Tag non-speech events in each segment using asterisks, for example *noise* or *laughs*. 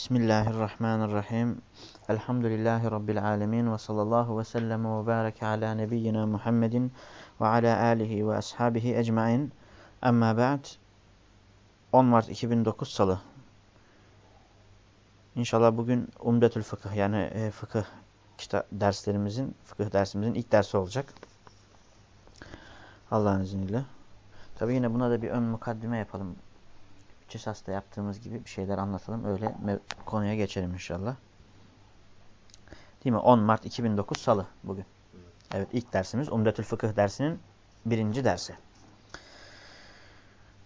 Bismillahirrahmanirrahim. Elhamdülillahi Rabbil alemin ve sallallahu ve sellem ve barek ala nebiyyina Muhammedin ve ala alihi ve ashabihi ecmain. Amma ba'd. 10 Mart 2009 Salı. İnşallah bugün Umdetül Fıkıh yani e, fıkıh kitap derslerimizin, fıkıh dersimizin ilk dersi olacak. Allah'ın izniyle. Tabi yine buna da bir ön mukaddime yapalım. Esasda yaptığımız gibi bir şeyler anlatalım. Öyle konuya geçelim inşallah. Değil mi? 10 Mart 2009 Salı bugün. Evet ilk dersimiz Umdetül Fıkıh dersinin birinci dersi.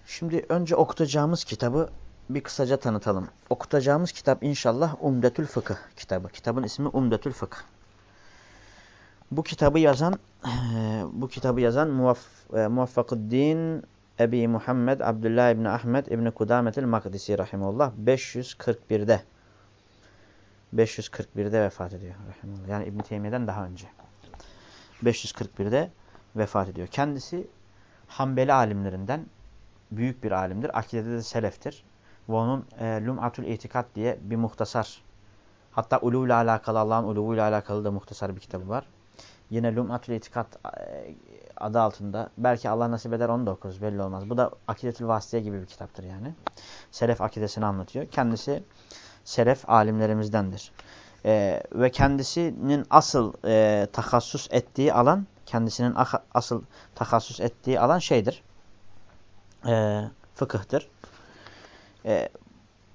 Şimdi önce okutacağımız kitabı bir kısaca tanıtalım. Okutacağımız kitap inşallah Umdetül Fıkıh kitabı. Kitabın ismi Umdetül Fıkıh. Bu kitabı yazan bu kitabı yazan Muvaff Muvaffaküddin Ebi Muhammed Abdullah İbni Ahmet İbni Kudametil Makdisi Rahimullah 541'de 541'de vefat ediyor. Yani İbni Teymiye'den daha önce. 541'de vefat ediyor. Kendisi Hanbeli alimlerinden büyük bir alimdir. Akidede de seleftir. Ve onun e, Lum'atul İtikat diye bir muhtasar. Hatta ulu ile alakalı, Allah'ın uluğu ile alakalı da muhtasar bir kitabı var. Yine Lum'atul İtikat e, adı altında. Belki Allah nasip eder onu da okuruz belli olmaz. Bu da Akidetül Vasıtiye gibi bir kitaptır yani. Selef akidesini anlatıyor. Kendisi Selef alimlerimizdendir. Ee, ve kendisinin asıl e, takassus ettiği alan, kendisinin asıl takassus ettiği alan şeydir. E, fıkıhtır. E,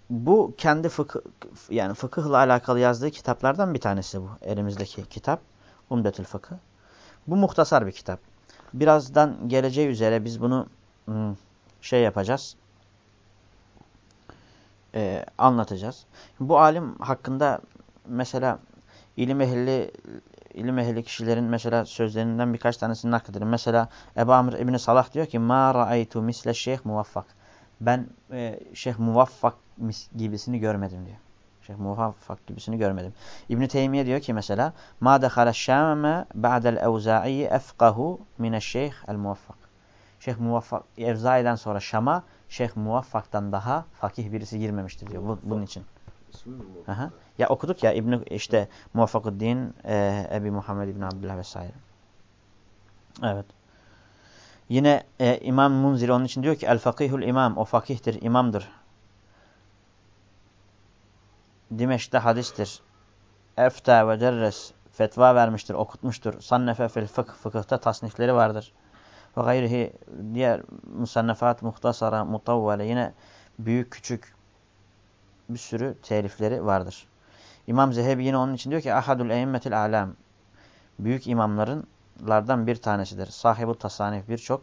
bu kendi fıkıh, yani fıkıhla alakalı yazdığı kitaplardan bir tanesi bu. Elimizdeki kitap. Umdetül Fıkıh. Bu muhtasar bir kitap birazdan geleceği üzere biz bunu hmm, şey yapacağız. E, anlatacağız. Bu alim hakkında mesela ilim ehli ilim ehli kişilerin mesela sözlerinden birkaç tanesini nakledelim. Mesela Ebu Amr İbni Salah diyor ki ma ra'aytu misle şeyh muvaffak. Ben e, şeyh muvaffak gibisini görmedim diyor. Şeyh muvaffak gibisini görmedim. İbn Teymiye diyor ki mesela ma dehala şame ba'del evza'i efqahu mineşşeyh el muvaffak. Şeyh muvaffak Evzai'den sonra Şam'a Şeyh Muvaffak'tan daha fakih birisi girmemiştir diyor bu, bunun için. Aha. Ya okuduk ya İbn işte Muvaffakuddin e, Ebi Muhammed İbn Abdullah vesaire. Evet. Yine e, İmam Munzir onun için diyor ki el fakihul imam o fakihtir, imamdır. Dimeş'te hadistir. Efta ve derres fetva vermiştir, okutmuştur. Sannefe fil fıkh, fıkıhta tasnifleri vardır. Ve gayrihi diğer musannefat muhtasara, mutavvale yine büyük küçük bir sürü telifleri vardır. İmam Zehebi yine onun için diyor ki ahadul eimmetil alam büyük imamlarınlardan bir tanesidir. Sahibu tasanif birçok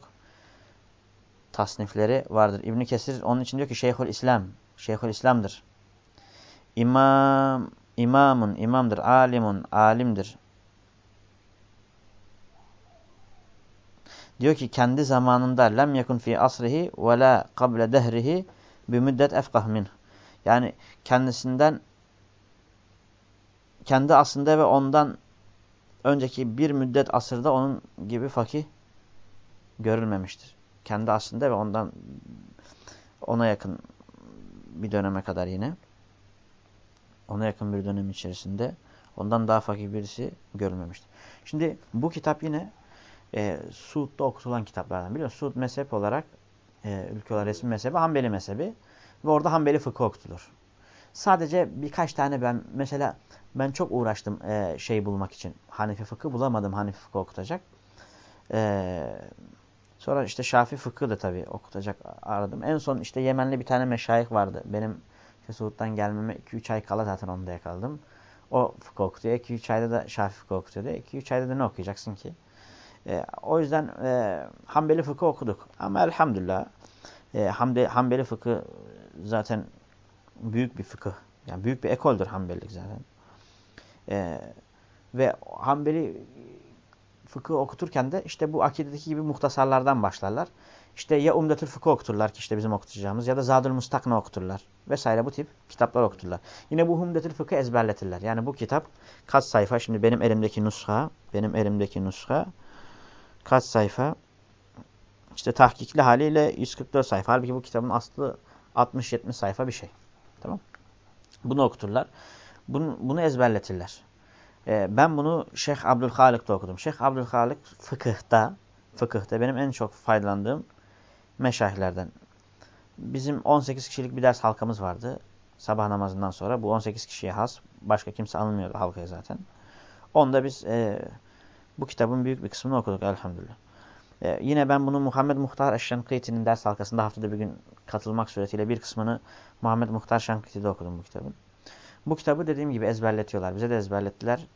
tasnifleri vardır. İbn Kesir onun için diyor ki Şeyhül İslam, Şeyhül İslam'dır. İmam, imamun, imamdır. Alimun, alimdir. Diyor ki kendi zamanında lem yakun fi asrihi ve la kable dehrihi bi müddet efkah min. Yani kendisinden kendi aslında ve ondan önceki bir müddet asırda onun gibi fakih görülmemiştir. Kendi aslında ve ondan ona yakın bir döneme kadar yine ona yakın bir dönem içerisinde ondan daha fakir birisi görülmemiştir. Şimdi bu kitap yine e, Suud'da okutulan kitaplardan biliyorsunuz. Suud mezhep olarak e, ülke olarak resmi mezhebi Hanbeli mezhebi ve orada Hanbeli fıkıh okutulur. Sadece birkaç tane ben mesela ben çok uğraştım e, şey bulmak için. Hanefi fıkıh bulamadım Hanefi fıkıh okutacak. E, sonra işte Şafi fıkıh da tabii okutacak aradım. En son işte Yemenli bir tane meşayih vardı. Benim işte Suud'dan gelmeme 2-3 ay kala zaten onda yakaladım. O fıkıh okutuyor. 2-3 ayda da Şafi fıkıh okutuyordu. 2-3 ayda da ne okuyacaksın ki? E, o yüzden e, Hanbeli fıkıh okuduk. Ama elhamdülillah e, Hanbeli, Hanbeli fıkıh zaten büyük bir fıkıh. Yani büyük bir ekoldür Hanbelilik zaten. E, ve Hanbeli fıkıh okuturken de işte bu akidedeki gibi muhtasarlardan başlarlar. İşte ya Umdetül Fıkıh okuturlar ki işte bizim okutacağımız ya da Zadül Mustakna okuturlar vesaire bu tip kitaplar okuturlar. Yine bu Umdetül Fıkıh ezberletirler. Yani bu kitap kaç sayfa? Şimdi benim elimdeki nusha, benim elimdeki nusha kaç sayfa? İşte tahkikli haliyle 144 sayfa. Halbuki bu kitabın aslı 60-70 sayfa bir şey. Tamam Bunu okuturlar. Bunu, bunu ezberletirler. Ee, ben bunu Şeyh Abdülhalik'te okudum. Şeyh Abdülhalik fıkıhta, fıkıhta benim en çok faydalandığım meşayihlerden. Bizim 18 kişilik bir ders halkamız vardı. Sabah namazından sonra. Bu 18 kişiye has. Başka kimse alınmıyordu halkaya zaten. Onda biz e, bu kitabın büyük bir kısmını okuduk elhamdülillah. E, yine ben bunu Muhammed Muhtar Eşşenkiti'nin ders halkasında haftada bir gün katılmak suretiyle bir kısmını Muhammed Muhtar Şenkiti'de okudum bu kitabın. Bu kitabı dediğim gibi ezberletiyorlar. Bize de ezberlettiler.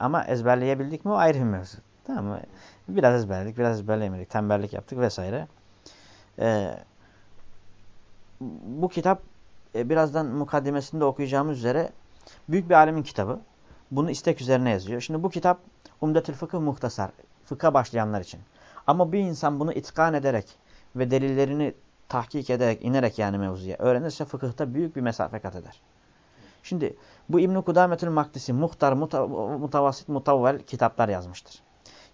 Ama ezberleyebildik mi o ayrı bir mevzu. Tamam mı? Biraz ezberledik, biraz ezberleyemedik. Tembellik yaptık vesaire. Ee, bu kitap e, birazdan mukaddimesinde okuyacağımız üzere büyük bir alemin kitabı. Bunu istek üzerine yazıyor. Şimdi bu kitap Umdetül Fıkıh Muhtasar. Fıkha başlayanlar için. Ama bir insan bunu itkan ederek ve delillerini tahkik ederek, inerek yani mevzuya öğrenirse fıkıhta büyük bir mesafe kat eder. Şimdi bu İbn-i Kudametül Makdisi muhtar, muta, mutavasit, mutavvel kitaplar yazmıştır.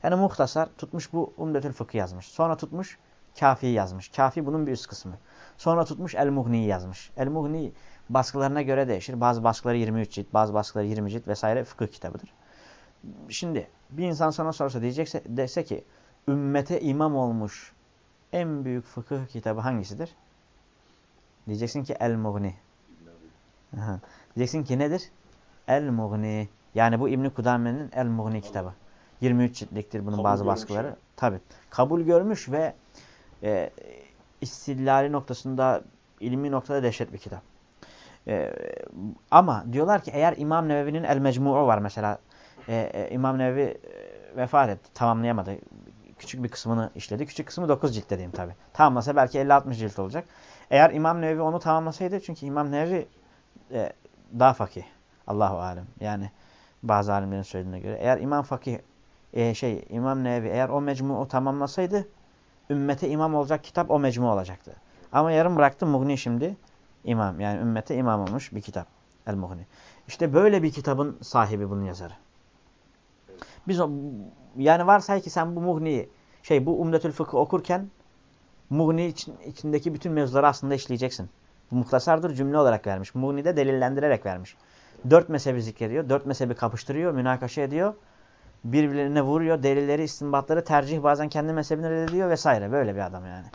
Yani muhtasar tutmuş bu Umdetül Fıkıh yazmış. Sonra tutmuş Kafi'yi yazmış. Kafi bunun bir üst kısmı. Sonra tutmuş El-Mughni'yi yazmış. El-Mughni baskılarına göre değişir. Bazı baskıları 23 cilt, bazı baskıları 20 cilt vesaire fıkıh kitabıdır. Şimdi bir insan sana sorsa diyecekse dese ki ümmete imam olmuş en büyük fıkıh kitabı hangisidir? Diyeceksin ki El-Mughni. Diyeceksin ki nedir? El-Mughni. Yani bu İbn Kudame'nin El-Mughni kitabı. 23 ciltliktir bunun Kabul bazı baskıları. Yani. Tabi. Kabul görmüş ve e, istillali noktasında, ilmi noktada dehşet bir kitap. E, ama diyorlar ki eğer İmam Nevevi'nin El Mecmu'u var mesela. E, e, İmam Nevevi e, vefat etti. Tamamlayamadı. Küçük bir kısmını işledi. Küçük kısmı 9 cilt dediğim tabi. Tamamlasa belki 50-60 cilt olacak. Eğer İmam Nevevi onu tamamlasaydı çünkü İmam Nevevi e, daha fakih. Allahu alem. Yani bazı alimlerin söylediğine göre. Eğer İmam Fakih e, şey İmam Nevevi eğer o mecmu tamamlasaydı ümmete imam olacak kitap o mecmu olacaktı. Ama yarım bıraktı Mughni şimdi imam. Yani ümmete imam olmuş bir kitap. El Mughni. İşte böyle bir kitabın sahibi bunun yazarı. Biz o, yani varsay ki sen bu Mughni'yi şey bu Umdetül Fıkı okurken Mughni için, içindeki bütün mevzuları aslında işleyeceksin. Bu muhtasardır cümle olarak vermiş. Mughni de delillendirerek vermiş. Dört mezhebi zikrediyor. Dört mezhebi kapıştırıyor, münakaşa ediyor. Birbirlerine vuruyor. Delilleri, istinbatları tercih bazen kendi mezhebine reddediyor vesaire. Böyle bir adam yani.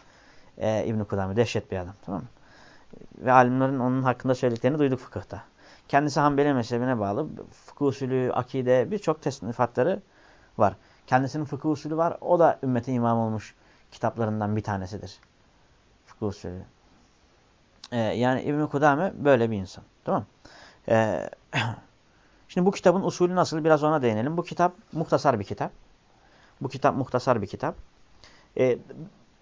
Ee, İbn-i Kudami. Dehşet bir adam. Tamam mı? Ve alimlerin onun hakkında söylediklerini duyduk fıkıhta. Kendisi Hanbeli mezhebine bağlı. Fıkıh usulü, akide birçok tesnifatları var. Kendisinin fıkıh usulü var. O da ümmete imam olmuş kitaplarından bir tanesidir. Fıkıh usulü. Ee, yani İbn-i Kudame böyle bir insan. Tamam ee, *clears throat* Şimdi bu kitabın usulü nasıl? Biraz ona değinelim. Bu kitap muhtasar bir kitap. Bu kitap muhtasar bir kitap. Ee,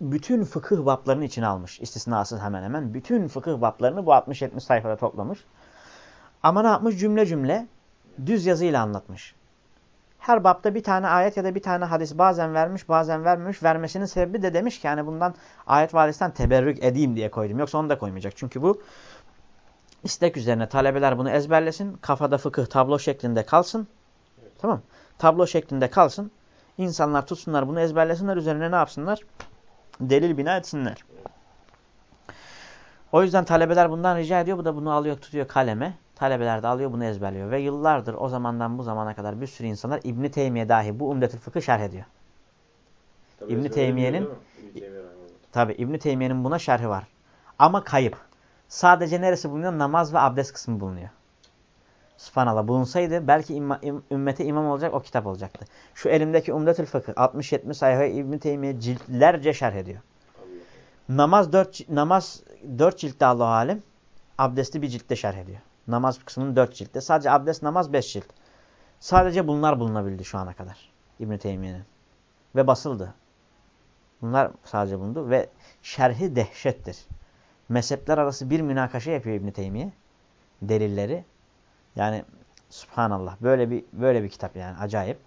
bütün fıkıh vaplarını içine almış. İstisnasız hemen hemen. Bütün fıkıh vaplarını bu 60-70 sayfada toplamış. Ama ne yapmış? Cümle cümle düz yazıyla anlatmış. Her bapta bir tane ayet ya da bir tane hadis bazen vermiş bazen vermemiş. Vermesinin sebebi de demiş ki yani bundan ayet valisten teberrük edeyim diye koydum. Yoksa onu da koymayacak. Çünkü bu istek üzerine talebeler bunu ezberlesin. Kafada fıkıh tablo şeklinde kalsın. Evet. Tamam Tablo şeklinde kalsın. İnsanlar tutsunlar bunu ezberlesinler. Üzerine ne yapsınlar? Delil bina etsinler. O yüzden talebeler bundan rica ediyor. Bu da bunu alıyor tutuyor kaleme. Talebeler de alıyor bunu ezberliyor. Ve yıllardır o zamandan bu zamana kadar bir sürü insanlar İbn-i Teymiye dahi bu Umdetül Fıkı şerh ediyor. İbn-i Teymiye'nin tabi İbn-i Teymiye'nin buna şerhi var. Ama kayıp. Sadece neresi bulunuyor? Namaz ve abdest kısmı bulunuyor. Subhanallah bulunsaydı belki imma, im, ümmete imam olacak o kitap olacaktı. Şu elimdeki Umdetül Fıkıh 60-70 sayfa İbn-i Teymiye ciltlerce şerh ediyor. Namaz 4 namaz 4 ciltte Allah alim. Abdesti bir ciltte şerh ediyor. Namaz kısmının 4 ciltte. Sadece abdest namaz 5 cilt. Sadece bunlar bulunabildi şu ana kadar. İbn-i Teymiye'nin. Ve basıldı. Bunlar sadece bulundu ve şerhi dehşettir mezhepler arası bir münakaşa yapıyor İbn Teymiye. Delilleri. Yani subhanallah böyle bir böyle bir kitap yani acayip.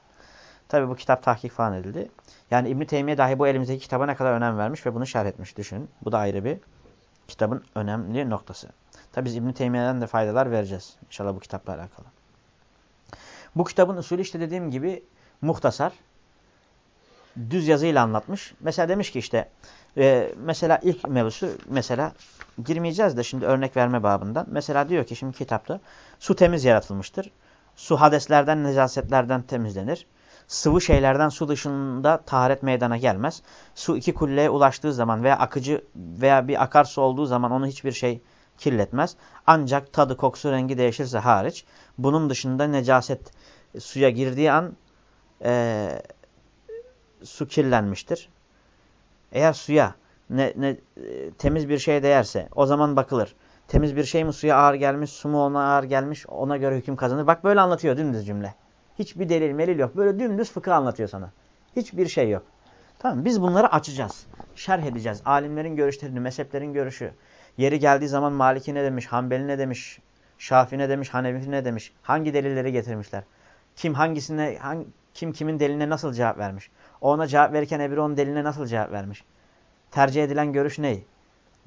Tabi bu kitap tahkik falan edildi. Yani İbn Teymiye dahi bu elimizdeki kitaba ne kadar önem vermiş ve bunu şerh etmiş düşünün. Bu da ayrı bir kitabın önemli noktası. Tabi biz İbn Teymiye'den de faydalar vereceğiz inşallah bu kitapla alakalı. Bu kitabın usulü işte dediğim gibi muhtasar. düz yazıyla anlatmış. Mesela demiş ki işte e, mesela ilk mevzusu mesela girmeyeceğiz de şimdi örnek verme babından. Mesela diyor ki şimdi kitapta su temiz yaratılmıştır. Su hadeslerden, necasetlerden temizlenir. Sıvı şeylerden su dışında taharet meydana gelmez. Su iki kulleye ulaştığı zaman veya akıcı veya bir akarsu olduğu zaman onu hiçbir şey kirletmez. Ancak tadı, kokusu, rengi değişirse hariç. Bunun dışında necaset suya girdiği an e, su kirlenmiştir. Eğer suya ne, ne, e, temiz bir şey değerse o zaman bakılır. Temiz bir şey mi suya ağır gelmiş, su mu ona ağır gelmiş ona göre hüküm kazanır. Bak böyle anlatıyor dümdüz cümle. Hiçbir delil melil yok. Böyle dümdüz fıkıh anlatıyor sana. Hiçbir şey yok. Tamam Biz bunları açacağız. Şerh edeceğiz. Alimlerin görüşlerini, mezheplerin görüşü. Yeri geldiği zaman Maliki ne demiş, Hanbeli ne demiş, Şafi ne demiş, Hanefi ne demiş. Hangi delilleri getirmişler. Kim hangisine, hangi, kim kimin deliline nasıl cevap vermiş. Ona cevap verirken Ebru onun deliline nasıl cevap vermiş. Tercih edilen görüş ne?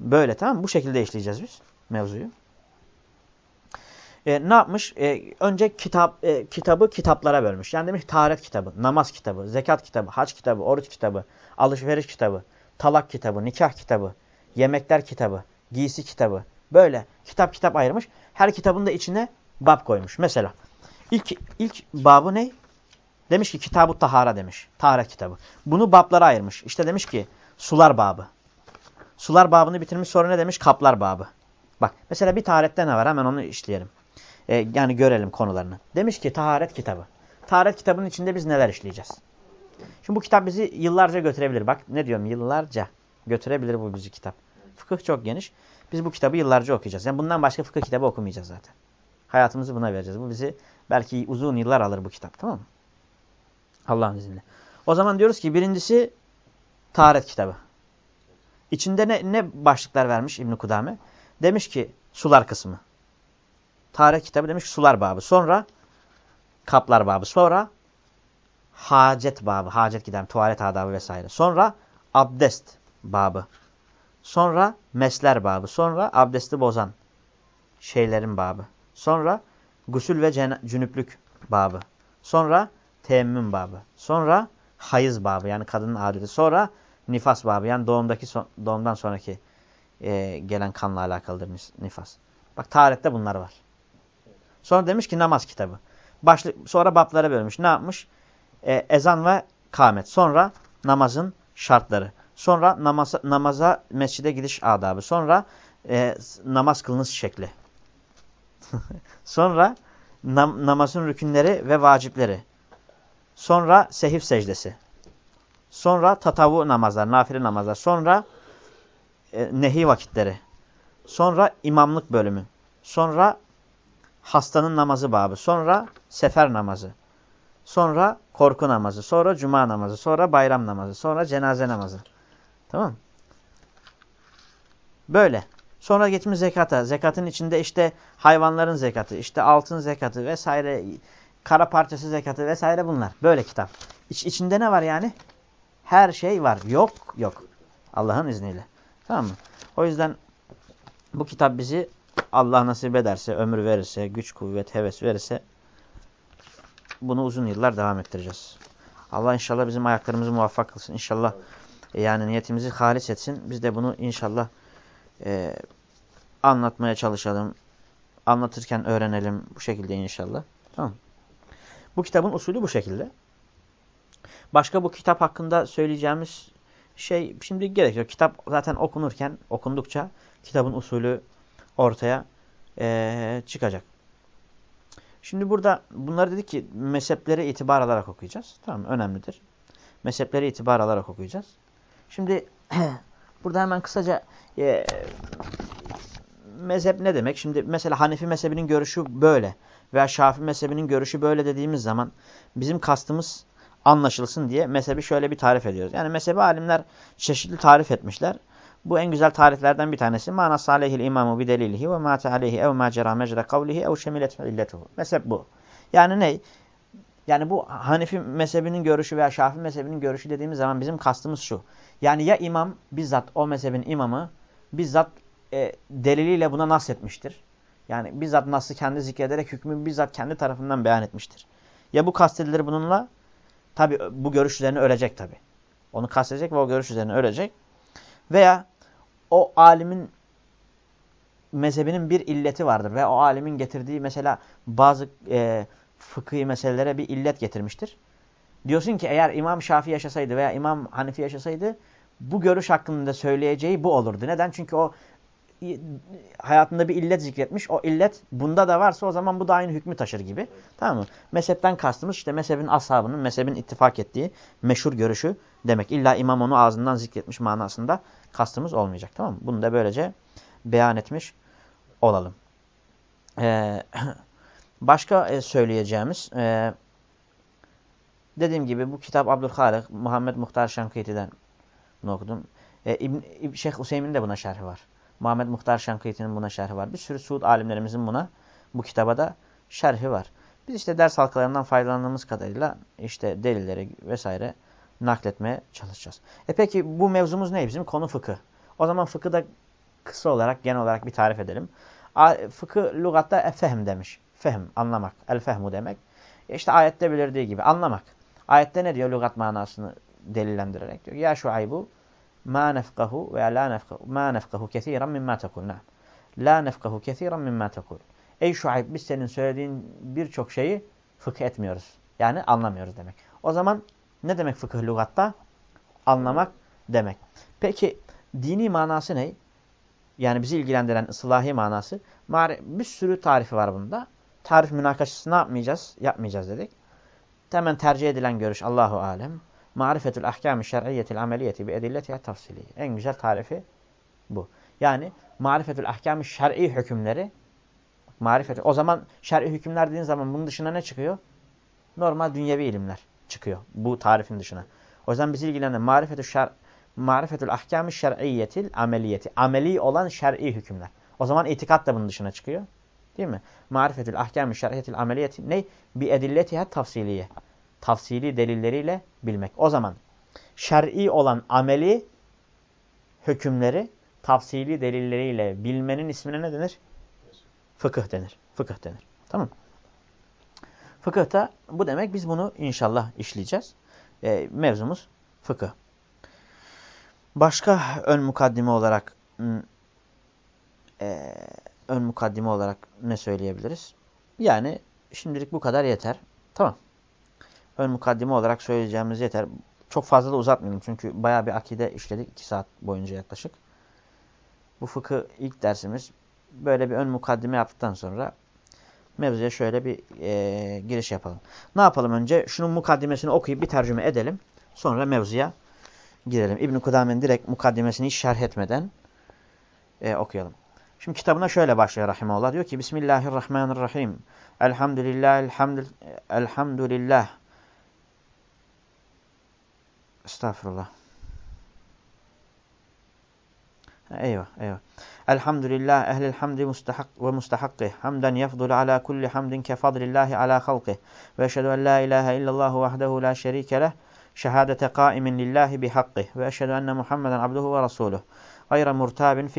Böyle tamam mı? Bu şekilde işleyeceğiz biz mevzuyu. E, ne yapmış? E, önce kitap e, kitabı kitaplara bölmüş. Yani demiş taharet kitabı, namaz kitabı, zekat kitabı, hac kitabı, oruç kitabı, alışveriş kitabı, talak kitabı, nikah kitabı, yemekler kitabı, giysi kitabı. Böyle kitap kitap ayırmış. Her kitabın da içine bab koymuş. Mesela ilk ilk babı ne? Demiş ki kitabı tahara demiş. Taharet kitabı. Bunu bablara ayırmış. İşte demiş ki sular babı. Sular babını bitirmiş sonra ne demiş? Kaplar babı. Bak mesela bir taharette ne var? Hemen onu işleyelim. Ee, yani görelim konularını. Demiş ki taharet kitabı. Taharet kitabının içinde biz neler işleyeceğiz? Şimdi bu kitap bizi yıllarca götürebilir. Bak ne diyorum yıllarca götürebilir bu bizi kitap. Fıkıh çok geniş. Biz bu kitabı yıllarca okuyacağız. Yani bundan başka fıkıh kitabı okumayacağız zaten. Hayatımızı buna vereceğiz. Bu bizi belki uzun yıllar alır bu kitap tamam mı? Allah'ın izniyle. O zaman diyoruz ki birincisi taharet kitabı. İçinde ne, ne başlıklar vermiş İbn Kudame? Demiş ki sular kısmı. Taharet kitabı demiş ki sular babı. Sonra kaplar babı. Sonra hacet babı. Hacet gider, tuvalet adabı vesaire. Sonra abdest babı. Sonra mesler babı. Sonra abdesti bozan şeylerin babı. Sonra gusül ve cünüplük babı. Sonra teemmüm babı. Sonra hayız babı yani kadının adeti. Sonra nifas babı yani doğumdaki son, doğumdan sonraki e, gelen kanla alakalıdır nifas. Bak tarihte bunlar var. Sonra demiş ki namaz kitabı. Başlık, sonra bablara bölmüş. Ne yapmış? E, ezan ve kâmet. Sonra namazın şartları. Sonra namaza, namaza mescide gidiş adabı. Sonra e, namaz kılınış şekli. *laughs* Sonra nam, namazın rükünleri ve vacipleri. Sonra sehif secdesi. Sonra tatavu namazlar, nafile namazlar. Sonra e, nehi vakitleri. Sonra imamlık bölümü. Sonra hastanın namazı babı. Sonra sefer namazı. Sonra korku namazı. Sonra cuma namazı. Sonra bayram namazı. Sonra cenaze namazı. Tamam Böyle. Sonra geçmiş zekata. Zekatın içinde işte hayvanların zekatı, işte altın zekatı vesaire, kara parçası zekatı vesaire bunlar. Böyle kitap. İç, içinde ne var yani? Her şey var. Yok, yok. Allah'ın izniyle. Tamam mı? O yüzden bu kitap bizi Allah nasip ederse, ömür verirse, güç, kuvvet, heves verirse bunu uzun yıllar devam ettireceğiz. Allah inşallah bizim ayaklarımızı muvaffak kılsın. İnşallah e, yani niyetimizi halis etsin. Biz de bunu inşallah e, anlatmaya çalışalım. Anlatırken öğrenelim bu şekilde inşallah. Tamam Bu kitabın usulü bu şekilde. Başka bu kitap hakkında söyleyeceğimiz şey şimdi gerekiyor. Kitap zaten okunurken, okundukça kitabın usulü ortaya e, çıkacak. Şimdi burada bunları dedik ki mezheplere itibar alarak okuyacağız. Tamam Önemlidir. Mezheplere itibar alarak okuyacağız. Şimdi *clears throat* burada hemen kısaca e, mezhep ne demek? Şimdi mesela Hanefi mezhebinin görüşü böyle veya Şafii mezhebinin görüşü böyle dediğimiz zaman bizim kastımız anlaşılsın diye mezhebi şöyle bir tarif ediyoruz. Yani mezhebi alimler çeşitli tarif etmişler. Bu en güzel tariflerden bir tanesi. Mana salihil imamu bi delilihi ve mate aleyhi ev ma cera mecra kavlihi ev şemilet illetuhu. Mezhep bu. Yani ne? Yani bu Hanefi mezhebinin görüşü veya Şafii mezhebinin görüşü dediğimiz zaman bizim kastımız şu. Yani ya imam bizzat o mezhebin imamı bizzat e, deliliyle buna nas etmiştir. Yani bizzat nasıl kendi zikrederek hükmü bizzat kendi tarafından beyan etmiştir. Ya bu kastedilir bununla? Tabi bu görüş üzerine ölecek tabi. Onu kastedecek ve o görüş üzerine ölecek. Veya o alimin mezhebinin bir illeti vardır ve o alimin getirdiği mesela bazı e, fıkhi meselelere bir illet getirmiştir. Diyorsun ki eğer İmam Şafii yaşasaydı veya İmam Hanifi yaşasaydı bu görüş hakkında söyleyeceği bu olurdu. Neden? Çünkü o hayatında bir illet zikretmiş. O illet bunda da varsa o zaman bu da aynı hükmü taşır gibi. Tamam mı? Mezhepten kastımız işte mezhebin ashabının, mezhebin ittifak ettiği meşhur görüşü demek. İlla imam onu ağzından zikretmiş manasında kastımız olmayacak. Tamam mı? Bunu da böylece beyan etmiş olalım. Ee, *clears throat* başka e, söyleyeceğimiz e, dediğim gibi bu kitap Abdülhalik Muhammed Muhtar Şankiti'den bunu okudum. E, İbn, Şeyh Hüseyin'in de buna şerhi var. Muhammed Muhtar Şankiti'nin buna şerhi var. Bir sürü Suud alimlerimizin buna bu kitaba da şerhi var. Biz işte ders halkalarından faydalandığımız kadarıyla işte delilleri vesaire nakletmeye çalışacağız. E peki bu mevzumuz ne? Bizim konu fıkıh. O zaman fıkıh da kısa olarak genel olarak bir tarif edelim. Fıkıh lügatta efehm demiş. Fehm, anlamak. El fehmu demek. E işte ayette belirdiği gibi anlamak. Ayette ne diyor lügat manasını delillendirerek diyor. Ya şu aybu ma nefkahu veya la nefkahu ma nefkahu kesiran mimma tekul. La nefkahu kesiran mimma tekul. Ey Şuayb biz senin söylediğin birçok şeyi fıkh etmiyoruz. Yani anlamıyoruz demek. O zaman ne demek fıkıh lügatta? Anlamak demek. Peki dini manası ne? Yani bizi ilgilendiren ıslahi manası. Bir sürü tarifi var bunda. Tarif münakaşası ne yapmayacağız? Yapmayacağız dedik. Hemen tercih edilen görüş Allahu Alem. Marifetül ahkam-ı şer'iyyetil ameliyeti bi edilletiha tafsili. En güzel tarifi bu. Yani marifetül ahkam-ı şer'i hükümleri marifet. O zaman şer'i hükümler dediğin zaman bunun dışına ne çıkıyor? Normal dünyevi ilimler çıkıyor bu tarifin dışına. O yüzden bizi ilgilenen marifetül şer marifetül ahkam-ı şer'iyyetil ameliyeti. Ameli olan şer'i hükümler. O zaman itikat da bunun dışına çıkıyor. Değil mi? Marifetül ahkam-ı şer'iyyetil ameliyeti ne? Bi edilletiha tafsiliye tafsili delilleriyle bilmek. O zaman şer'i olan ameli hükümleri tafsili delilleriyle bilmenin ismine ne denir? Fıkıh denir. Fıkıh denir. Tamam Fıkıhta bu demek biz bunu inşallah işleyeceğiz. E, mevzumuz fıkıh. Başka ön mukaddime olarak e, ön mukaddime olarak ne söyleyebiliriz? Yani şimdilik bu kadar yeter. Tamam ön mukaddime olarak söyleyeceğimiz yeter. Çok fazla da uzatmayalım çünkü bayağı bir akide işledik 2 saat boyunca yaklaşık. Bu fıkıh ilk dersimiz. Böyle bir ön mukaddime yaptıktan sonra mevzuya şöyle bir e, giriş yapalım. Ne yapalım önce? Şunun mukaddimesini okuyup bir tercüme edelim. Sonra mevzuya girelim. İbn-i Kudame'nin direkt mukaddimesini şerh etmeden e, okuyalım. Şimdi kitabına şöyle başlıyor Rahimahullah. Diyor ki Bismillahirrahmanirrahim. Elhamdülillah, elhamdülillah, elhamdülillah. أستغفر الله. أيوة أيوة. الحمد لله أهل الحمد مستحق ومستحقه. حمدا يفضل على كل حمد كفضل الله على خلقه. وأشهد أن لا إله إلا الله وحده لا شريك له. شهادة قائم لله بحقه. وأشهد أن محمدا عبده ورسوله.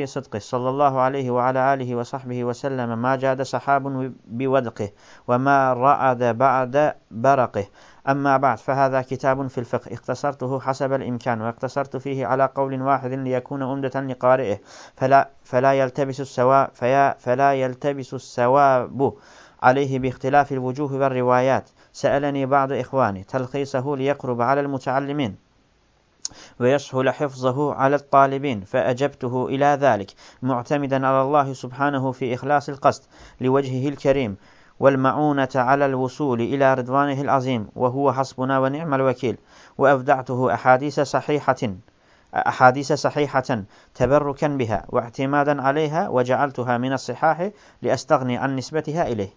Sıdkih. Sallallahu aleyhi ve ala alihi ve sahbihi ve selleme. Ma cade sahabun bivedkih. Ve ma ra'ade ba'de berakih. أما بعد فهذا كتاب في الفقه اختصرته حسب الإمكان واقتصرت فيه على قول واحد ليكون أمدة لقارئه فلا, فلا يلتبس السواء فيا فلا يلتبس السواب عليه باختلاف الوجوه والروايات سألني بعض إخواني تلخيصه ليقرب على المتعلمين ويسهل حفظه على الطالبين فأجبته إلى ذلك معتمدا على الله سبحانه في إخلاص القصد لوجهه الكريم والمعونة على الوصول إلى رضوانه العظيم وهو حسبنا ونعم الوكيل وأفدعته أحاديث صحيحة أحاديث صحيحة تبركا بها واعتمادا عليها وجعلتها من الصحاح لأستغني عن نسبتها إليه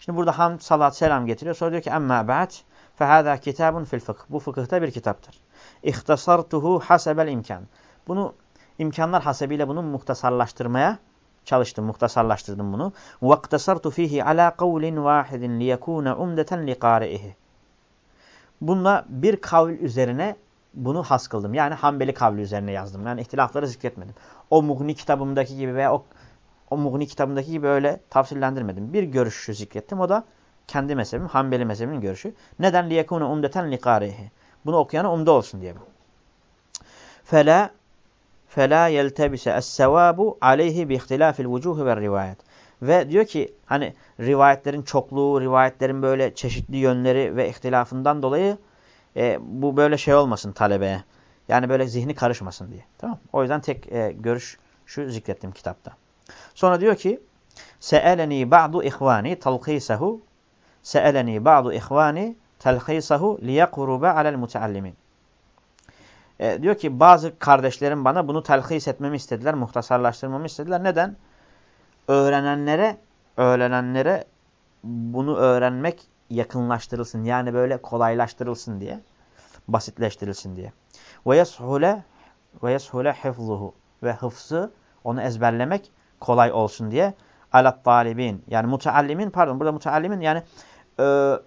Şimdi burada hamd, salat, selam getiriyor. Sonra diyor ki emma ba'd fehâzâ kitabun fil fıkh. Bu fıkıhta bir kitaptır. İhtasartuhu hasebel imkan. Bunu imkanlar hasebiyle bunu muhtasarlaştırmaya çalıştım, muhtasarlaştırdım bunu. Vaktasartu fihi ala kavlin vahidin liyekuna umdeten liqari'ihi. Bununla bir kavl üzerine bunu has kıldım. Yani Hanbeli kavli üzerine yazdım. Yani ihtilafları zikretmedim. O Mughni kitabımdaki gibi veya o, o Mughni kitabımdaki gibi öyle tafsillendirmedim. Bir görüşü zikrettim. O da kendi mezhebim, Hanbeli mezhebinin görüşü. Neden liyekûne umdeten liqârihi? Bunu okuyana umde olsun diye bu. fela fela yeltebise es-sevabu aleyhi bi ihtilafil vucuh ve rivayet. Ve diyor ki hani rivayetlerin çokluğu, rivayetlerin böyle çeşitli yönleri ve ihtilafından dolayı e, bu böyle şey olmasın talebeye. Yani böyle zihni karışmasın diye. Tamam O yüzden tek e, görüş şu zikrettim kitapta. Sonra diyor ki Se'eleni ba'du ihvani talqisahu Se'eleni ba'du ihvani telhisahu liyekurube alel muteallimin. E, diyor ki bazı kardeşlerim bana bunu telhis etmemi istediler, muhtasarlaştırmamı istediler. Neden? Öğrenenlere, öğrenenlere bunu öğrenmek yakınlaştırılsın. Yani böyle kolaylaştırılsın diye. Basitleştirilsin diye. Ve yeshule ve yeshule hifzuhu ve hıfzı onu ezberlemek kolay olsun diye alat talibin yani muteallimin pardon burada muteallimin yani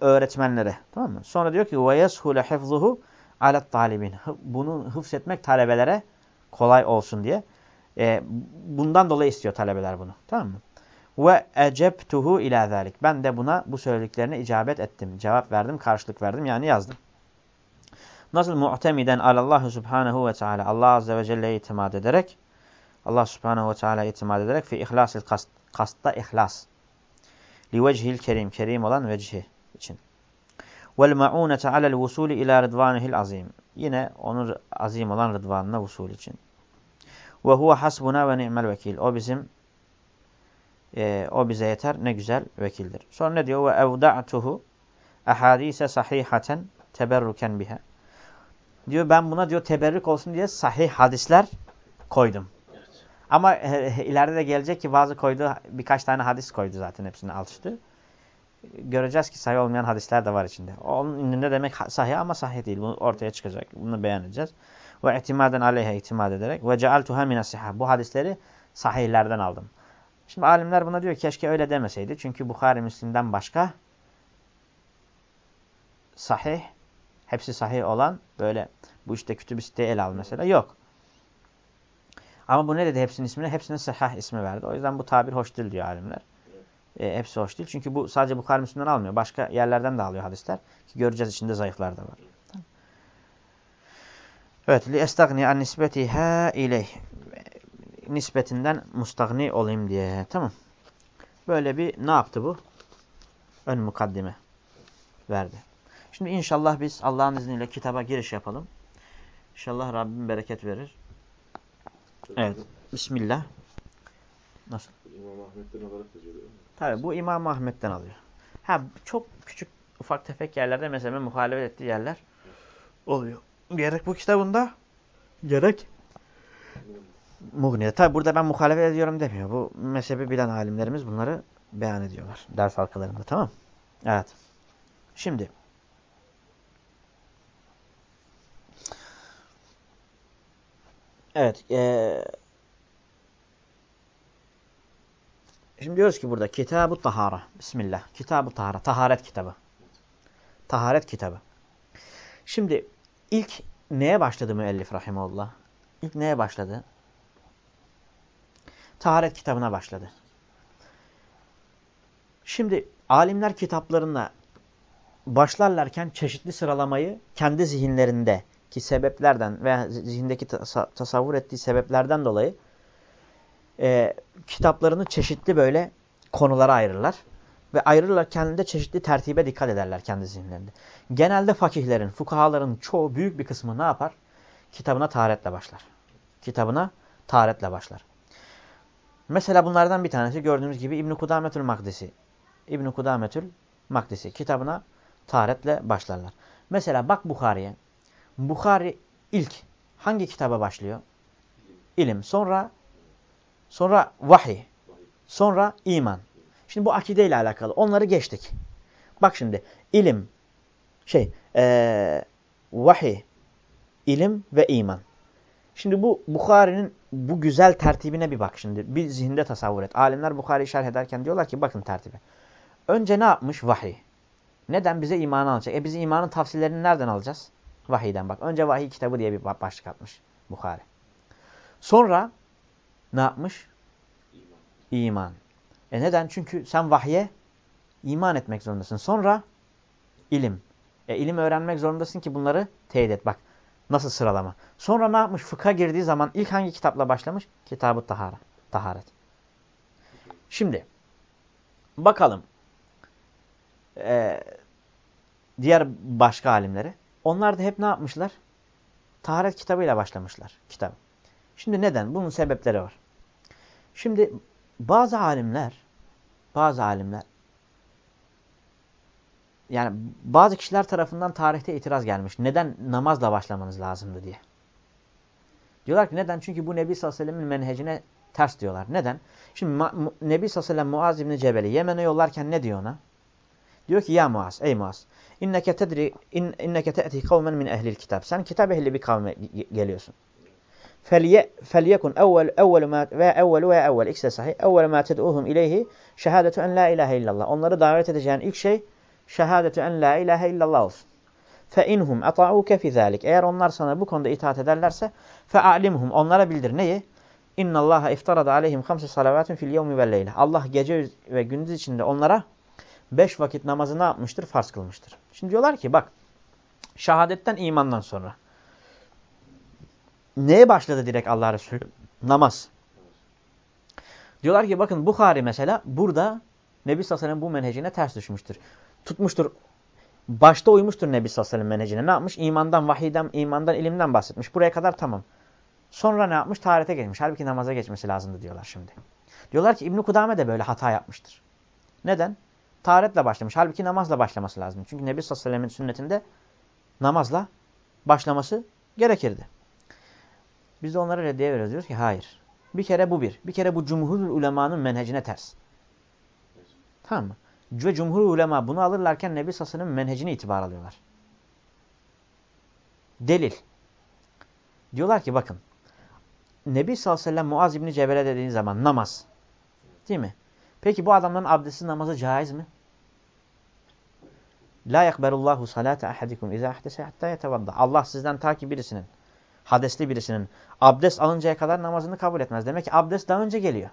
öğretmenlere tamam mı? Sonra diyor ki yeshule hifzuhu alat talibin. Bunu hıfz etmek talebelere kolay olsun diye. E, bundan dolayı istiyor talebeler bunu. Tamam mı? Ve eceptuhu ila. Ben de buna bu söylediklerine icabet ettim. Cevap verdim, karşılık verdim yani yazdım. Nasıl mu'temiden alallahu subhanahu ve teala Allah azze ve celle'ye itimat ederek Allah subhanahu ve teala'ya itimat ederek fi ihlasil kast, kastta ihlas. Li vechil kerim, kerim olan vecihi için. Vel ma'unete alel vusuli ila rıdvanihil azim. Yine onun azim olan rıdvanına usul için. Ve huve hasbuna ve ni'mel vekil. O bizim e, o bize yeter ne güzel vekildir. Sonra ne diyor? Ve evda'tuhu ahadise sahihaten teberruken biha. Diyor ben buna diyor teberrük olsun diye sahih hadisler koydum. Ama e, ileride de gelecek ki bazı koyduğu birkaç tane hadis koydu zaten hepsini alıştı. Göreceğiz ki sahih olmayan hadisler de var içinde. Onun ünlüğünde demek sahih ama sahih değil. Bu ortaya çıkacak. Bunu beyan edeceğiz. Ve itimaden aleyhe itimat ederek ve cealtuha minasihah. Bu hadisleri sahihlerden aldım. Şimdi alimler buna diyor keşke öyle demeseydi. Çünkü Bukhari Müslim'den başka sahih, hepsi sahih olan böyle bu işte kütüb-i siteye el al mesela yok. Ama bu ne dedi hepsinin ismine? Hepsine sahih ismi verdi. O yüzden bu tabir hoş değil diyor alimler. E, hepsi hoş değil. Çünkü bu sadece Bukhari Müslim'den almıyor. Başka yerlerden de alıyor hadisler. Ki göreceğiz içinde zayıflar da var. Evet. Li estagni an nisbetiha ileyh. Nispetinden mustagni olayım diye. Tamam. Böyle bir ne yaptı bu? Ön mukaddime verdi. Şimdi inşallah biz Allah'ın izniyle kitaba giriş yapalım. İnşallah Rabbim bereket verir. Evet. Bismillah. Nasıl? İmam Ahmet'ten alarak yazıyor değil mi? Tabi bu İmam Ahmet'ten alıyor. Ha çok küçük ufak tefek yerlerde mesela muhalefet ettiği yerler oluyor. Gerek bu kitabında gerek Mughni'de. Tabi burada ben muhalefet ediyorum demiyor. Bu mezhebi bilen alimlerimiz bunları beyan ediyorlar. Ders halkalarında tamam Evet. Şimdi Evet. Ee, şimdi diyoruz ki burada Kitab-ı Tahara. Bismillah. Kitab-ı Tahara. Taharet kitabı. Taharet kitabı. Şimdi ilk neye başladı müellif rahimullah? İlk neye başladı? Taharet kitabına başladı. Şimdi alimler kitaplarında başlarlarken çeşitli sıralamayı kendi zihinlerinde ki sebeplerden veya zihindeki tasavvur ettiği sebeplerden dolayı e, kitaplarını çeşitli böyle konulara ayırırlar. Ve ayırırlarken de çeşitli tertibe dikkat ederler kendi zihinlerinde. Genelde fakihlerin, fukahaların çoğu büyük bir kısmı ne yapar? Kitabına taharetle başlar. Kitabına taharetle başlar. Mesela bunlardan bir tanesi gördüğünüz gibi İbn-i Kudametül Makdisi. İbn-i Kudametül Makdisi kitabına taharetle başlarlar. Mesela bak Bukhari'ye. Bukhari ilk hangi kitaba başlıyor? İlim. Sonra sonra vahiy. Sonra iman. Şimdi bu akide ile alakalı. Onları geçtik. Bak şimdi ilim, şey, ee, vahiy, ilim ve iman. Şimdi bu Bukhari'nin bu güzel tertibine bir bak şimdi. Bir zihinde tasavvur et. Alimler Bukhari'yi şerh ederken diyorlar ki bakın tertibe. Önce ne yapmış? Vahiy. Neden? Bize imanı alacak. E biz imanın tavsiyelerini nereden alacağız? Vahiyden bak. Önce vahiy kitabı diye bir başlık atmış Bukhari. Sonra ne yapmış? İman. E neden? Çünkü sen vahye iman etmek zorundasın. Sonra ilim. E ilim öğrenmek zorundasın ki bunları teyit et. Bak Nasıl sıralama? Sonra ne yapmış? Fıkha girdiği zaman ilk hangi kitapla başlamış? Kitab-ı Tahara. Taharet. Şimdi bakalım. Ee, diğer başka alimleri. Onlar da hep ne yapmışlar? Taharet kitabıyla başlamışlar. Kitap. Şimdi neden? Bunun sebepleri var. Şimdi bazı alimler bazı alimler yani bazı kişiler tarafından tarihte itiraz gelmiş. Neden namazla başlamanız lazımdı diye. Diyorlar ki neden? Çünkü bu Nebi sallallahu aleyhi ve sellem'in menhecine ters diyorlar. Neden? Şimdi Nebi sallallahu aleyhi ve sellem Muaz İbni Cebel'i Yemen'e yollarken ne diyor ona? Diyor ki ya Muaz, ey Muaz, İnneke tedri in, inneke te'ti kavmen min ehlil kitap. Sen kitap ehli bir kavme geliyorsun. Felye felyekun evvel evvelu ma ve evvelu ve evvel ikisi de sahih. Evvelu ma ted'uhum ileyhi şehadetu en la ilahe illallah. Onları davet edeceğin ilk şey şehadetu en la ilahe illallah olsun. Fe inhum ata'uke fi zalik. Eğer onlar sana bu konuda itaat ederlerse fe alimhum onlara bildir neyi? İnnallaha iftarada aleyhim hamse salavatin fil yevmi ve leyla. Allah gece ve gündüz içinde onlara beş vakit namazı ne yapmıştır? Farz kılmıştır. Şimdi diyorlar ki bak şehadetten imandan sonra neye başladı direkt Allah Resulü? Namaz. Diyorlar ki bakın Bukhari mesela burada Nebi Sallallahu bu menhecine ters düşmüştür. Tutmuştur. Başta uymuştur Nebi Sallallahu menhecine. Ne yapmış? İmandan, vahiden, imandan, ilimden bahsetmiş. Buraya kadar tamam. Sonra ne yapmış? Tarihte geçmiş. Halbuki namaza geçmesi lazımdı diyorlar şimdi. Diyorlar ki İbn Kudame de böyle hata yapmıştır. Neden? Taharetle başlamış. Halbuki namazla başlaması lazım. Çünkü Nebi Sallallahu sünnetinde namazla başlaması gerekirdi. Biz de onlara reddiye veriyoruz. Diyoruz ki hayır. Bir kere bu bir. Bir kere bu cumhur ulemanın menhecine ters. Tamam mı? Ve cumhur ulema bunu alırlarken Nebi Sası'nın menhecini itibar alıyorlar. Delil. Diyorlar ki bakın. Nebi sallallahu aleyhi ve sellem Muaz İbni Cebel'e dediği zaman namaz. Değil mi? Peki bu adamların abdestsiz namazı caiz mi? La yakberullahu salate ahadikum izâ ahdese hatta yetevadda. Allah sizden ta ki birisinin hadesli birisinin abdest alıncaya kadar namazını kabul etmez. Demek ki abdest daha önce geliyor.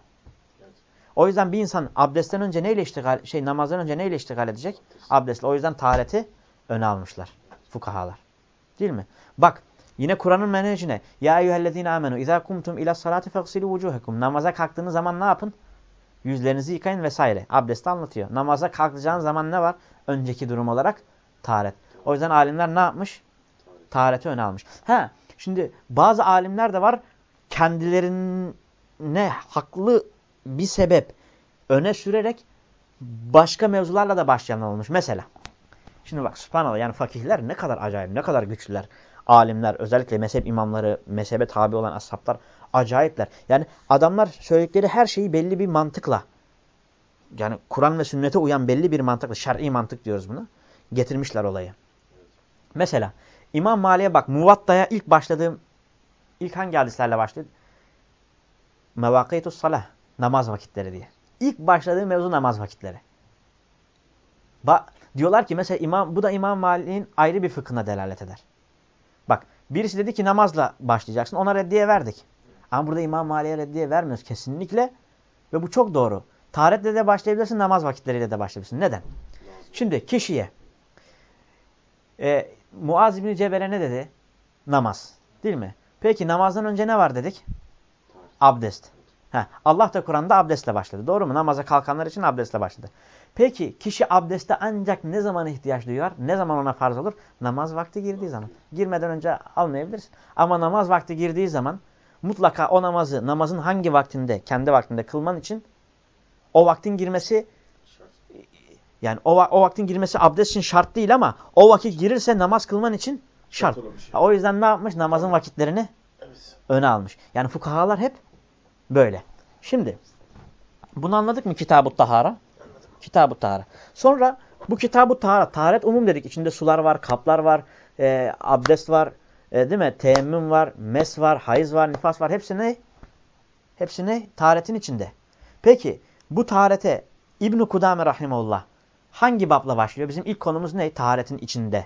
O yüzden bir insan abdestten önce neyle iştigal, şey namazdan önce neyle iştigal edecek? Abdestle. O yüzden tahareti öne almışlar. Fukahalar. Değil mi? Bak yine Kur'an'ın menhecine ya eyyühellezine amenu izâ kumtum ila salati feghsilu vucuhekum. Namaza kalktığınız zaman ne yapın? Yüzlerinizi yıkayın vesaire. Abdesti anlatıyor. Namaza kalkacağın zaman ne var? Önceki durum olarak taharet. O yüzden alimler ne yapmış? Tahareti öne almış. Ha, Şimdi bazı alimler de var kendilerine haklı bir sebep öne sürerek başka mevzularla da başlayan olmuş. Mesela şimdi bak subhanallah yani fakihler ne kadar acayip ne kadar güçlüler. Alimler özellikle mezhep imamları mezhebe tabi olan ashablar acayipler. Yani adamlar söyledikleri her şeyi belli bir mantıkla yani Kur'an ve sünnete uyan belli bir mantıkla şer'i mantık diyoruz buna getirmişler olayı. Mesela İmam Mali'ye bak Muvatta'ya ilk başladığım ilk hangi hadislerle başladı? Mevakitus salah. Namaz vakitleri diye. İlk başladığım mevzu namaz vakitleri. Ba diyorlar ki mesela imam bu da İmam Mali'nin ayrı bir fıkhına delalet eder. Bak birisi dedi ki namazla başlayacaksın. Ona reddiye verdik. Ama burada İmam Mali'ye reddiye vermiyoruz kesinlikle. Ve bu çok doğru. Taharetle de başlayabilirsin, namaz vakitleriyle de başlayabilirsin. Neden? Şimdi kişiye e, Muaz İbni Cebel'e ne dedi? Namaz. Değil mi? Peki namazdan önce ne var dedik? Abdest. Heh, Allah da Kur'an'da abdestle başladı. Doğru mu? Namaza kalkanlar için abdestle başladı. Peki kişi abdeste ancak ne zaman ihtiyaç duyar? Ne zaman ona farz olur? Namaz vakti girdiği zaman. Girmeden önce almayabilirsin. Ama namaz vakti girdiği zaman mutlaka o namazı namazın hangi vaktinde, kendi vaktinde kılman için o vaktin girmesi yani o, o vaktin girmesi abdest için şart değil ama o vakit girirse namaz kılman için şart. Şey. O yüzden ne yapmış? Namazın vakitlerini evet. öne almış. Yani fukahalar hep böyle. Şimdi bunu anladık mı Kitab-ı Tahara? Kitab-ı Tahara. Sonra bu Kitab-ı Tahara, taharet umum dedik. İçinde sular var, kaplar var, e, abdest var, e, değil mi? Teyemmüm var, mes var, hayız var, nifas var. Hepsi ne? Hepsi ne? Taharetin içinde. Peki bu taharete İbn-i Kudame Rahimullah hangi babla başlıyor? Bizim ilk konumuz ne? Taharetin içinde.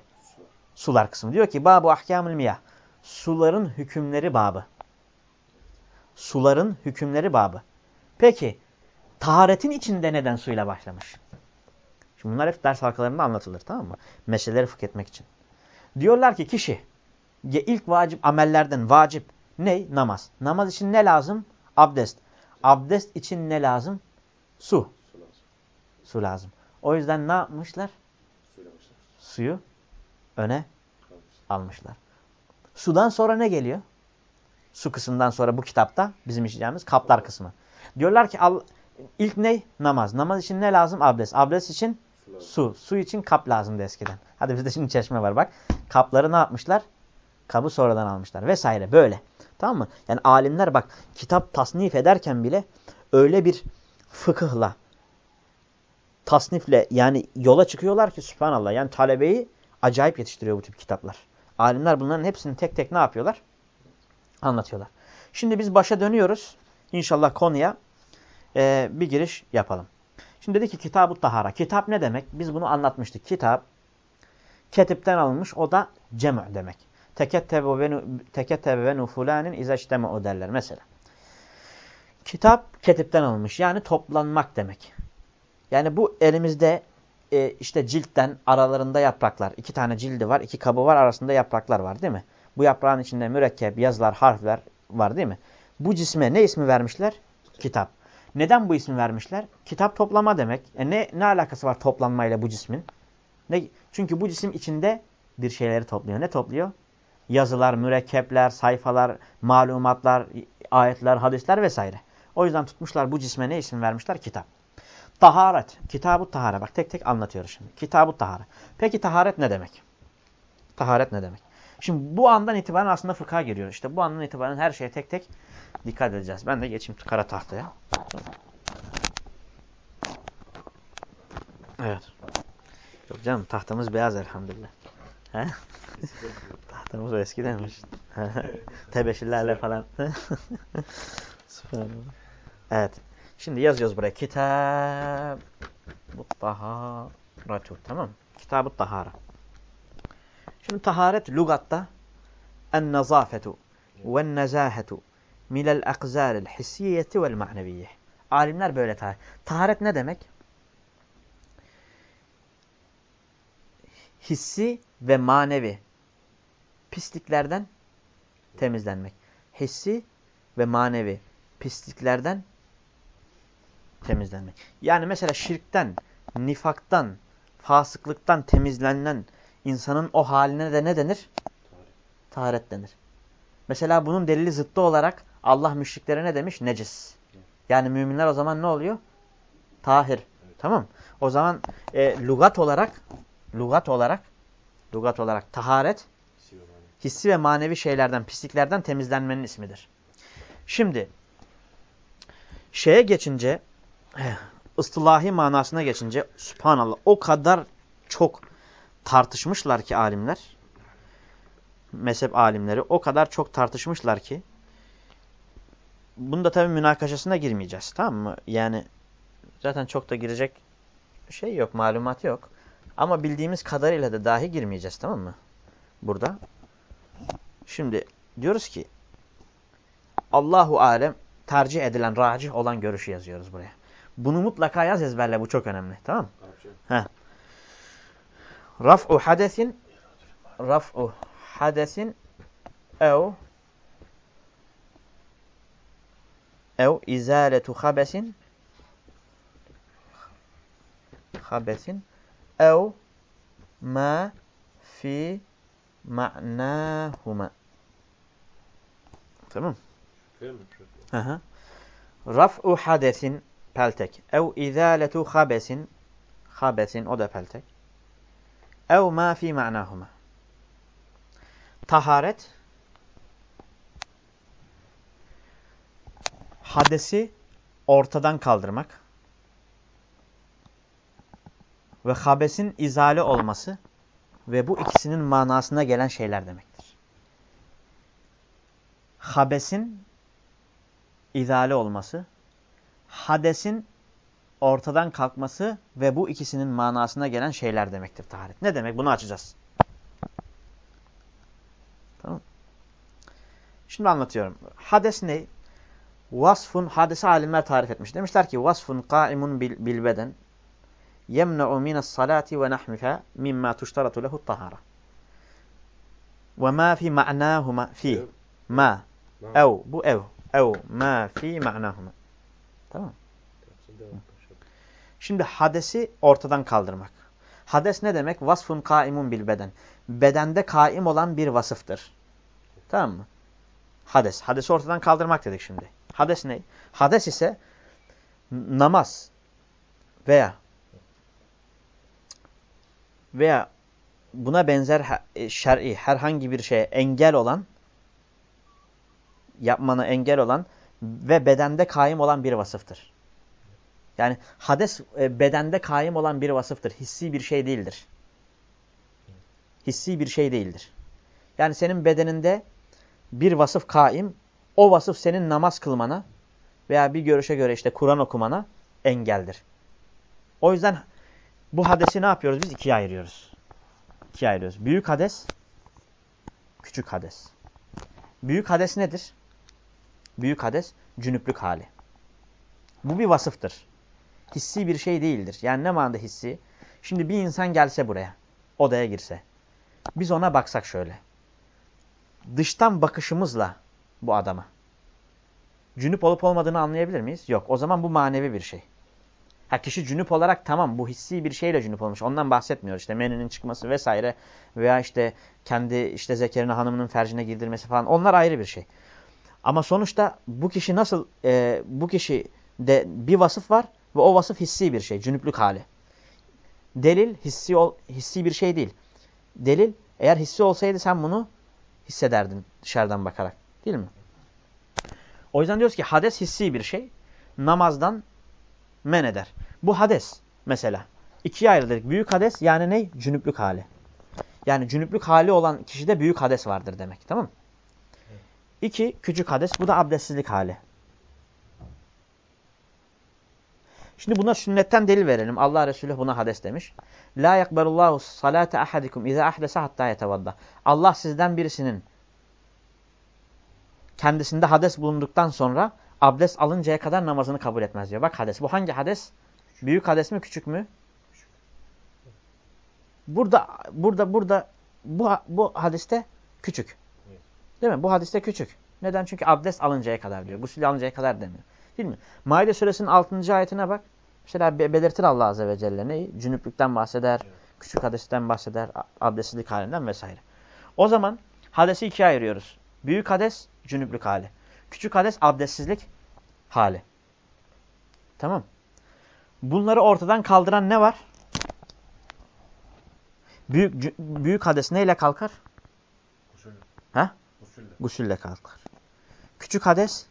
Sular kısmı. Diyor ki babu ahkamül miyah. Suların hükümleri babı. Suların hükümleri babı. Peki taharetin içinde neden suyla başlamış? Şimdi bunlar hep ders halkalarında anlatılır tamam mı? Meseleleri fıkh etmek için. Diyorlar ki kişi Ya ilk vacip amellerden vacip ne? Namaz. Namaz için ne lazım? Abdest. Abdest için ne lazım? Su. Su lazım. Su lazım. O yüzden ne yapmışlar? Suyu öne almışlar. Sudan sonra ne geliyor? Su kısmından sonra bu kitapta bizim işleyeceğimiz kaplar kısmı. Diyorlar ki al, ilk ne? Namaz. Namaz için ne lazım? Abdest. Abdest için su. Su için kap lazımdı eskiden. Hadi bizde şimdi çeşme var bak. Kapları ne yapmışlar? Kabı sonradan almışlar vesaire böyle. Tamam mı? Yani alimler bak kitap tasnif ederken bile öyle bir fıkıhla tasnifle yani yola çıkıyorlar ki subhanallah yani talebeyi acayip yetiştiriyor bu tip kitaplar. Alimler bunların hepsini tek tek ne yapıyorlar? Anlatıyorlar. Şimdi biz başa dönüyoruz. İnşallah konuya e, bir giriş yapalım. Şimdi dedi ki kitab-ı tahara. Kitap ne demek? Biz bunu anlatmıştık. Kitap ketipten alınmış. O da cem' demek. Tekettebe ve, nufulanin izeşteme o derler mesela. Kitap ketipten alınmış. Yani toplanmak demek. Yani bu elimizde e, işte ciltten aralarında yapraklar. iki tane cildi var, iki kabı var, arasında yapraklar var değil mi? Bu yaprağın içinde mürekkep, yazılar, harfler var değil mi? Bu cisme ne ismi vermişler? Kitap. Neden bu ismi vermişler? Kitap toplama demek. E ne, ne alakası var toplanmayla bu cismin? Ne? Çünkü bu cisim içinde bir şeyleri topluyor. Ne topluyor? Yazılar, mürekkepler, sayfalar, malumatlar, ayetler, hadisler vesaire. O yüzden tutmuşlar bu cisme ne isim vermişler? Kitap. Taharet. Kitab-ı tahare. Bak tek tek anlatıyoruz şimdi. Kitab-ı tahare. Peki taharet ne demek? Taharet ne demek? Şimdi bu andan itibaren aslında fıkha giriyor. İşte bu andan itibaren her şeye tek tek dikkat edeceğiz. Ben de geçeyim kara tahtaya. Evet. Yok canım tahtamız beyaz elhamdülillah. He? Tahtamız o eskidenmiş. Tebeşirlerle falan. *laughs* Süper. Evet. Şimdi yazıyoruz buraya. Kitab taharatu. Tamam Kitab-ı tahara. Şimdi taharet lugatta en-nazafetu ve-nezahetu minel akzaril hissiyeti vel ma'neviyye. Alimler böyle taharet. Taharet ne demek? Hissi ve manevi pisliklerden temizlenmek. Hissi ve manevi pisliklerden temizlenmek. Yani mesela şirkten, nifaktan, fasıklıktan temizlenen insanın o haline de ne denir? Taharet denir. Mesela bunun delili zıttı olarak Allah müşriklere ne demiş? Necis. Yani müminler o zaman ne oluyor? Tahir. Tamam. O zaman e, lugat olarak lugat olarak lugat olarak taharet hissi ve manevi şeylerden, pisliklerden temizlenmenin ismidir. Şimdi şeye geçince ıstılahi manasına geçince subhanallah o kadar çok tartışmışlar ki alimler mezhep alimleri o kadar çok tartışmışlar ki bunda tabii münakaşasına girmeyeceğiz tamam mı? Yani zaten çok da girecek şey yok, malumat yok. Ama bildiğimiz kadarıyla da dahi girmeyeceğiz tamam mı? Burada. Şimdi diyoruz ki Allahu alem tercih edilen, racih olan görüşü yazıyoruz buraya. Bunu mutlaka yaz ezberle bu çok önemli. Tamam mı? Raf'u hadesin raf'u hadesin ev ev izaletu habesin habesin ev ma fi ma'nahuma. Tamam. Hı. Raf'u hadesin peltek. Ev izaletu habesin habesin o da peltek. Ev ma fi ma'nahuma. Taharet hadesi ortadan kaldırmak ve habesin izale olması ve bu ikisinin manasına gelen şeyler demektir. Habesin izale olması, hadesin ortadan kalkması ve bu ikisinin manasına gelen şeyler demektir taharet. Ne demek? Bunu açacağız. Tamam Şimdi anlatıyorum. Hades ne? Vasfun, hadesi alimler tarif etmiş. Demişler ki vasfun kaimun bil, bil beden yemne'u minas salati ve nahmiha mimma tuştaratu lehu tahara. Ve ma fi ma'nahuma fi. Ma. Ev. Bu ev. Ev. Ma fi ma'nahuma. Tamam. Şimdi hadesi ortadan kaldırmak. Hades ne demek? Vasfun kaimun bil beden. Bedende kaim olan bir vasıftır. Tamam mı? Hades. Hadesi ortadan kaldırmak dedik şimdi. Hades ne? Hades ise namaz veya veya buna benzer e, şer'i herhangi bir şeye engel olan yapmana engel olan ve bedende kaim olan bir vasıftır. Yani hades e, bedende kaim olan bir vasıftır. Hissi bir şey değildir. Hissi bir şey değildir. Yani senin bedeninde bir vasıf kaim, o vasıf senin namaz kılmana veya bir görüşe göre işte Kur'an okumana engeldir. O yüzden bu hadesi ne yapıyoruz? Biz ikiye ayırıyoruz. İkiye ayırıyoruz. Büyük hades, küçük hades. Büyük hades nedir? Büyük hades, cünüplük hali. Bu bir vasıftır. Hissi bir şey değildir. Yani ne manada hissi? Şimdi bir insan gelse buraya, odaya girse. Biz ona baksak şöyle. Dıştan bakışımızla bu adama. Cünüp olup olmadığını anlayabilir miyiz? Yok. O zaman bu manevi bir şey. Ha kişi cünüp olarak tamam bu hissi bir şeyle cünüp olmuş. Ondan bahsetmiyor. İşte meninin çıkması vesaire veya işte kendi işte zekerini hanımının fercine girdirmesi falan. Onlar ayrı bir şey. Ama sonuçta bu kişi nasıl e, bu kişi de bir vasıf var ve o vasıf hissi bir şey. Cünüplük hali. Delil hissi, ol, hissi bir şey değil. Delil eğer hissi olsaydı sen bunu hissederdin dışarıdan bakarak. Değil mi? O yüzden diyoruz ki hades hissi bir şey. Namazdan men eder. Bu hades mesela. İkiye ayrılır. Büyük hades yani ne? Cünüplük hali. Yani cünüplük hali olan kişide büyük hades vardır demek. Tamam mı? İki, küçük hades. Bu da abdestsizlik hali. Şimdi buna sünnetten delil verelim. Allah Resulü buna hades demiş. La yakberullahu salate ahadikum iza ahdese hatta yetevadda. Allah sizden birisinin kendisinde hades bulunduktan sonra abdest alıncaya kadar namazını kabul etmez diyor. Bak hades. Bu hangi hades? Büyük hades mi küçük mü? Burada burada burada bu bu hadiste küçük. Değil mi? Bu hadiste küçük. Neden? Çünkü abdest alıncaya kadar diyor. Gusül alıncaya kadar demiyor. Değil mi? Maide suresinin 6. ayetine bak. Mesela be- belirtir Allah Azze ve Celle neyi? Cünüplükten bahseder, küçük hadesten bahseder, a- abdestsizlik halinden vesaire. O zaman hadesi ikiye ayırıyoruz. Büyük hades, cünüplük hali. Küçük hades, abdestsizlik hali. Tamam. Bunları ortadan kaldıran ne var? Büyük, büyük hades neyle kalkar? Gusül. Ha? Gusülle. Gusülle kalkar. Küçük hades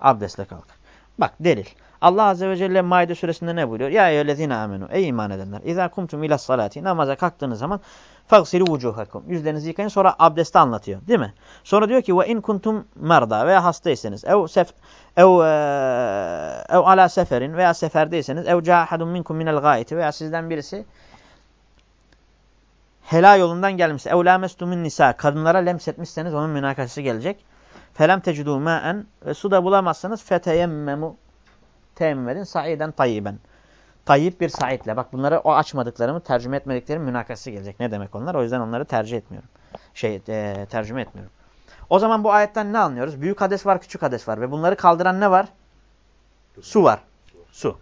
abdestle kalkar. Bak delil. Allah Azze ve Celle Maide suresinde ne buyuruyor? Ya eyyühellezine amenu. Ey iman edenler. İzâ kumtum ilas salati. Namaza kalktığınız zaman fagsilu vucuhakum. Yüzlerinizi yıkayın. Sonra abdesti anlatıyor. Değil mi? Sonra diyor ki ve in kuntum merda veya hastaysanız ev sef ev ev ala seferin veya seferdeyseniz ev cahadun minkum minel gayeti veya sizden birisi helal yolundan gelmişse ev lamestumun nisa kadınlara lemsetmişseniz onun münakaşası gelecek. Felem tecidû mâen ve su da bulamazsanız feteyemmemu teyemmüm edin saiden tayyiben. Tayyip bir saitle. Bak bunları o açmadıklarımı tercüme etmediklerim münakaşası gelecek. Ne demek onlar? O yüzden onları tercih etmiyorum. Şey e, tercüme etmiyorum. O zaman bu ayetten ne anlıyoruz? Büyük hades var, küçük hades var ve bunları kaldıran ne var? Su var. Su.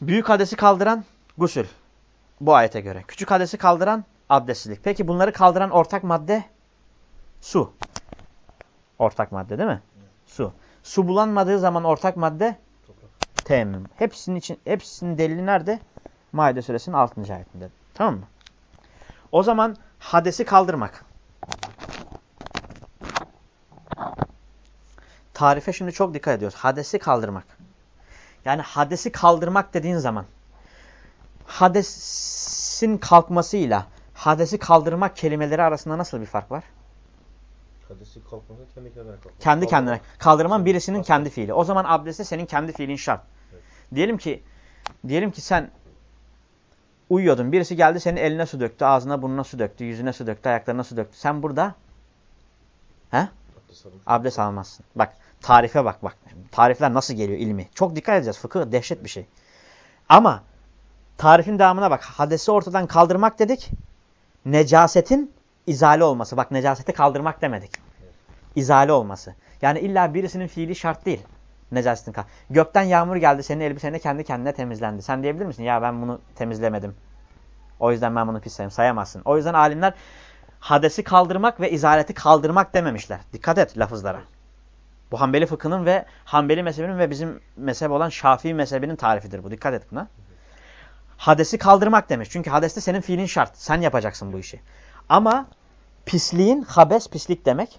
Büyük hadesi kaldıran gusül. Bu ayete göre. Küçük hadesi kaldıran abdestsizlik. Peki bunları kaldıran ortak madde? Su. Ortak madde değil mi? Su. Su bulanmadığı zaman ortak madde? Toprak. Hepsinin için hepsinin delili nerede? Maide suresinin 6. ayetinde. Tamam mı? O zaman hadesi kaldırmak. Tarife şimdi çok dikkat ediyoruz. Hadesi kaldırmak. Yani hadesi kaldırmak dediğin zaman hadesin kalkmasıyla hadesi kaldırmak kelimeleri arasında nasıl bir fark var? Hadisi kalkması kendi kendine kalkması. Kendi kendine. Kaldırman birisinin kendi fiili. O zaman abdeste senin kendi fiilin şart. Evet. Diyelim ki diyelim ki sen uyuyordun. Birisi geldi senin eline su döktü, ağzına burnuna su döktü, yüzüne su döktü, ayaklarına su döktü. Sen burada he? Abdest almazsın. Bak tarife bak bak. Tarifler nasıl geliyor ilmi. Çok dikkat edeceğiz. Fıkıh dehşet bir şey. Ama tarifin devamına bak. Hadesi ortadan kaldırmak dedik. Necasetin izale olması. Bak necaseti kaldırmak demedik. İzale olması. Yani illa birisinin fiili şart değil. Necasetin kal. Gökten yağmur geldi senin elbiseni kendi kendine temizlendi. Sen diyebilir misin? Ya ben bunu temizlemedim. O yüzden ben bunu pisledim. Sayamazsın. O yüzden alimler hadesi kaldırmak ve izaleti kaldırmak dememişler. Dikkat et lafızlara. Bu Hanbeli fıkhının ve Hanbeli mezhebinin ve bizim mezhep olan Şafii mezhebinin tarifidir bu. Dikkat et buna. Hadesi kaldırmak demiş. Çünkü hadeste senin fiilin şart. Sen yapacaksın bu işi. Ama pisliğin habes pislik demek.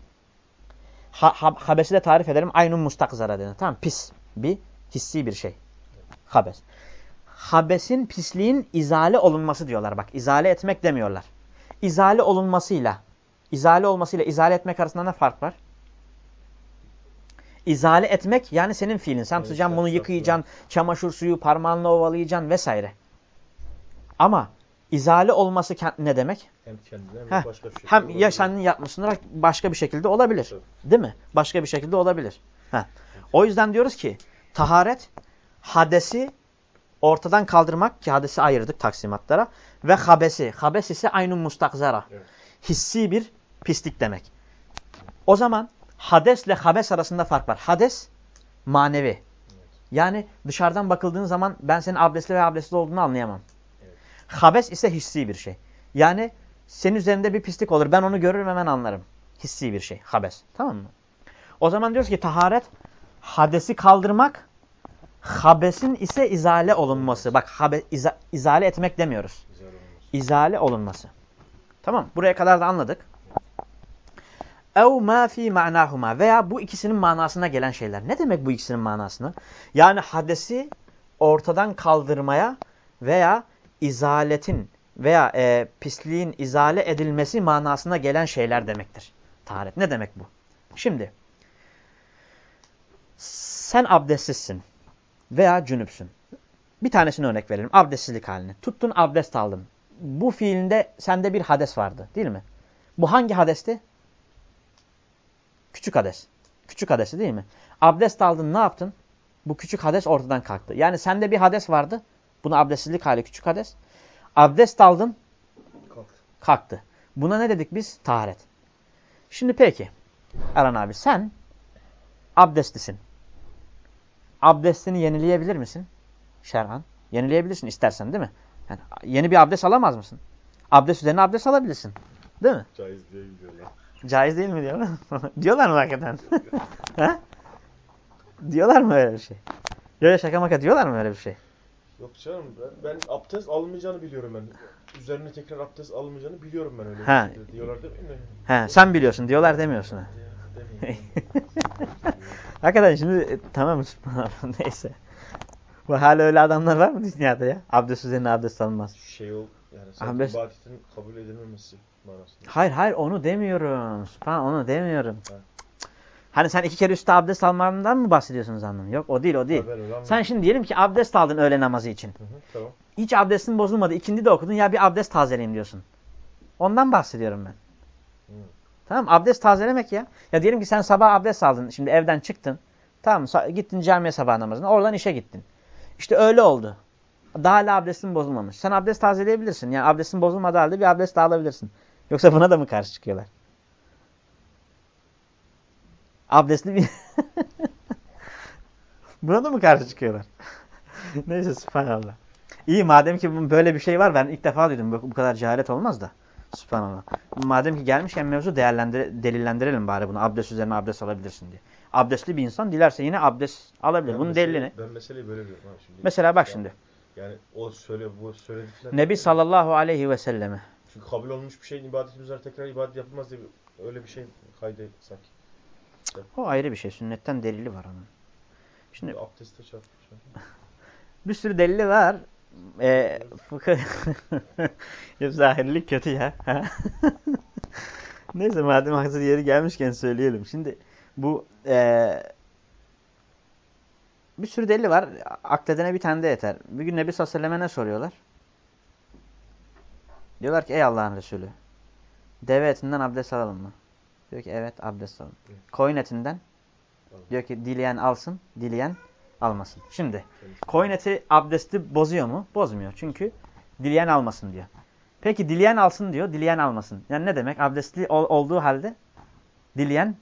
Ha, ha, habesi de tarif ederim. Aynun mustakzara denir. Tamam Pis. Bir hissi bir şey. Habes. Habesin pisliğin izale olunması diyorlar. Bak izale etmek demiyorlar. İzale olunmasıyla izale olmasıyla izale etmek arasında ne fark var? İzale etmek yani senin fiilin. Sen Evet, tutacaksın bunu yıkayacaksın, çamaşır suyu parmağınla ovalayacaksın vesaire. Ama izale olması ne demek? Hem kendine hem Heh, başka bir şey. Hem ya senin yapmışsın başka bir şekilde olabilir. Tabii. Değil mi? Başka bir şekilde olabilir. Heh. O yüzden diyoruz ki taharet hadesi ortadan kaldırmak ki hadesi ayırdık taksimatlara ve habesi. Habes ise aynun mustakzara. Evet. Hissi bir pislik demek. O zaman hadesle habes arasında fark var. Hades manevi. Yani dışarıdan bakıldığın zaman ben senin abdestli ve abdestli olduğunu anlayamam. Habes ise hissi bir şey. Yani senin üzerinde bir pislik olur. Ben onu görürüm hemen anlarım. Hissi bir şey. Habes. Tamam mı? O zaman diyoruz ki taharet hadesi kaldırmak, habesin ise izale olunması. Bak habe, iza, izale etmek demiyoruz. İzale olunması. Tamam. Buraya kadar da anladık. Ev ma fi ma'nahuma veya bu ikisinin manasına gelen şeyler. Ne demek bu ikisinin manasını? Yani hadesi ortadan kaldırmaya veya izaletin veya e, pisliğin izale edilmesi manasına gelen şeyler demektir. Taharet. Ne demek bu? Şimdi sen abdestsizsin veya cünüpsün. Bir tanesini örnek verelim. Abdestsizlik halini. Tuttun abdest aldın. Bu fiilinde sende bir hades vardı değil mi? Bu hangi hadesti? Küçük hades. Küçük hadesi değil mi? Abdest aldın ne yaptın? Bu küçük hades ortadan kalktı. Yani sende bir hades vardı. Bunu abdestsizlik hali küçük hades. Abdest aldın Kalk. kalktı. Buna ne dedik biz? Taharet. Şimdi peki. Erhan abi sen abdestlisin. Abdestini yenileyebilir misin? Şerhan. Yenileyebilirsin istersen değil mi? Yani yeni bir abdest alamaz mısın? Abdest üzerine abdest alabilirsin. Değil mi? Caiz diye gidiyorlar. Caiz değil mi diyorlar? *laughs* diyorlar mı hakikaten? *laughs* ha? Diyorlar mı öyle bir şey? Böyle şaka maka diyorlar mı öyle bir şey? Yok canım ben, ben abdest almayacağını biliyorum ben. Üzerine tekrar abdest almayacağını biliyorum ben öyle. Ha. şey Diyorlar değil mi? He, sen biliyorsun diyorlar demiyorsun. ha. *laughs* Hakikaten şimdi e, tamam *laughs* neyse. Bu hala öyle adamlar var mı dünyada ya? Abdest üzerine abdest alınmaz. şey ol yani sanki Abdest- ibadetin kabul edilmemesi manasında. Hayır hayır onu demiyorum. Sübhan onu demiyorum. Ha. Hani sen iki kere üstte abdest almandan mı bahsediyorsunuz anlamı? Yok o değil o değil. Ha, ben öyle anladım. Sen şimdi diyelim ki abdest aldın öğle namazı için. Hı hı, tamam. Hiç abdestin bozulmadı. İkindi de okudun ya bir abdest tazeleyeyim diyorsun. Ondan bahsediyorum ben. Hı. Tamam abdest tazelemek ya. Ya diyelim ki sen sabah abdest aldın. Şimdi evden çıktın. Tamam gittin camiye sabah namazına. Oradan işe gittin. İşte öyle oldu. Daha hala abdestin bozulmamış. Sen abdest tazeleyebilirsin. Yani abdestin bozulmadığı halde bir abdest daha alabilirsin. Yoksa buna da mı karşı çıkıyorlar? Abdestli bir... *laughs* buna da mı karşı çıkıyorlar? *laughs* Neyse subhanallah. İyi madem ki böyle bir şey var ben ilk defa duydum. Bu bu kadar cehalet olmaz da. Subhanallah. Madem ki gelmişken mevzu değerlendir delillendirelim bari bunu. Abdest üzerine abdest alabilirsin diye. Abdestli bir insan dilerse yine abdest alabilir. Ben Bunun mesele- delili ne? Ben meseleyi böyle diyorum abi şimdi. Mesela bak şimdi. Yani o söyle bu söyledikler. Nebi sallallahu aleyhi ve selleme. Çünkü kabul olmuş bir şeyin ibadetin üzerine tekrar ibadet yapılmaz diye öyle bir şey kaydı sanki. O ayrı bir şey. Sünnetten delili var onun. Şimdi Abdeste çarpmış. *laughs* bir sürü delili var. Ee, fıkıh... *laughs* zahirlik kötü ya. *laughs* Neyse madem hazır yeri gelmişken söyleyelim. Şimdi bu ee, bir sürü delili var. Akledene bir tane de yeter. Bir gün Nebi sallallahu ne soruyorlar? Diyorlar ki ey Allah'ın Resulü deve etinden abdest alalım mı? Diyor ki evet abdest alalım. Evet. Koyun etinden Alalım. diyor ki dileyen alsın, dileyen almasın. Şimdi koyun eti abdesti bozuyor mu? Bozmuyor. Çünkü dileyen almasın diyor. Peki dileyen alsın diyor, dileyen almasın. Yani ne demek? Abdestli ol, olduğu halde dileyen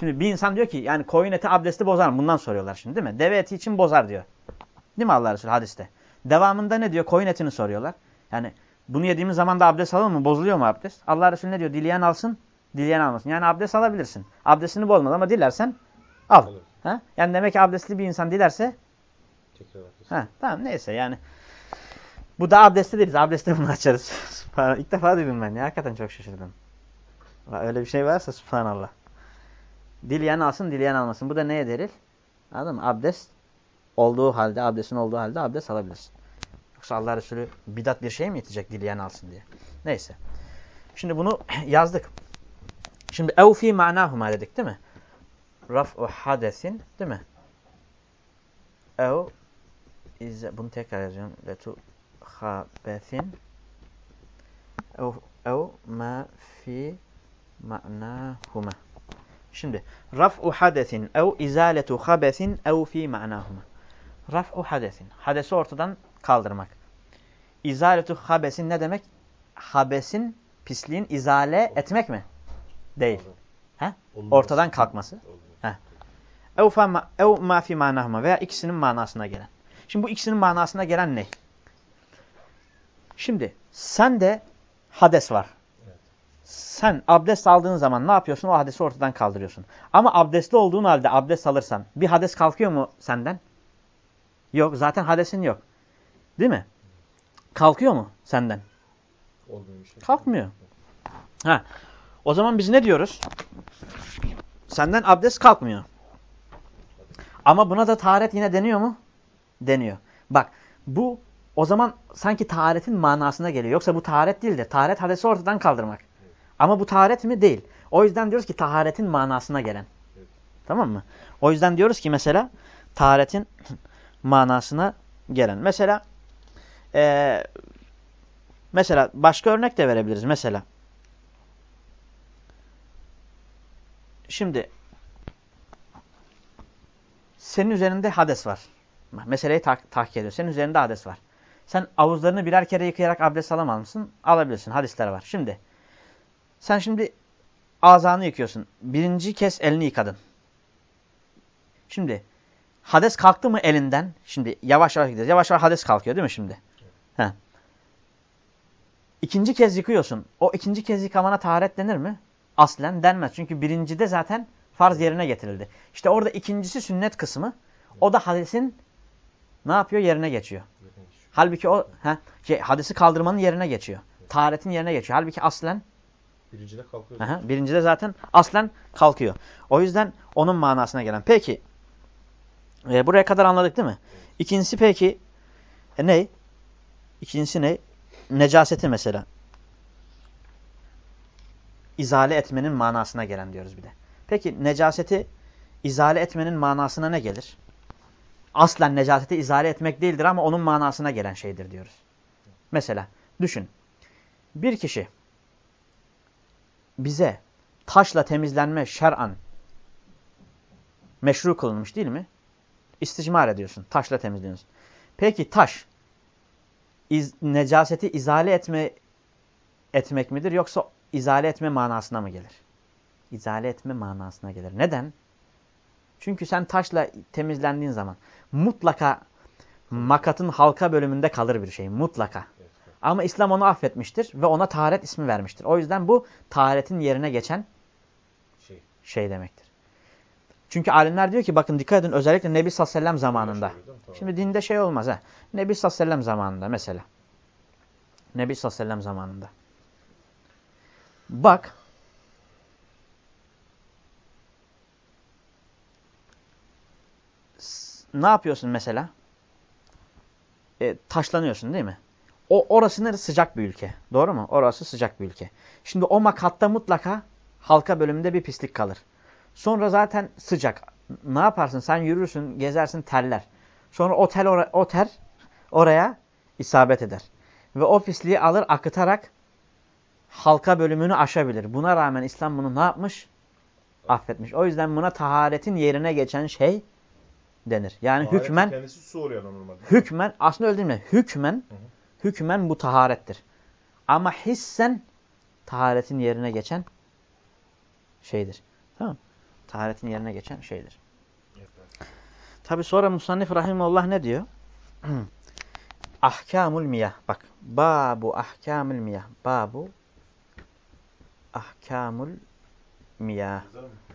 Şimdi bir insan diyor ki yani koyun eti abdesti bozar mı? Bundan soruyorlar şimdi değil mi? Deve eti için bozar diyor. Değil mi Allah Resulü hadiste? Devamında ne diyor? Koyun etini soruyorlar. Yani bunu yediğimiz zaman da abdest alır mı? Bozuluyor mu abdest? Allah Resulü ne diyor? Dileyen alsın, dileyen almasın. Yani abdest alabilirsin. Abdestini bozmaz ama dilersen al. Alır. Ha? Yani demek ki abdestli bir insan dilerse ha, tamam neyse yani. Bu da abdestli değiliz. Abdesti bunu açarız. *laughs* İlk defa duydum ben ya. Hakikaten çok şaşırdım. Öyle bir şey varsa subhanallah. Dileyen alsın, dileyen almasın. Bu da neye delil? Anladın mı? Abdest olduğu halde, abdestin olduğu halde abdest alabilirsin. Yoksa Allah Resulü bidat bir şey mi itecek dileyen alsın diye. Neyse. Şimdi bunu *clears throat* yazdık. Şimdi ev fi manahuma dedik değil mi? Raf'u hadesin değil mi? Ev iz bunu tekrar yazacağım. Letu habesin ev, ev ma fi ma'nahuma. Şimdi raf'u hadesin ev izaletu habesin ev fi ma'nahuma. Raf'u hadesin. Hadesi ortadan kaldırmak. İzaletu habesin ne demek? Habesin, pisliğin izale etmek mi? Değil. He? Ortadan kalkması. Ev, ma fi manahuma veya ikisinin manasına gelen. Şimdi bu ikisinin manasına gelen ne? Şimdi sen de hades var. Evet. Sen abdest aldığın zaman ne yapıyorsun? O hadesi ortadan kaldırıyorsun. Ama abdestli olduğun halde abdest alırsan bir hades kalkıyor mu senden? Yok. Zaten hadesin yok. Değil mi? Kalkıyor mu senden? Şey. Kalkmıyor. Ha. O zaman biz ne diyoruz? Senden abdest kalkmıyor. Ama buna da taharet yine deniyor mu? Deniyor. Bak bu o zaman sanki taharetin manasına geliyor. Yoksa bu taharet değildir. Taharet hadesi ortadan kaldırmak. Ama bu taharet mi? Değil. O yüzden diyoruz ki taharetin manasına gelen. Tamam mı? O yüzden diyoruz ki mesela taharetin *clears throat* manasına gelen. Mesela eee mesela başka örnek de verebiliriz. Mesela şimdi senin üzerinde hades var. Meseleyi tak tahkik ediyor. Senin üzerinde hades var. Sen avuzlarını birer kere yıkayarak abdest alamaz mısın? Alabilirsin. Hadisler var. Şimdi sen şimdi azanı yıkıyorsun. Birinci kez elini yıkadın. Şimdi hades kalktı mı elinden? Şimdi yavaş yavaş gideceğiz. Yavaş yavaş hades kalkıyor değil mi şimdi? He. İkinci kez yıkıyorsun. O ikinci kez yıkamana taharet denir mi? Aslen denmez. Çünkü birincide zaten farz yerine getirildi. İşte orada ikincisi sünnet kısmı. O da hadesin ne yapıyor? Yerine geçiyor. Halbuki o he, şey, hadisi kaldırmanın yerine geçiyor. Taharetin yerine geçiyor. Halbuki aslen Birincide kalkıyor. Aha, birincide zaten aslen kalkıyor. O yüzden onun manasına gelen. Peki e, buraya kadar anladık değil mi? İkincisi peki e, ne? İkincisi ne? Necaseti mesela. İzale etmenin manasına gelen diyoruz bir de. Peki necaseti izale etmenin manasına ne gelir? Aslen necaseti izale etmek değildir ama onun manasına gelen şeydir diyoruz. Mesela düşün. Bir kişi bize taşla temizlenme şer'an meşru kılınmış değil mi? İsticmar ediyorsun. Taşla temizliyorsun. Peki taş iz, necaseti izale etme etmek midir yoksa izale etme manasına mı gelir? İzale etme manasına gelir. Neden? Çünkü sen taşla temizlendiğin zaman mutlaka makatın halka bölümünde kalır bir şey. Mutlaka. Ama İslam onu affetmiştir ve ona taharet ismi vermiştir. O yüzden bu taharetin yerine geçen Şey. şey demektir. Çünkü alimler diyor ki bakın dikkat edin özellikle Nebi sallallahu aleyhi ve sellem zamanında. Şey? Tamam. Şimdi dinde şey olmaz ha. Nebi sallallahu aleyhi ve sellem zamanında mesela. Nebi sallallahu aleyhi ve sellem zamanında. Bak. Ne yapıyorsun mesela? E, taşlanıyorsun değil mi? O orası neresi sıcak bir ülke. Doğru mu? Orası sıcak bir ülke. Şimdi o makatta mutlaka halka bölümünde bir pislik kalır. Sonra zaten sıcak. Ne yaparsın? Sen yürürsün, gezersin, terler. Sonra o, tel ora- o oraya isabet eder. Ve o pisliği alır akıtarak halka bölümünü aşabilir. Buna rağmen İslam bunu ne yapmış? Affetmiş. O yüzden buna taharetin yerine geçen şey denir. Yani Taharetin hükmen Kendisi su oluyor normalde. hükmen aslında öyle değil mi? Hükmen hı. hükmen bu taharettir. Ama hissen taharetin yerine geçen şeydir. Tamam Taharetin yerine geçen şeydir. Tabi sonra Musannif Rahimullah ne diyor? *clears throat* Ahkamul miyah. Bak. Babu ahkamul miyah. Babu ahkamul miyah.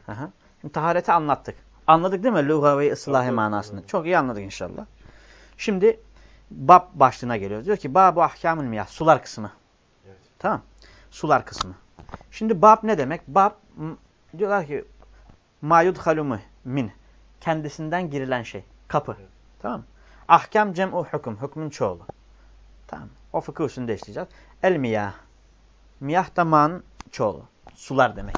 Aha. Şimdi tahareti anlattık. Anladık değil mi? Luga ve ıslahi manasını. Çok iyi anladık inşallah. Şimdi bab başlığına geliyoruz. Diyor ki babu ahkamul miyah. Sular kısmı. Evet. Tamam. Sular kısmı. Şimdi bab ne demek? Bab diyorlar ki ma yudhalu min. Kendisinden girilen şey. Kapı. Evet. Tamam Ahkam cem'u hüküm. Hükmün çoğulu. Tamam. O fıkıh usulünde işleyeceğiz. El miyah. Miyah da man çoğulu. Sular demek.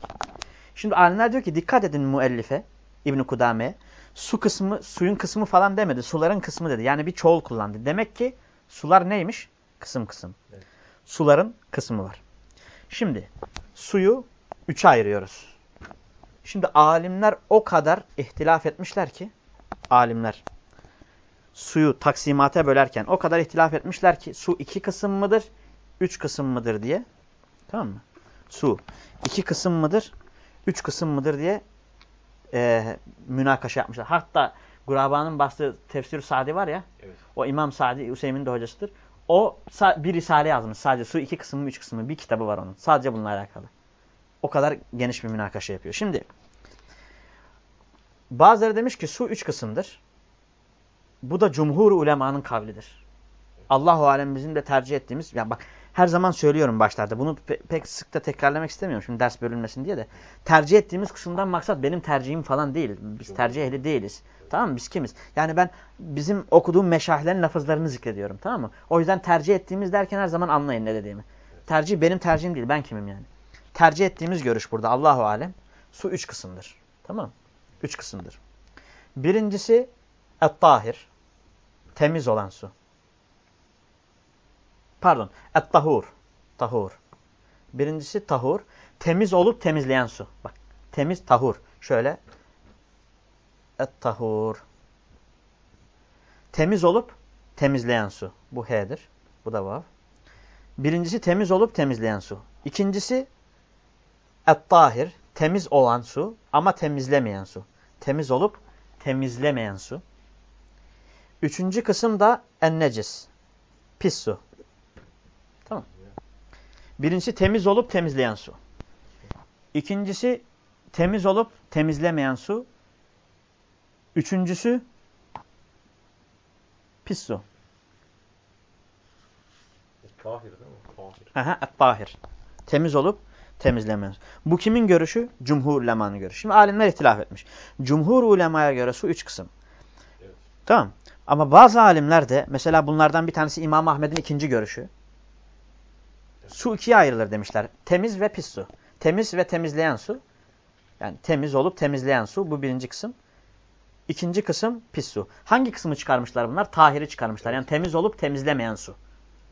Şimdi alimler diyor ki dikkat edin müellife. İbn Kudame. Su kısmı, suyun kısmı falan demedi. Suların kısmı dedi. Yani bir çoğul kullandı. Demek ki sular neymiş? Kısım kısım. Evet. Suların kısmı var. Şimdi suyu üçe ayırıyoruz. Şimdi alimler o kadar ihtilaf etmişler ki alimler suyu taksimata bölerken o kadar ihtilaf etmişler ki su iki kısım mıdır, üç kısım mıdır diye. Tamam mı? Su iki kısım mıdır, üç kısım mıdır diye e, münakaşa yapmışlar. Hatta Guraba'nın bastığı tefsir Sadi var ya, Evet. o İmam Sadi, Hüseyin'in de hocasıdır. O bir risale yazmış. Sadece su iki kısmı mı, üç kısmı mı? Bir kitabı var onun. Sadece bununla alakalı. O kadar geniş bir münakaşa yapıyor. Şimdi bazıları demiş ki su üç kısımdır. Bu da cumhur ulemanın kavlidir. Allahu alem bizim de tercih ettiğimiz yani bak her zaman söylüyorum başlarda. Bunu pe pek sık da tekrarlamak istemiyorum şimdi ders bölünmesin diye de. Tercih ettiğimiz kısımdan maksat benim tercihim falan değil. Biz tercih ehli değiliz. Tamam mı? Biz kimiz? Yani ben bizim okuduğum meşahlerin lafızlarını zikrediyorum. Tamam mı? O yüzden tercih ettiğimiz derken her zaman anlayın ne dediğimi. Tercih benim tercihim değil. Ben kimim yani? Tercih ettiğimiz görüş burada Allahu alem. Su üç kısımdır. Tamam Üç kısımdır. Birincisi et-tahir. Temiz olan su. Pardon. Et-tahur. Tahur. Birincisi tahur. Temiz olup temizleyen su. Bak. Temiz tahur. Şöyle. Et-tahur. Temiz olup temizleyen su. Bu H'dir. Bu da vav. Birincisi temiz olup temizleyen su. İkincisi et-tahir. Temiz olan su ama temizlemeyen su. Temiz olup temizlemeyen su. Üçüncü kısım da en-necis. Pis su. Tamam. Birincisi temiz olup temizleyen su. İkincisi temiz olup temizlemeyen su. Üçüncüsü pis su. Tahir değil mi? Tahir. Aha, tahir. Temiz olup temizlemeyen su. Bu kimin görüşü? Cumhur ulemanın görüşü. Şimdi alimler ihtilaf etmiş. Cumhur ulemaya göre su üç kısım. Evet. Tamam. Ama bazı alimler de mesela bunlardan bir tanesi İmam Ahmed'in ikinci görüşü. Su ikiye ayrılır demişler. Temiz ve pis su. Temiz ve temizleyen su. Yani temiz olup temizleyen su. Bu birinci kısım. İkinci kısım pis su. Hangi kısmı çıkarmışlar bunlar? Tahiri çıkarmışlar. Yani temiz olup temizlemeyen su.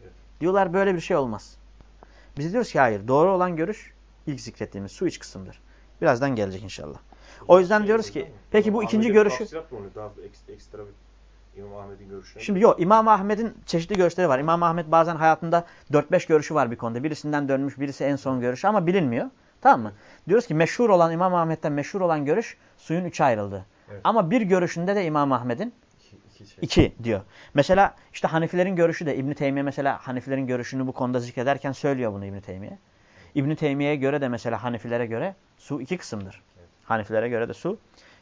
Evet. Diyorlar böyle bir şey olmaz. Biz diyoruz ki hayır. Doğru olan görüş ilk zikrettiğimiz su iç kısımdır. Birazdan gelecek inşallah. O yüzden diyoruz ki peki bu ikinci görüşü? Daha ek- ekstra bir İmam Ahmet'in görüşüne. Şimdi yok İmam Ahmet'in çeşitli görüşleri var. İmam Ahmet bazen hayatında 4-5 görüşü var bir konuda. Birisinden dönmüş, birisi en son görüşü ama bilinmiyor. Tamam mı? Diyoruz ki meşhur olan İmam Ahmet'ten meşhur olan görüş suyun üçe ayrıldı. Evet. Ama bir görüşünde de İmam Ahmet'in iki, iki şey. iki diyor. Mesela işte Hanifilerin görüşü de İbn Teymiye mesela Hanifilerin görüşünü bu konuda zikrederken söylüyor bunu İbn Teymiye. İbn Teymiye'ye göre de mesela Hanifilere göre su iki kısımdır. Evet. Hanifilere göre de su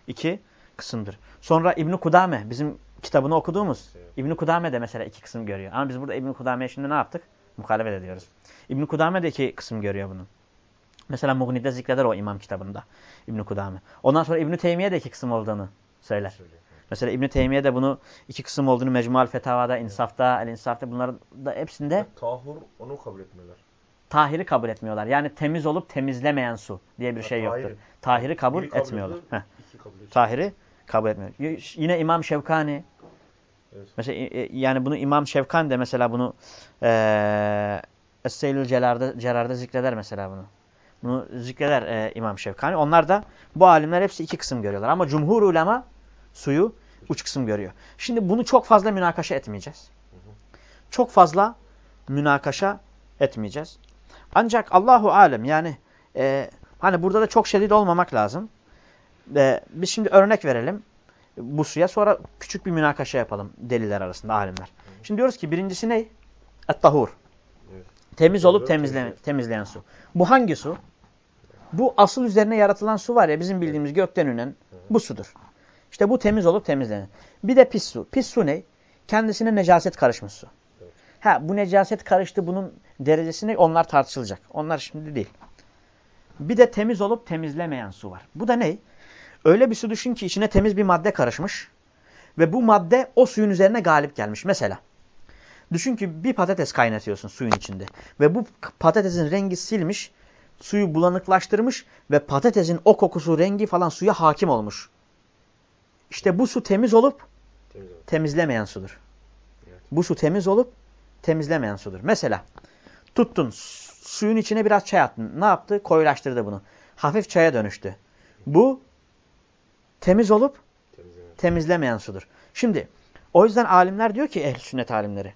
iki kısımdır. Sonra İbn Kudame bizim kitabını okuduğumuz Evet. İbn Kudame de mesela iki kısım görüyor. Ama biz burada İbn Kudame'ye şimdi ne yaptık? Muhalefet ediyoruz. İbn Kudame de iki kısım görüyor bunu. Mesela Mughni'de zikreder o imam kitabında İbn Kudame. Ondan sonra İbn Teymiye de iki kısım olduğunu söyler. Mesela İbn Teymiye de bunu iki kısım olduğunu Mecmual Fetavada, İnsaf'ta, El İnsaf'ta bunların da hepsinde Tahur onu kabul etmiyorlar. tahiri kabul etmiyorlar. Yani temiz olup temizlemeyen su diye bir Ha, şey yoktur. tahiri. Kabul kabul etmiyorlar. kabul. Tahiri kabul etmiyor. Yine İmam Şevkani Evet. mesela e, yani bunu İmam Şevkani de mesela bunu eee Es-Seylül Cerar'da zikreder mesela bunu. Bunu zikreder e, İmam Şevkani. Onlar da bu alimler hepsi iki kısım görüyorlar. Ama cumhur ulema suyu üç kısım görüyor. Şimdi bunu çok fazla münakaşa etmeyeceğiz. Çok fazla münakaşa etmeyeceğiz. Ancak Allahu alem yani e, hani burada da çok şiddet olmamak lazım. E, biz şimdi örnek verelim bu suya sonra küçük bir münakaşa yapalım deliler arasında alimler. Şimdi diyoruz ki birincisi ne? Et-tahur. Evet. Temiz olup Doğru, temizleyen, su. Bu hangi su? Bu asıl üzerine yaratılan su var ya bizim bildiğimiz gökten inen bu sudur. İşte bu temiz olup temizlenen. Bir de pis su. Pis su ne? Kendisine necaset karışmış su. Ha bu necaset karıştı bunun derecesi ne? Onlar tartışılacak. Onlar şimdi değil. Bir de temiz olup temizlemeyen su var. Bu da ne? Öyle bir su düşün ki içine temiz bir madde karışmış ve bu madde o suyun üzerine galip gelmiş. Mesela düşün ki bir patates kaynatıyorsun suyun içinde ve bu patatesin rengi silmiş, suyu bulanıklaştırmış ve patatesin o kokusu, rengi falan suya hakim olmuş. İşte bu su temiz olup Temiz oldu. temizlemeyen sudur. Evet. Bu su temiz olup temizlemeyen sudur. Mesela tuttun su- suyun içine biraz çay attın. Ne yaptı? Koyulaştırdı bunu. Hafif çaya dönüştü. Bu temiz olup temizlemeyen sudur. Şimdi o yüzden alimler diyor ki ehl sünnet alimleri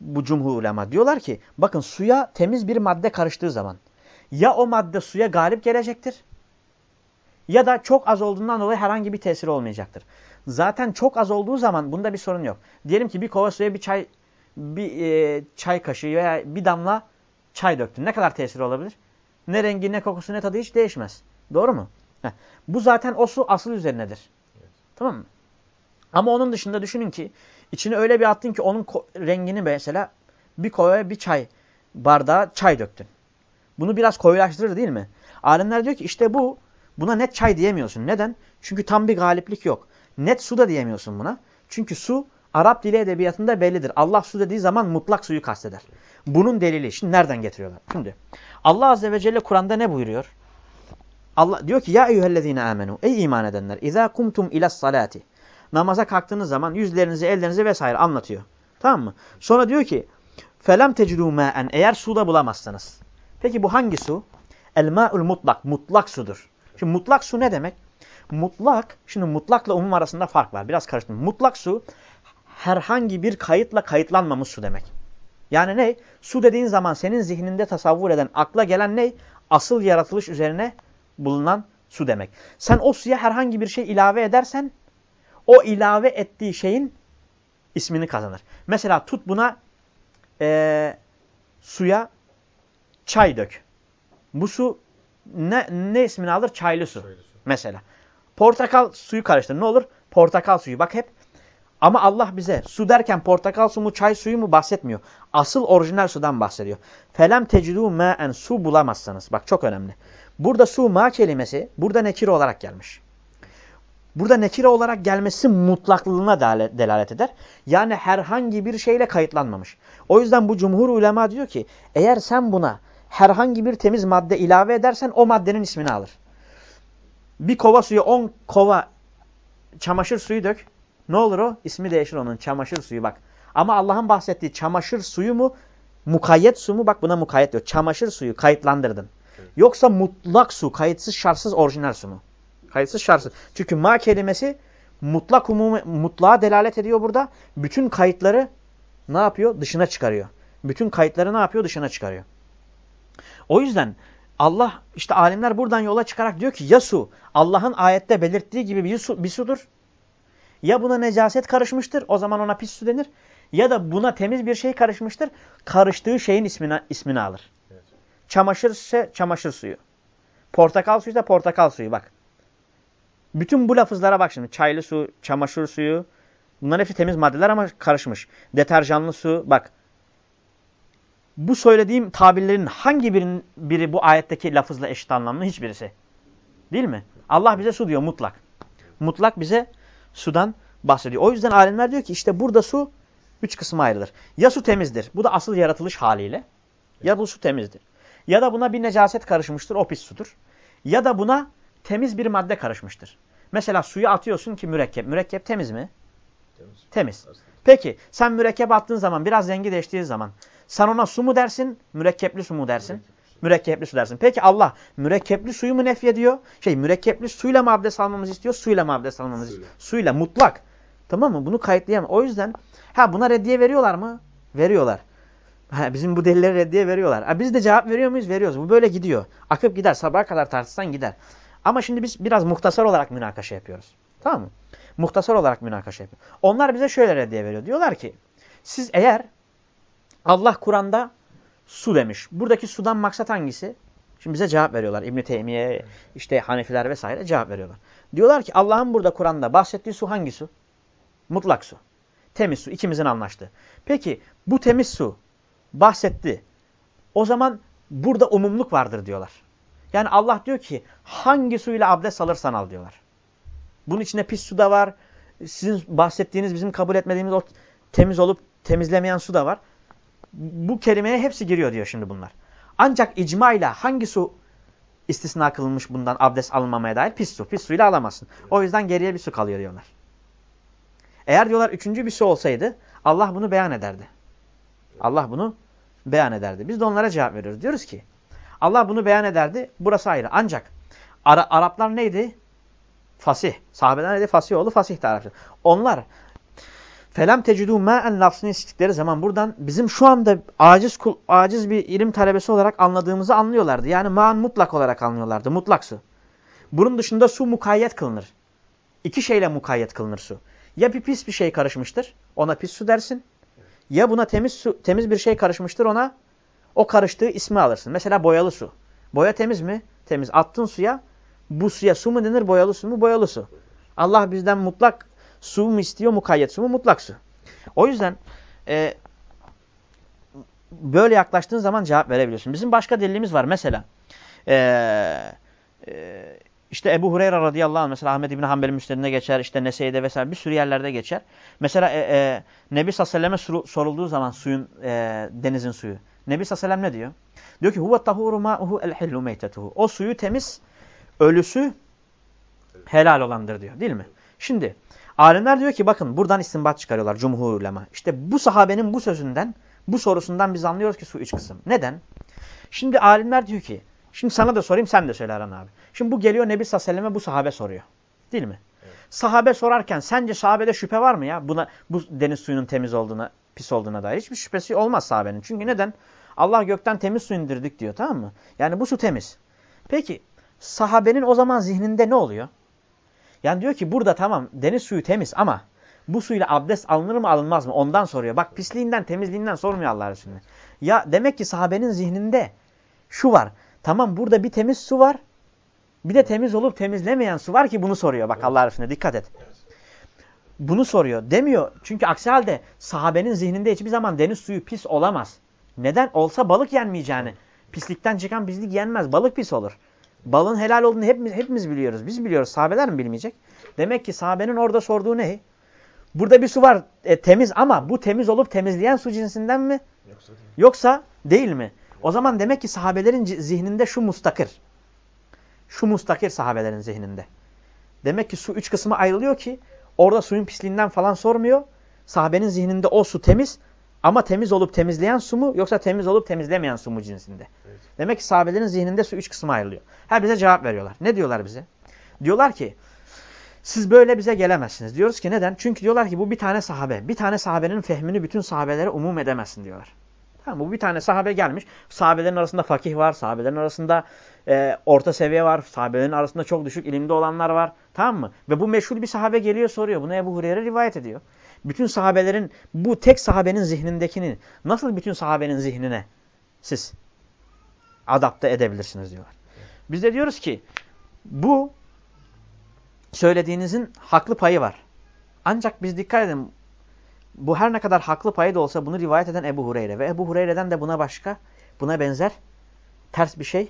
bu cumhur ulema diyorlar ki bakın suya temiz bir madde karıştığı zaman ya o madde suya galip gelecektir ya da çok az olduğundan dolayı herhangi bir tesir olmayacaktır. Zaten çok az olduğu zaman bunda bir sorun yok. Diyelim ki bir kova suya bir çay bir e, çay kaşığı veya bir damla çay döktün. Ne kadar tesiri olabilir? Ne rengi ne kokusu ne tadı hiç değişmez. Doğru mu? Heh. Bu zaten o su asıl üzerinedir. Tamam mı? Ama onun dışında düşünün ki içine öyle bir attın ki onun rengini mesela bir kovaya bir çay bardağı çay döktün. Bunu biraz koyulaştırır değil mi? Alimler diyor ki işte bu buna net çay diyemiyorsun. Neden? Çünkü tam bir galiplik yok. Net su da diyemiyorsun buna. Çünkü su Arap dili edebiyatında bellidir. Allah su dediği zaman mutlak suyu kasteder. Bunun delili. Şimdi nereden getiriyorlar? Şimdi Allah Azze ve Celle Kur'an'da ne buyuruyor? Allah diyor ki ya eyyühellezine amenu ey iman edenler iza kumtum ilas salati namaza kalktığınız zaman yüzlerinizi ellerinizi vesaire anlatıyor. Tamam mı? Sonra diyor ki felem tecidû mâen eğer suda bulamazsanız. Peki bu hangi su? El ma'ul mutlak. Mutlak sudur. Şimdi mutlak su ne demek? Mutlak, şimdi mutlakla umum arasında fark var. Biraz karıştım. Mutlak su herhangi bir kayıtla kayıtlanmamış su demek. Yani ne? Su dediğin zaman senin zihninde tasavvur eden, akla gelen ne? Asıl yaratılış üzerine bulunan su demek. Sen o suya herhangi bir şey ilave edersen o ilave ettiği şeyin ismini kazanır. Mesela tut buna e, suya çay dök. Bu su ne, ne ismini alır? Çaylı su. Şöyle su. Mesela. Portakal suyu karıştır. Ne olur? Portakal suyu. Bak hep. Ama Allah bize su derken portakal su mu çay suyu mu bahsetmiyor. Asıl orijinal sudan bahsediyor. Felem tecidû mâen su bulamazsanız. Bak çok önemli. Burada su ma kelimesi burada nekire olarak gelmiş. Burada nekire olarak gelmesi mutlaklığına delalet eder. Yani herhangi bir şeyle kayıtlanmamış. O yüzden bu cumhur ulema diyor ki eğer sen buna herhangi bir temiz madde ilave edersen o maddenin ismini alır. Bir kova suya 10 kova çamaşır suyu dök. Ne olur o? İsmi değişir onun. Çamaşır suyu bak. Ama Allah'ın bahsettiği çamaşır suyu mu? Mukayyet su mu? Bak buna mukayyet diyor. Çamaşır suyu kayıtlandırdın. Yoksa mutlak su, kayıtsız şartsız orijinal su mu? Kayıtsız şartsız. Çünkü ma kelimesi mutlak umumi, mutlağa delalet ediyor burada. Bütün kayıtları ne yapıyor? Dışına çıkarıyor. Bütün kayıtları ne yapıyor? Dışına çıkarıyor. O yüzden Allah işte alimler buradan yola çıkarak diyor ki ya su Allah'ın ayette belirttiği gibi bir, su, bir sudur. Ya buna necaset karışmıştır o zaman ona pis su denir. Ya da buna temiz bir şey karışmıştır. Karıştığı şeyin ismini, ismini alır. Çamaşır ise çamaşır suyu. Portakal suyu da portakal suyu bak. Bütün bu lafızlara bak şimdi. Çaylı su, çamaşır suyu. Bunların hepsi temiz maddeler ama karışmış. Deterjanlı su bak. Bu söylediğim tabirlerin hangi birinin, biri bu ayetteki lafızla eşit anlamlı? Hiçbirisi. Değil mi? Allah bize su diyor mutlak. Mutlak bize sudan bahsediyor. O yüzden alimler diyor ki işte burada su üç kısma ayrılır. Ya su temizdir. Bu da asıl yaratılış haliyle. Ya bu su temizdir. Ya da buna bir necaset karışmıştır. O pis sudur. Ya da buna temiz bir madde karışmıştır. Mesela suyu atıyorsun ki mürekkep. Mürekkep temiz mi? Temiz. Temiz. Peki sen mürekkep attığın zaman biraz rengi değiştiği zaman sen ona su mu dersin? Mürekkepli su mu dersin? Mürekkep su. Mürekkepli su dersin. Peki Allah mürekkepli suyu mu nefyediyor? Şey mürekkepli suyla mı abdest almamızı istiyor? Suyla mı abdest almamızı istiyor? Suyla mutlak. Tamam mı? Bunu kayıtlayamam. O yüzden ha buna reddiye veriyorlar mı? Veriyorlar. Ha, bizim bu delilleri reddiye veriyorlar. Ha, biz de cevap veriyor muyuz? Veriyoruz. Bu böyle gidiyor. Akıp gider. Sabaha kadar tartışsan gider. Ama şimdi biz biraz muhtasar olarak münakaşa yapıyoruz. Tamam mı? Muhtasar olarak münakaşa yapıyoruz. Onlar bize şöyle reddiye veriyor. Diyorlar ki siz eğer Allah Kur'an'da su demiş. Buradaki sudan maksat hangisi? Şimdi bize cevap veriyorlar. İbn-i Teymiye, işte Hanefiler vesaire cevap veriyorlar. Diyorlar ki Allah'ın burada Kur'an'da bahsettiği su hangi su? Mutlak su. Temiz su. ikimizin anlaştığı. Peki bu temiz su bahsetti. O zaman burada umumluk vardır diyorlar. Yani Allah diyor ki hangi suyla abdest alırsan al diyorlar. Bunun içinde pis su da var. Sizin bahsettiğiniz bizim kabul etmediğimiz o temiz olup temizlemeyen su da var. Bu kelimeye hepsi giriyor diyor şimdi bunlar. Ancak icma ile hangi su istisna kılınmış bundan abdest alınmamaya dair? Pis su. Pis suyla alamazsın. O yüzden geriye bir su kalıyor diyorlar. Eğer diyorlar üçüncü bir su olsaydı Allah bunu beyan ederdi. Allah bunu beyan ederdi. Biz de onlara cevap veriyoruz. Diyoruz ki Allah bunu beyan ederdi. Burası ayrı. Ancak Ara Araplar neydi? Fasih. Sahabeler neydi? Fasih oldu. Fasih de. Onlar Felem tecidû mâen lafzını istedikleri zaman buradan bizim şu anda aciz kul, aciz bir ilim talebesi olarak anladığımızı anlıyorlardı. Yani ma'an mutlak olarak anlıyorlardı. Mutlak su. Bunun dışında su mukayyet kılınır. İki şeyle mukayyet kılınır su. Ya bir pis bir şey karışmıştır. Ona pis su dersin. Ya buna temiz su, temiz bir şey karışmıştır ona o karıştığı ismi alırsın. Mesela boyalı su. Boya temiz mi? Temiz. Attın suya bu suya su mu denir? Boyalı su mu? Boyalı su. Allah bizden mutlak su mu istiyor? Mukayyet su mu? Mutlak su. O yüzden e, böyle yaklaştığın zaman cevap verebiliyorsun. Bizim başka delilimiz var. Mesela e, e, işte Ebu Hureyre radıyallahu anh mesela Ahmet İbni Hanbel'in müstedinde geçer. işte Nese'de vesaire bir sürü yerlerde geçer. Mesela e, e, Nebi Sassalem'e sorulduğu zaman suyun e, denizin suyu. Nebi Sassalem ne diyor? Diyor ki huve tahuru ma'uhu el hillu meytetuhu. O suyu temiz, ölüsü helal olandır diyor. Değil mi? Şimdi alimler diyor ki bakın buradan istinbat çıkarıyorlar cumhur ulema. İşte bu sahabenin bu sözünden, bu sorusundan biz anlıyoruz ki su üç kısım. Neden? Şimdi alimler diyor ki, şimdi sana da sorayım sen de söyle Aran abi. Şimdi bu geliyor Nebi Sassalem'e bu sahabe soruyor. Değil mi? Evet. Sahabe sorarken sence sahabede şüphe var mı ya? Buna, bu deniz suyunun temiz olduğuna, pis olduğuna dair hiçbir şüphesi olmaz sahabenin. Çünkü neden? Allah gökten temiz su indirdik diyor tamam mı? Yani bu su temiz. Peki sahabenin o zaman zihninde ne oluyor? Yani diyor ki burada tamam deniz suyu temiz ama bu suyla abdest alınır mı alınmaz mı? Ondan soruyor. Bak pisliğinden temizliğinden sormuyor Allah Resulü. Ya demek ki sahabenin zihninde şu var. Tamam burada bir temiz su var. Bir de temiz olup temizlemeyen su var ki bunu soruyor. Bak Allah Resulüne dikkat et. Bunu soruyor. Demiyor. Çünkü aksi halde sahabenin zihninde hiçbir zaman deniz suyu pis olamaz. Neden? Olsa balık yenmeyeceğini. Pislikten çıkan pislik yenmez. Balık pis olur. Balın helal olduğunu hepimiz, hepimiz biliyoruz. Biz biliyoruz. Sahabeler mi bilmeyecek? Demek ki sahabenin orada sorduğu ne? Burada bir su var e, temiz ama bu temiz olup temizleyen su cinsinden mi? Yoksa değil, Yoksa değil mi? O zaman demek ki sahabelerin zihninde şu mustakir. Şu mustakir sahabelerin zihninde. Demek ki su üç kısmı ayrılıyor ki orada suyun pisliğinden falan sormuyor. Sahabenin zihninde o su temiz ama temiz olup temizleyen su mu yoksa temiz olup temizlemeyen su mu cinsinde? Evet. Demek ki sahabelerin zihninde su üç kısma ayrılıyor. Her bize cevap veriyorlar. Ne diyorlar bize? Diyorlar ki siz böyle bize gelemezsiniz. Diyoruz ki neden? Çünkü diyorlar ki bu bir tane sahabe. Bir tane sahabenin fehmini bütün sahabelere umum edemezsin diyorlar. Tamam Bu bir tane sahabe gelmiş. Sahabelerin arasında fakih var. Sahabelerin arasında e, orta seviye var. Sahabelerin arasında çok düşük ilimde olanlar var. Tamam mı? Ve bu meşhur bir sahabe geliyor soruyor. Bunu Ebu Hureyre rivayet ediyor bütün sahabelerin bu tek sahabenin zihnindekini nasıl bütün sahabenin zihnine siz adapte edebilirsiniz diyorlar. Biz de diyoruz ki bu söylediğinizin haklı payı var. Ancak biz dikkat edin bu her ne kadar haklı payı da olsa bunu rivayet eden Ebu Hureyre ve Ebu Hureyre'den de buna başka buna benzer ters bir şey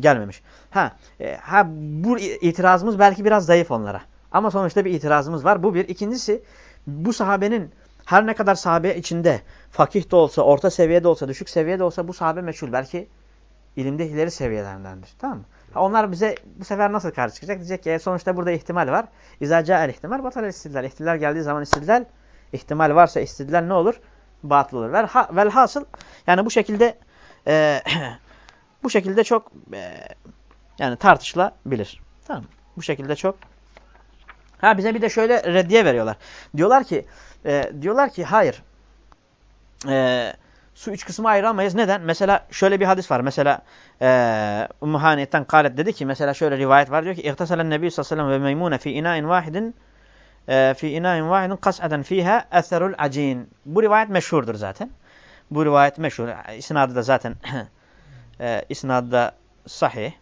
gelmemiş. Ha, e, ha bu itirazımız belki biraz zayıf onlara. Ama sonuçta bir itirazımız var. Bu bir. İkincisi bu sahabenin her ne kadar sahabe içinde fakih de olsa, orta seviyede olsa, düşük seviyede olsa bu sahabe meçhul. Belki ilimde ileri seviyelerindendir. Tamam mı? Onlar bize bu sefer nasıl karşı çıkacak? Diyecek ki e, sonuçta burada ihtimal var. İzaca el ihtimal, batal istidlal. İhtidal geldiği zaman istidlal, ihtimal varsa istidlal ne olur? Batıl olur. Velha, velhasıl yani bu şekilde e, *clears throat* bu şekilde çok e, yani tartışılabilir. Tamam Bu şekilde çok Ha bize bir de şöyle reddiye veriyorlar. Diyorlar ki e, diyorlar ki hayır. e, su üç kısma ayıramayız. Neden? Mesela şöyle bir hadis var. Mesela e, Ümmü Kalet dedi ki mesela şöyle rivayet var diyor ki İhtasalen Nebi sallallahu aleyhi ve sellem ve meymune fi ina'in vahidin fi ina'in vahidin kas'aden fiha eserul acin. Bu rivayet meşhurdur zaten. Bu rivayet meşhur. İsnadı da zaten *clears throat* e, isnadı da sahih.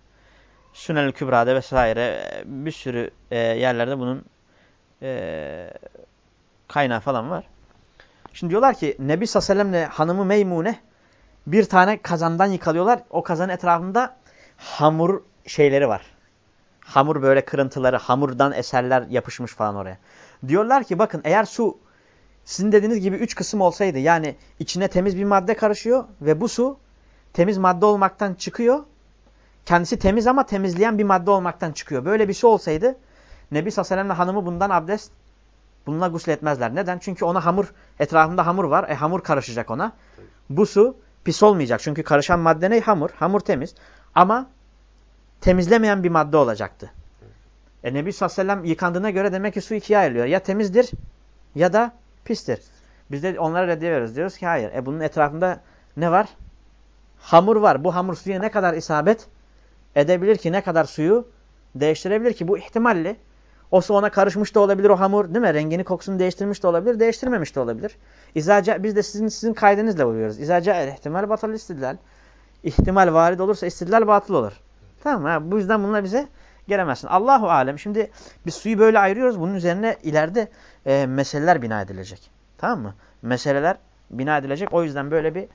Sünel Kübra'da vesaire bir sürü yerlerde bunun kaynağı falan var. Şimdi diyorlar ki Nebi Sallallahu hanımı Meymune bir tane kazandan yıkalıyorlar. O kazanın etrafında hamur şeyleri var. Hamur böyle kırıntıları, hamurdan eserler yapışmış falan oraya. Diyorlar ki bakın eğer su sizin dediğiniz gibi üç kısım olsaydı yani içine temiz bir madde karışıyor ve bu su temiz madde olmaktan çıkıyor. Kendisi temiz ama temizleyen bir madde olmaktan çıkıyor. Böyle bir su olsaydı Nebi Sallallahu hanımı bundan abdest bununla gusletmezler. Neden? Çünkü ona hamur, etrafında hamur var. E hamur karışacak ona. Bu su pis olmayacak. Çünkü karışan madde ne? Hamur. Hamur temiz. Ama temizlemeyen bir madde olacaktı. E Nebi sallallahu aleyhi ve sellem yıkandığına göre demek ki su ikiye ayrılıyor. Ya temizdir ya da pistir. Biz de onlara reddiye veriyoruz. Diyoruz ki hayır. E bunun etrafında ne var? Hamur var. Bu hamur suya ne kadar isabet edebilir ki? Ne kadar suyu değiştirebilir ki? Bu ihtimalli. O su ona karışmış da olabilir o hamur değil mi? Rengini kokusunu değiştirmiş de olabilir, değiştirmemiş de olabilir. İzaca, biz de sizin sizin kaydınızla vuruyoruz. İzaca ihtimal batıl istidlal. İhtimal varid olursa istidlal batıl olur. Tamam mı? Bu yüzden bununla bize gelemezsin. Allahu alem. Şimdi biz suyu böyle ayırıyoruz. Bunun üzerine ileride e, meseleler bina edilecek. Tamam mı? Meseleler bina edilecek. O yüzden böyle bir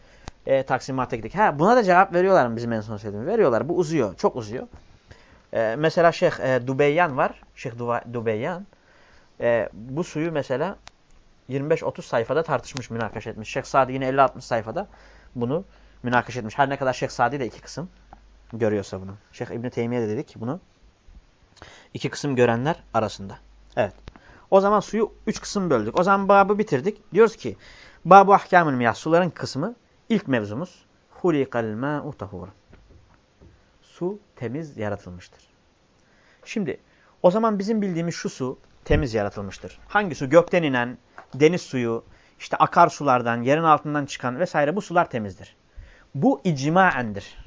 e, taksimata gittik. Ha, buna da cevap veriyorlar mı bizim en son söylediğimiz? Veriyorlar. Bu uzuyor. Çok uzuyor. E, mesela Şeyh e, Dubeyyan var. Şeyh Dubeyyan. E, bu suyu mesela 25-30 sayfada tartışmış, münakaş etmiş. Şeyh Sadi yine 50-60 sayfada bunu münakaş etmiş. Her ne kadar Şeyh Sadi de iki kısım görüyorsa bunu. Şeyh İbni Teymiye de dedik bunu. İki kısım görenler arasında. Evet. O zaman suyu üç kısım böldük. O zaman babı bitirdik. Diyoruz ki Babu ahkamül miyah suların kısmı ilk mevzumuz hulikal ma'u tahur. Su temiz yaratılmıştır. Şimdi o zaman bizim bildiğimiz şu su temiz yaratılmıştır. Hangi su? Gökten inen, deniz suyu, işte akarsulardan, yerin altından çıkan vesaire bu sular temizdir. Bu icmaendir.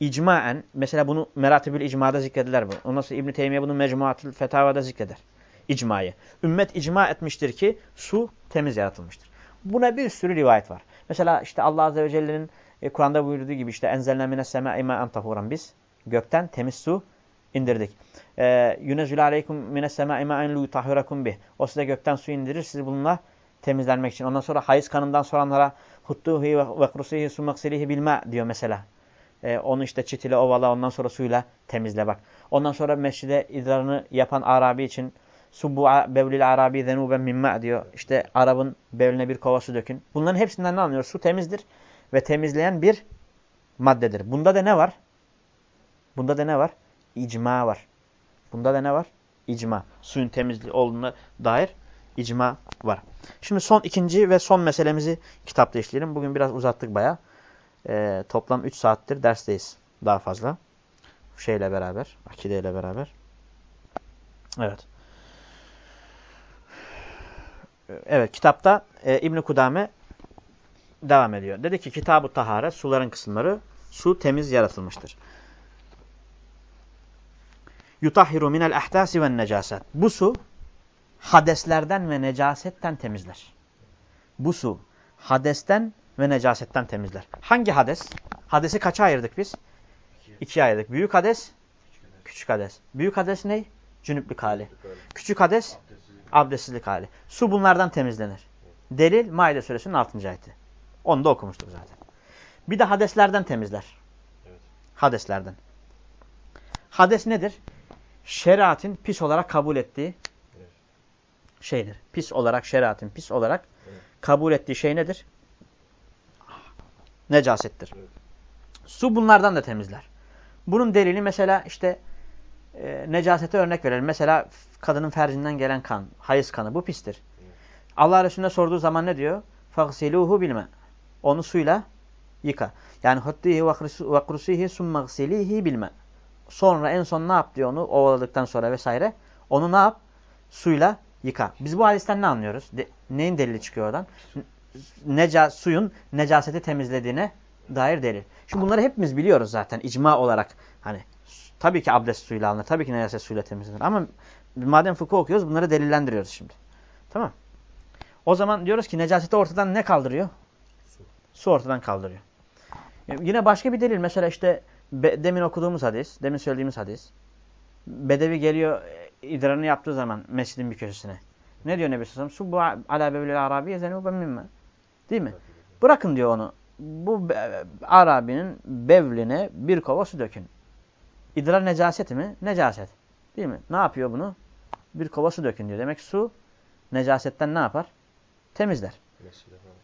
İcmaen, mesela bunu Meratibül İcma'da zikrediler bu. Ondan sonra İbn-i Teymiye bunu Mecmuatül Fetava'da zikreder. İcmayı. Ümmet icma etmiştir ki su temiz yaratılmıştır. Buna bir sürü rivayet var. Mesela işte Allah Azze ve Celle'nin e, Kur'an'da buyurduğu gibi işte enzelne mine semâ'i mâ'en tahuran biz gökten temiz su indirdik. E, Yunezzül aleykum mine semâ'i mâ'en luyutahhirakum bih. O size gökten su indirir sizi bununla temizlenmek için. Ondan sonra hayız kanından soranlara huttuhi ve krusihi sumaksilihi bilma diyor mesela. E, onu işte çitile ovala ondan sonra suyla temizle bak. Ondan sonra mescide idrarını yapan Arabi için Subbu'a bevlil arabi zenuben mimma diyor. İşte Arap'ın bevline bir kova su dökün. Bunların hepsinden ne anlıyoruz? Su temizdir ve temizleyen bir maddedir. Bunda da ne var? Bunda da ne var? İcma var. Bunda da ne var? İcma. Suyun temizliği olduğuna dair icma var. Şimdi son ikinci ve son meselemizi kitapta işleyelim. Bugün biraz uzattık baya. Ee, toplam 3 saattir dersteyiz. Daha fazla. Şeyle beraber. Akideyle beraber. Evet. Evet kitapta e, İbn-i Kudame devam ediyor. Dedi ki kitab-ı tahare suların kısımları su temiz yaratılmıştır. Yutahhiru minel ahtasi ve necaset. Bu su hadeslerden ve necasetten temizler. Bu su hadesten ve necasetten temizler. Hangi hades? Hadesi kaça ayırdık biz? İkiye ayırdık. Büyük hades, küçük hades. Büyük hades ne? Cünüplük hali. Küçük hades, abdestsizlik hali. Su bunlardan temizlenir. Delil Maide suresinin 6. ayeti. Onu da okumuştuk zaten. Bir de hadeslerden temizler. Evet. Hadeslerden. Hades nedir? Şeriatın pis olarak kabul ettiği evet. şeydir. Pis olarak, şeriatın pis olarak evet. kabul ettiği şey nedir? Necasettir. Evet. Su bunlardan da temizler. Bunun delili mesela işte e, necasete örnek verelim. Mesela kadının fercinden gelen kan, hayız kanı bu pistir. Allah Resulüne sorduğu zaman ne diyor? فَغْسِلُوهُ bilme. onu suyla yıka. Yani huttihi ve kurusihi summagsilihi bilme. Sonra en son ne yap diyor onu ovaladıktan sonra vesaire. Onu ne yap? Suyla yıka. Biz bu hadisten ne anlıyoruz? De, neyin delili çıkıyor oradan? neca suyun necaseti temizlediğine dair delil. Şimdi bunları hepimiz biliyoruz zaten icma olarak. Hani tabii ki abdest suyuyla alınır, tabii ki necaset suyuyla temizlenir. Ama madem fıkıh okuyoruz bunları delillendiriyoruz şimdi. Tamam. O zaman diyoruz ki necaseti ortadan ne kaldırıyor? Su. Ortadan kaldırıyor. Yine başka bir delil. Mesela işte demin okuduğumuz hadis, demin söylediğimiz hadis. Bedevi geliyor idrarını yaptığı zaman mescidin bir köşesine. Ne diyor Nebi Sallallahu Su bu ala bevlil arabi yezenu mimme. Değil mi? Bırakın diyor onu. Bu Arabi'nin bevline bir kova su dökün. İdrar necaset mi? Necaset. Değil mi? Ne yapıyor bunu? Bir kova su dökün diyor. Demek su necasetten ne yapar? Temizler.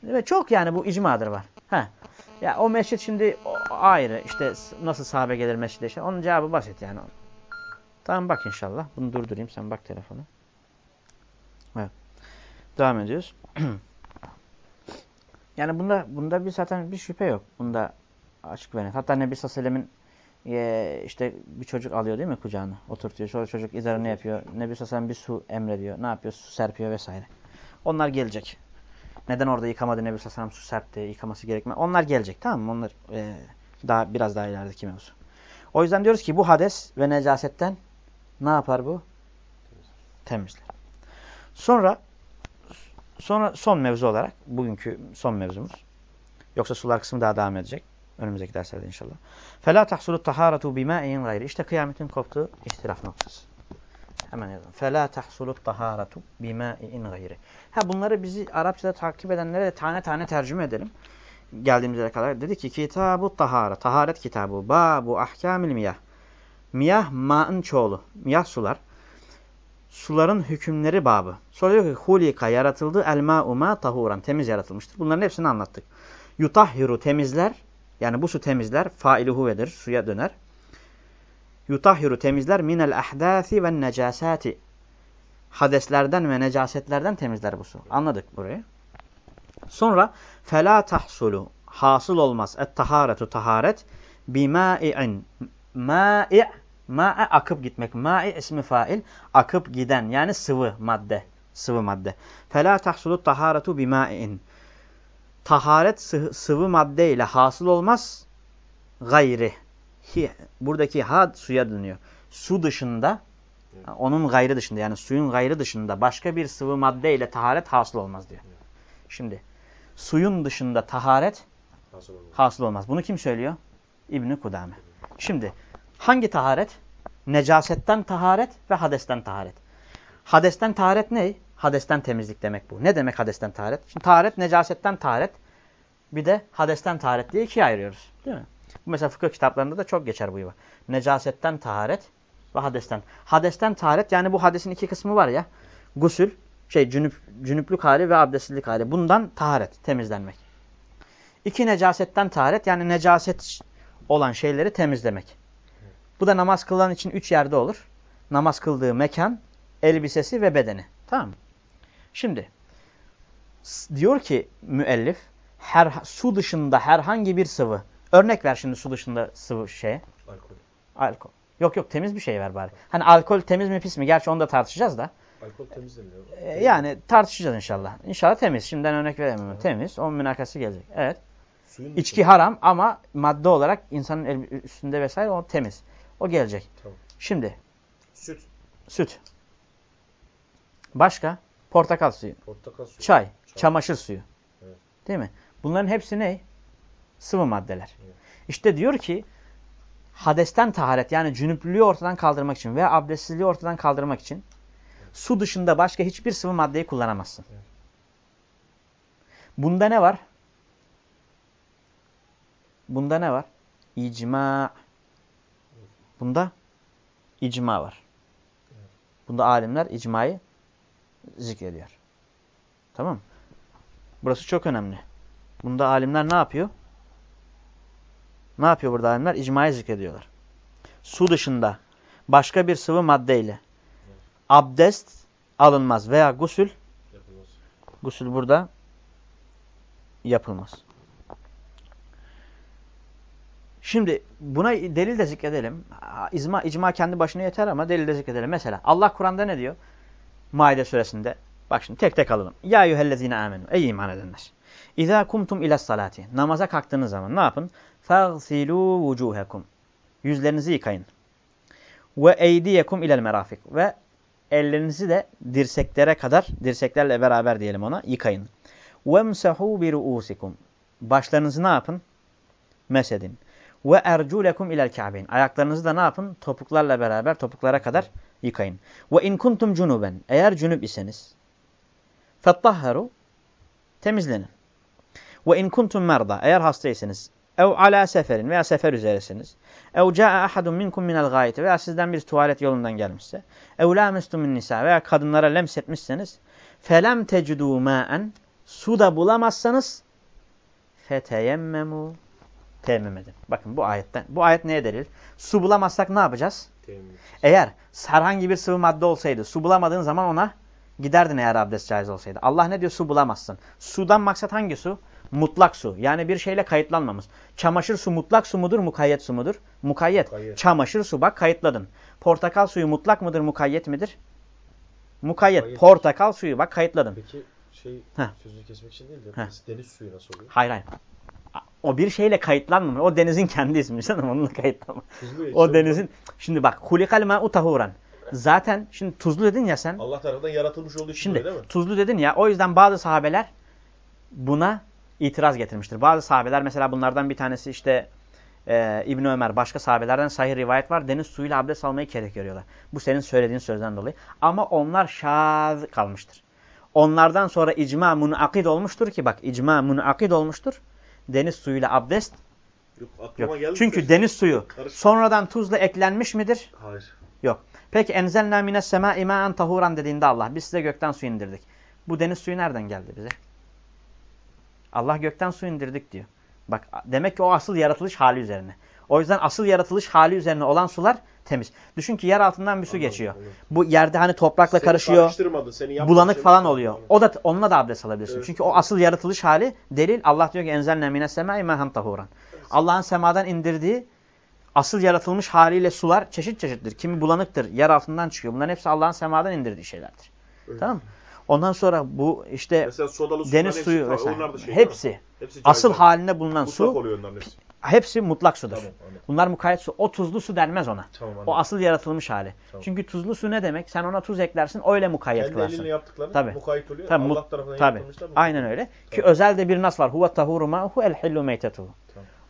Ve çok yani bu icmadır var. Ha. Ya o mescit şimdi ayrı. İşte nasıl sahabe gelir mescide işte. Onun cevabı basit yani. Tamam bak inşallah. Bunu durdurayım. Sen bak telefonu. Evet. Devam ediyoruz. *clears throat* yani bunda bunda bir zaten bir şüphe yok. Bunda açık ve net. Hatta Nebi Sallallahu e, işte bir çocuk alıyor değil mi kucağına? Oturtuyor. Sonra çocuk izarını yapıyor. Nebi Sallallahu bir su emrediyor. Ne yapıyor? Su serpiyor vesaire. Onlar gelecek. Neden orada yıkamadı Nebi Sassanem su serpti, yıkaması gerekme. Onlar gelecek tamam mı? Onlar e, daha biraz daha ilerideki mevzu. O yüzden diyoruz ki bu hades ve necasetten ne yapar bu? Temizler. Sonra sonra son mevzu olarak bugünkü son mevzumuz. Yoksa sular kısmı daha devam edecek. Önümüzdeki derslerde inşallah. Fela tahsulu taharatu bima'in gayri. İşte kıyametin koptuğu ihtilaf noktası. Hemen yazalım. فَلَا تَحْصُلُ الطَّهَارَةُ بِمَاءٍ gayri. Ha bunları bizi Arapçada takip edenlere de tane tane tercüme edelim. Geldiğimiz yere kadar. Dedi ki kitabu tahara. Taharet kitabı. Babu ahkamil miyah. Miyah ma'ın çoğulu. Miyah sular. Suların hükümleri babı. Sonra diyor ki hulika yaratıldı el ma'u ma tahuran. Temiz yaratılmıştır. Bunların hepsini anlattık. Yutahhiru temizler. Yani bu su temizler. Faili huvedir. Suya döner. Yutahhiru temizler minel ahdâsi ve necasati. Hadeslerden ve necasetlerden temizler bu su. Anladık burayı. Sonra fela tahsulu hasıl olmaz et taharetu taharet bimâ'i'in ma'i' ma'i akıp gitmek. Ma'i ismi fail akıp giden yani sıvı madde. Sıvı madde. Fela tahsulu taharetu bimâ'i'in taharet sıvı madde ile hasıl olmaz gayri. Hi, buradaki had suya dönüyor. Su dışında onun gayrı dışında yani suyun gayrı dışında başka bir sıvı madde ile taharet hasıl olmaz diyor. Şimdi suyun dışında taharet hasıl olmaz. hasıl olmaz. Bunu kim söylüyor? İbni Kudame. Şimdi hangi taharet? Necasetten taharet ve hadesten taharet. Hadesten taharet ne? Hadesten temizlik demek bu. Ne demek hadesten taharet? Şimdi taharet necasetten taharet. Bir de hadesten taharet diye ikiye ayırıyoruz. Değil mi? Bu mesela fıkıh kitaplarında da çok geçer bu yuva. Necasetten taharet ve hadesten. Hadesten taharet yani bu hadesin iki kısmı var ya. Gusül, şey cünüp, cünüplük hali ve abdestlilik hali. Bundan taharet, temizlenmek. İki necasetten taharet yani necaset olan şeyleri temizlemek. Bu da namaz kılan için üç yerde olur. Namaz kıldığı mekan, elbisesi ve bedeni. Tamam? Şimdi diyor ki müellif her, su dışında herhangi bir sıvı. Örnek ver şimdi su dışında sıvı şey. Alkol. Alkol. Yok yok temiz bir şey ver bari. Hani alkol temiz mi pis mi? Gerçi onu da tartışacağız da. Alkol temiz deniyor. Ee, yani tartışacağız inşallah. İnşallah temiz. Şimdiden örnek veremiyorum. Hı. Temiz. Onun münakası gelecek. Evet. Suyun İçki dışında. haram ama madde olarak insanın el, üstünde vesaire o temiz. O gelecek. Tamam. Şimdi. Süt. Süt. Başka? Portakal suyu. Portakal suyu. Çay. Çay. Çamaşır suyu. Evet. Değil mi? Bunların hepsi ne? Sıvı maddeler. Evet. İşte diyor ki hadesten taharet yani cünüplüğü ortadan kaldırmak için veya abdestsizliği ortadan kaldırmak için evet. su dışında başka hiçbir sıvı maddeyi kullanamazsın. Evet. Bunda ne var? Bunda ne var? İcma. Bunda icma var. Bunda alimler icmayı zikrediyor. Tamam Burası çok önemli. Bunda alimler ne yapıyor? Ne yapıyor burada alimler? İcmayı zikrediyorlar. Su dışında başka bir sıvı maddeyle abdest alınmaz veya gusül. Gusül burada yapılmaz. Şimdi buna delil de zikredelim. İcma, icma kendi başına yeter ama delil de zikredelim. Mesela Allah Kur'an'da ne diyor? Maide suresinde. Bak şimdi tek tek alalım. Ya eyyühellezine amenu. Ey iman edenler. İza kumtum ila salati. Namaza kalktığınız zaman ne yapın? Fagsilu vucuhakum. Yüzlerinizi yıkayın. Ve eydiyekum ilel merafik. Ve ellerinizi de dirseklere kadar, dirseklerle beraber diyelim ona, yıkayın. Vemsahu bi ruusikum. Başlarınızı ne yapın? Mesedin. Ve erculekum ilel ka'beyn. Ayaklarınızı da ne yapın? Topuklarla beraber topuklara kadar yıkayın. Ve in kuntum cunuben. Eğer cünüp iseniz. Fettahharu. Temizlenin. Ve in kuntum merda. Eğer hastaysanız. Ev ala seferin veya sefer üzeresiniz. Ev ca'a ahadun minkum minel gayeti veya sizden bir tuvalet yolundan gelmişse. Ev la mestumun nisa veya kadınlara lemsetmişseniz. Felem tecidû mâen. Su da bulamazsanız. Feteyemmemu. Temmüm edin. Bakın bu ayetten. Bu ayet neye delil? Su bulamazsak ne yapacağız? Temmüm. Eğer herhangi bir sıvı madde olsaydı su bulamadığın zaman ona giderdin eğer abdest caiz olsaydı. Allah ne diyor? Su bulamazsın. Sudan maksat hangi su? Mutlak su. Yani bir şeyle kayıtlanmamış. Çamaşır su mutlak su mudur? Mukayyet su mudur? Mukayyet. Mukayyet. Çamaşır su bak kayıtladın. Portakal suyu mutlak mıdır? Mukayyet midir? Mukayyet. Mukayyet. Portakal suyu bak kayıtladın. Peki şey Heh. sözünü kesmek için değil de Heh. deniz suyu nasıl oluyor? Hayır hayır. O bir şeyle kayıtlanmamış. O denizin kendi ismi canım. Onunla kayıtlanma. O işte. denizin. Şimdi bak. Hulikal ma'u tahuran. Zaten şimdi tuzlu dedin ya sen. Allah tarafından yaratılmış olduğu için Şimdi böyle değil mi? tuzlu dedin ya o yüzden bazı sahabeler buna itiraz getirmiştir. Bazı sahabeler mesela bunlardan bir tanesi işte e, İbn Ömer başka sahabelerden sahih rivayet var. Deniz suyuyla abdest almayı kerek görüyorlar. Bu senin söylediğin sözden dolayı. Ama onlar şaz kalmıştır. Onlardan sonra icma munakid olmuştur ki bak icma munakid olmuştur. Deniz suyuyla abdest Yok yok. Çünkü de- deniz suyu Karış- sonradan tuzla eklenmiş midir? Hayır. Yok. Peki enzelna mines semâ imâen tahuran dediğinde Allah biz size gökten su indirdik. Bu deniz suyu nereden geldi bize? Allah gökten su indirdik diyor. Bak demek ki o asıl yaratılış hali üzerine. O yüzden asıl yaratılış hali üzerine olan sular temiz. Düşün ki yer altından bir su Anladım, geçiyor. anladım. Bu yerde hani toprakla Seni karışıyor. seni Bulanık falan oluyor. Anladım. O da onunla da abdest alabilirsin. Evet. Çünkü o asıl yaratılış hali delil. Allah diyor ki enzelne mines semâ imâen tahuran. Allah'ın semadan indirdiği asıl yaratılmış haliyle sular çeşit çeşittir. Kimi bulanıktır, yer altından çıkıyor. Bunların hepsi Allah'ın semadan indirdiği şeylerdir. Evet. Tamam mı? Ondan sonra bu işte deniz hepsi- suyu ta- vesaire. Onlar da şey hepsi Hepsi asıl halinde bulunan Mutlak su hepsi. hepsi mutlak sudur. Tamam anladım. Bunlar mukayyet su. O tuzlu su denmez ona. Tamam anladım. O asıl yaratılmış hali. Tamam. Çünkü tuzlu su ne demek? Sen ona tuz eklersin, öyle mukayyet Kendi kılarsın. elinle yaptıkları Tabii. mukayyet oluyor. Tabii, Allah tarafından Tabii. yapılmışlar. Aynen öyle. Ki Tamam. özel de bir nas var. Huve tahuru ma'hu el hillu meytetuhu.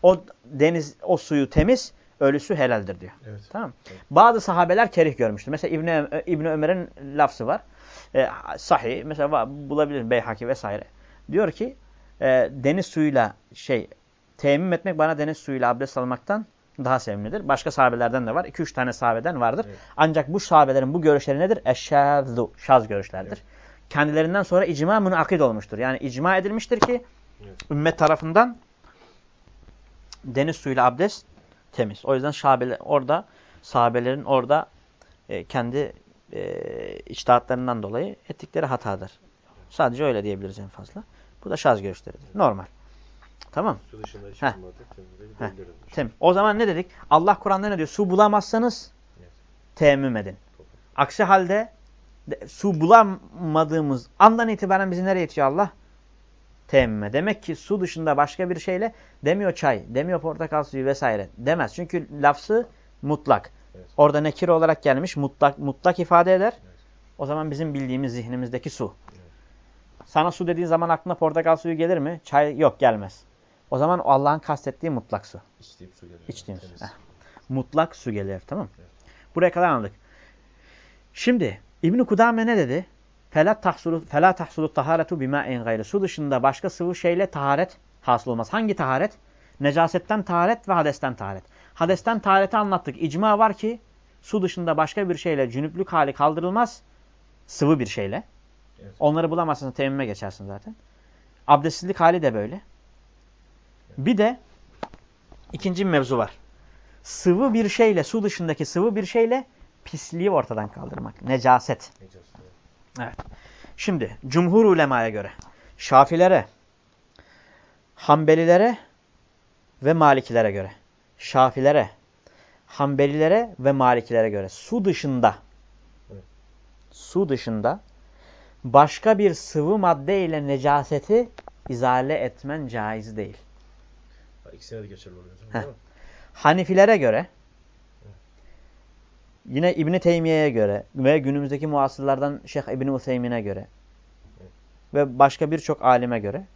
O deniz, o suyu temiz, ölüsü helaldir diyor. Evet. Tamam. Evet. Bazı sahabeler kerih görmüştür. Mesela İbni, İbni Ömer'in lafzı var. E, sahih. Mesela bulabilir Beyhaki vesaire. Diyor ki e, deniz suyuyla şey teyemmüm etmek bana deniz suyuyla abdest almaktan daha sevimlidir. Başka sahabelerden de var. 2-3 tane sahabeden vardır. Evet. Ancak bu sahabelerin bu görüşleri nedir? Eşşâzu. Şaz görüşlerdir. Evet. Kendilerinden sonra icma münakid olmuştur. Yani icma edilmiştir ki Evet. ümmet tarafından deniz suyuyla abdest temiz. O yüzden sahabeler, orada sahabelerin orada e, kendi e, içtihatlarından dolayı ettikleri hatadır. Sadece öyle diyebiliriz en fazla. Bu da şaz görüşleridir. Normal. Tamam. Su dışında Heh. Heh. Tem. O zaman ne dedik? Allah Kur'an'da ne diyor? Su bulamazsanız Evet. teyemmüm edin. Aksi halde de- su bulamadığımız andan itibaren bizi nereye itiyor Allah? Teyemmüme. Demek ki su dışında başka bir şeyle demiyor çay, demiyor portakal suyu vesaire demez. Çünkü lafzı mutlak. Evet. Orada nekir olarak gelmiş mutlak mutlak ifade eder. Evet. O zaman bizim bildiğimiz zihnimizdeki su. Evet. Sana su dediğin zaman aklına portakal suyu gelir mi? Çay yok gelmez. O zaman Allah'ın kastettiği mutlak su. İçtiğim su geliyor. İçtiğimiz Temiz. su. Heh. Mutlak su gelir tamam mı? Evet. Buraya kadar anladık. Şimdi İbn Kudame ne dedi? Fela tahsulu fela tahsulu taharetu bima'in gayri. Su dışında başka sıvı şeyle taharet hasıl olmaz. Hangi taharet? Necasetten taharet ve hadesten taharet. Hadesten tahareti anlattık. İcma var ki su dışında başka bir şeyle cünüplük hali kaldırılmaz. Sıvı bir şeyle. Evet. Onları bulamazsın teyemmüme geçersin zaten. Abdestsizlik hali de böyle. Bir de ikinci bir mevzu var. Sıvı bir şeyle, su dışındaki sıvı bir şeyle pisliği ortadan kaldırmak. Necaset. Necas, evet. Şimdi cumhur ulemaya göre Şafilere, Hanbelilere ve Malikilere göre. Şafilere, Hanbelilere ve Malikilere göre su dışında Evet. su dışında başka bir sıvı madde ile necaseti izale etmen caiz değil. İkisine de geçerli oluyor. Heh. Değil mi? Hanifilere göre yine İbn Teymiye'ye göre ve günümüzdeki muasırlardan Şeyh İbn Useymin'e göre ve başka birçok alime göre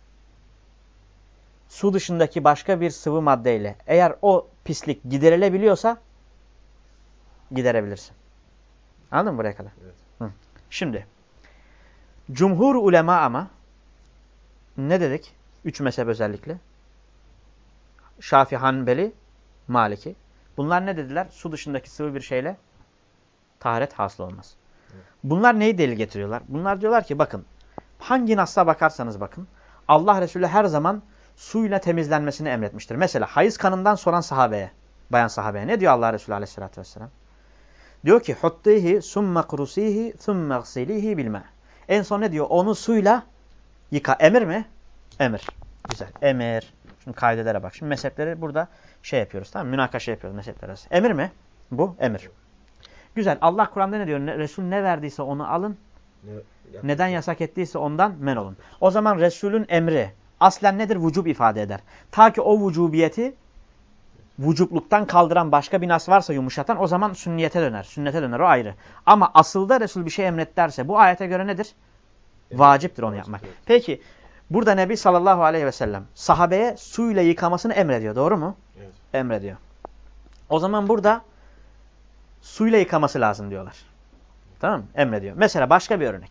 su dışındaki başka bir sıvı maddeyle eğer o pislik giderilebiliyorsa giderebilirsin. Anladın mı buraya kadar? Evet. Hı. Şimdi cumhur ulema ama ne dedik? Üç mezhep özellikle. Şafi, Hanbeli, Maliki. Bunlar ne dediler? Su dışındaki sıvı bir şeyle taharet hasıl olmaz. Bunlar neyi delil getiriyorlar? Bunlar diyorlar ki bakın hangi nasla bakarsanız bakın Allah Resulü her zaman suyla temizlenmesini emretmiştir. Mesela hayız kanından soran sahabeye, bayan sahabeye ne diyor Allah Resulü aleyhissalatü vesselam? Diyor ki huttihi summe kurusihi thumme gsilihi bilme. En son ne diyor? Onu suyla yıka. Emir mi? Emir. Güzel. Emir. Şimdi kaidelere bak. Şimdi mezhepleri burada şey yapıyoruz tamam mı? Münakaşa yapıyoruz mezhepler arası. Emir mi? Bu emir. Güzel. Allah Kur'an'da ne diyor? Resul ne verdiyse onu alın. Ne, Neden yasak ettiyse ondan men olun. O zaman Resul'ün emri aslen nedir? Vücub ifade eder. Ta ki o vücubiyeti vücubluktan kaldıran başka bir nas varsa yumuşatan o zaman sünniyete döner. Sünnete döner o ayrı. Ama asılda Resul bir şey emret derse bu ayete göre nedir? Evet, Vaciptir onu yapmak. Peki burada Nebi sallallahu aleyhi ve sellem sahabeye suyla yıkamasını emrediyor. Doğru mu? Evet. Emrediyor. O zaman burada suyla yıkaması lazım diyorlar. Tamam mı? Emrediyor. Mesela başka bir örnek.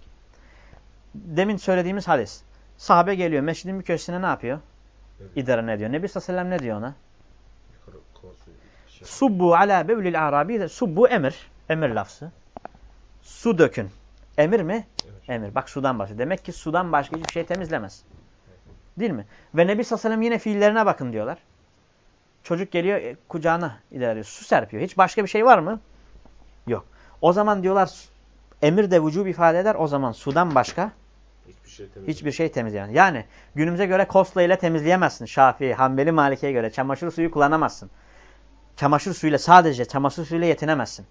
Demin söylediğimiz hadis. Sahabe geliyor mescidin bir köşesine ne yapıyor? Evet. İdare ne diyor? Nebi sallallahu ne diyor ona? Şey. Subbu ala bevlil arabi de subbu emir. Emir lafzı. Su dökün. Emir mi? Evet. Emir. Bak sudan bahsediyor. Demek ki sudan başka hiçbir şey temizlemez. Değil mi? Ve Nebi sallallahu yine fiillerine bakın diyorlar. Çocuk geliyor e, kucağına ilerliyor. Su serpiyor. Hiç başka bir şey var mı? Yok. O zaman diyorlar emir de vücub ifade eder. O zaman sudan başka Hiçbir şey temiz. hiçbir şey temizleyemez. Yani günümüze göre kosla ile temizleyemezsin. Şafii, Hanbeli, Maliki'ye göre çamaşır suyu kullanamazsın. Çamaşır suyuyla sadece çamaşır suyuyla yetinemezsin.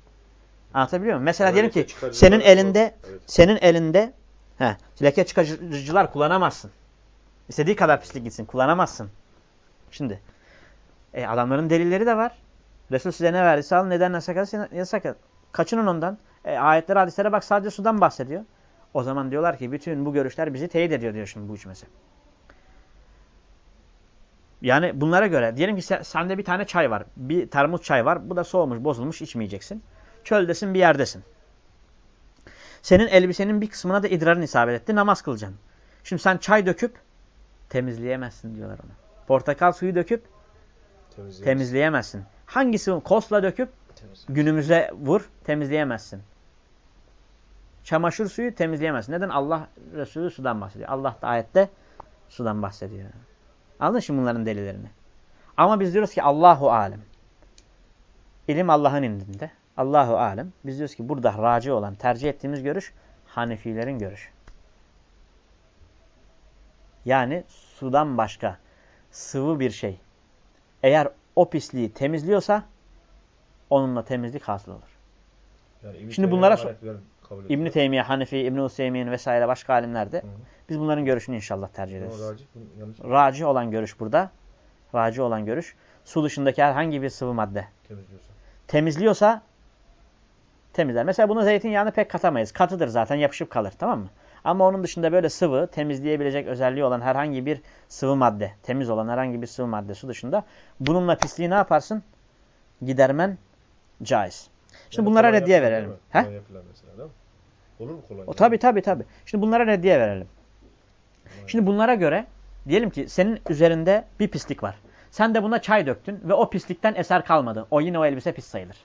Anlatabiliyor muyum? Mesela diyelim ki senin elinde Evet. senin elinde he, leke çıkarıcılar kullanamazsın. İstediği kadar pislik gitsin kullanamazsın. Şimdi e, adamların delilleri de var. Resul size ne verdiyse alın neden yasak yasak. Kaçının ondan. E, ayetlere hadislere bak sadece sudan bahsediyor. O zaman diyorlar ki bütün bu görüşler bizi teyit ediyor diyor şimdi bu üç mezhep. Yani bunlara göre diyelim ki sen, sende bir tane çay var. Bir termos çay var. Bu da soğumuş, bozulmuş içmeyeceksin. Çöldesin bir yerdesin. Senin elbisenin bir kısmına da idrarın isabet etti. Namaz kılacaksın. Şimdi sen çay döküp temizleyemezsin diyorlar ona. Portakal suyu döküp Temizleyemez. temizleyemezsin. Hangisi kosla döküp. Günümüze vur temizleyemezsin. Çamaşır suyu temizleyemezsin. Neden? Allah Resulü sudan bahsediyor. Allah da ayette sudan bahsediyor. Anladın şimdi bunların delillerini. Ama biz diyoruz ki Allahu alem. İlim Allah'ın indinde. Allahu alem. Biz diyoruz ki burada raci olan, tercih ettiğimiz görüş Hanefilerin görüşü. Yani sudan başka sıvı bir şey. Eğer o pisliği temizliyorsa onunla temizlik hasıl olur. Yani Şimdi bunlara İbn. Teymiye, Hanefi, İbn Hüseyin vesaire başka alimler de Hı hı. biz bunların görüşünü inşallah tercih ederiz. yanlış Raci olan görüş burada. Raci olan görüş su dışındaki herhangi bir sıvı madde temizliyorsa. temizliyorsa temizler. Mesela bunu zeytinyağını pek katamayız. Katıdır zaten yapışıp kalır tamam mı? Ama onun dışında böyle sıvı temizleyebilecek özelliği olan herhangi bir sıvı madde, temiz olan herhangi bir sıvı madde su dışında bununla pisliği ne yaparsın? Gidermen caiz. Şimdi Yani bunlara reddiye verelim. He? Mesela? Olur mu kolay? O tabi tabi tabi. Şimdi bunlara reddiye verelim. Kolay. Şimdi bunlara göre diyelim ki senin üzerinde bir pislik var. Sen de buna çay döktün ve o pislikten eser kalmadı. O yine o elbise pis sayılır.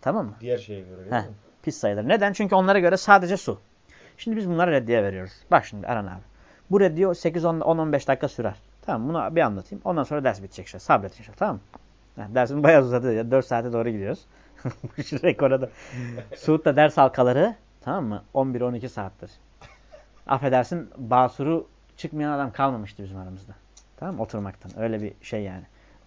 Tamam mı? Diğer şeye göre değil Heh, mi? pis sayılır. Neden? Çünkü onlara göre sadece su. Şimdi biz bunlara reddiye veriyoruz. Bak şimdi Erhan abi. Bu reddiye 8-10-15 dakika sürer. Tamam bunu bir anlatayım. Ondan sonra ders bitecek. Işte. Sabret inşallah. Tamam mı? Dersin bayağı uzadı. Ya. 4 saate doğru gidiyoruz. *laughs* Şu rekora da. Suud'da ders halkaları tamam mı? 11-12 saattir. Affedersin basuru çıkmayan adam kalmamıştı bizim aramızda. Tamam mı? Oturmaktan. Öyle bir şey yani.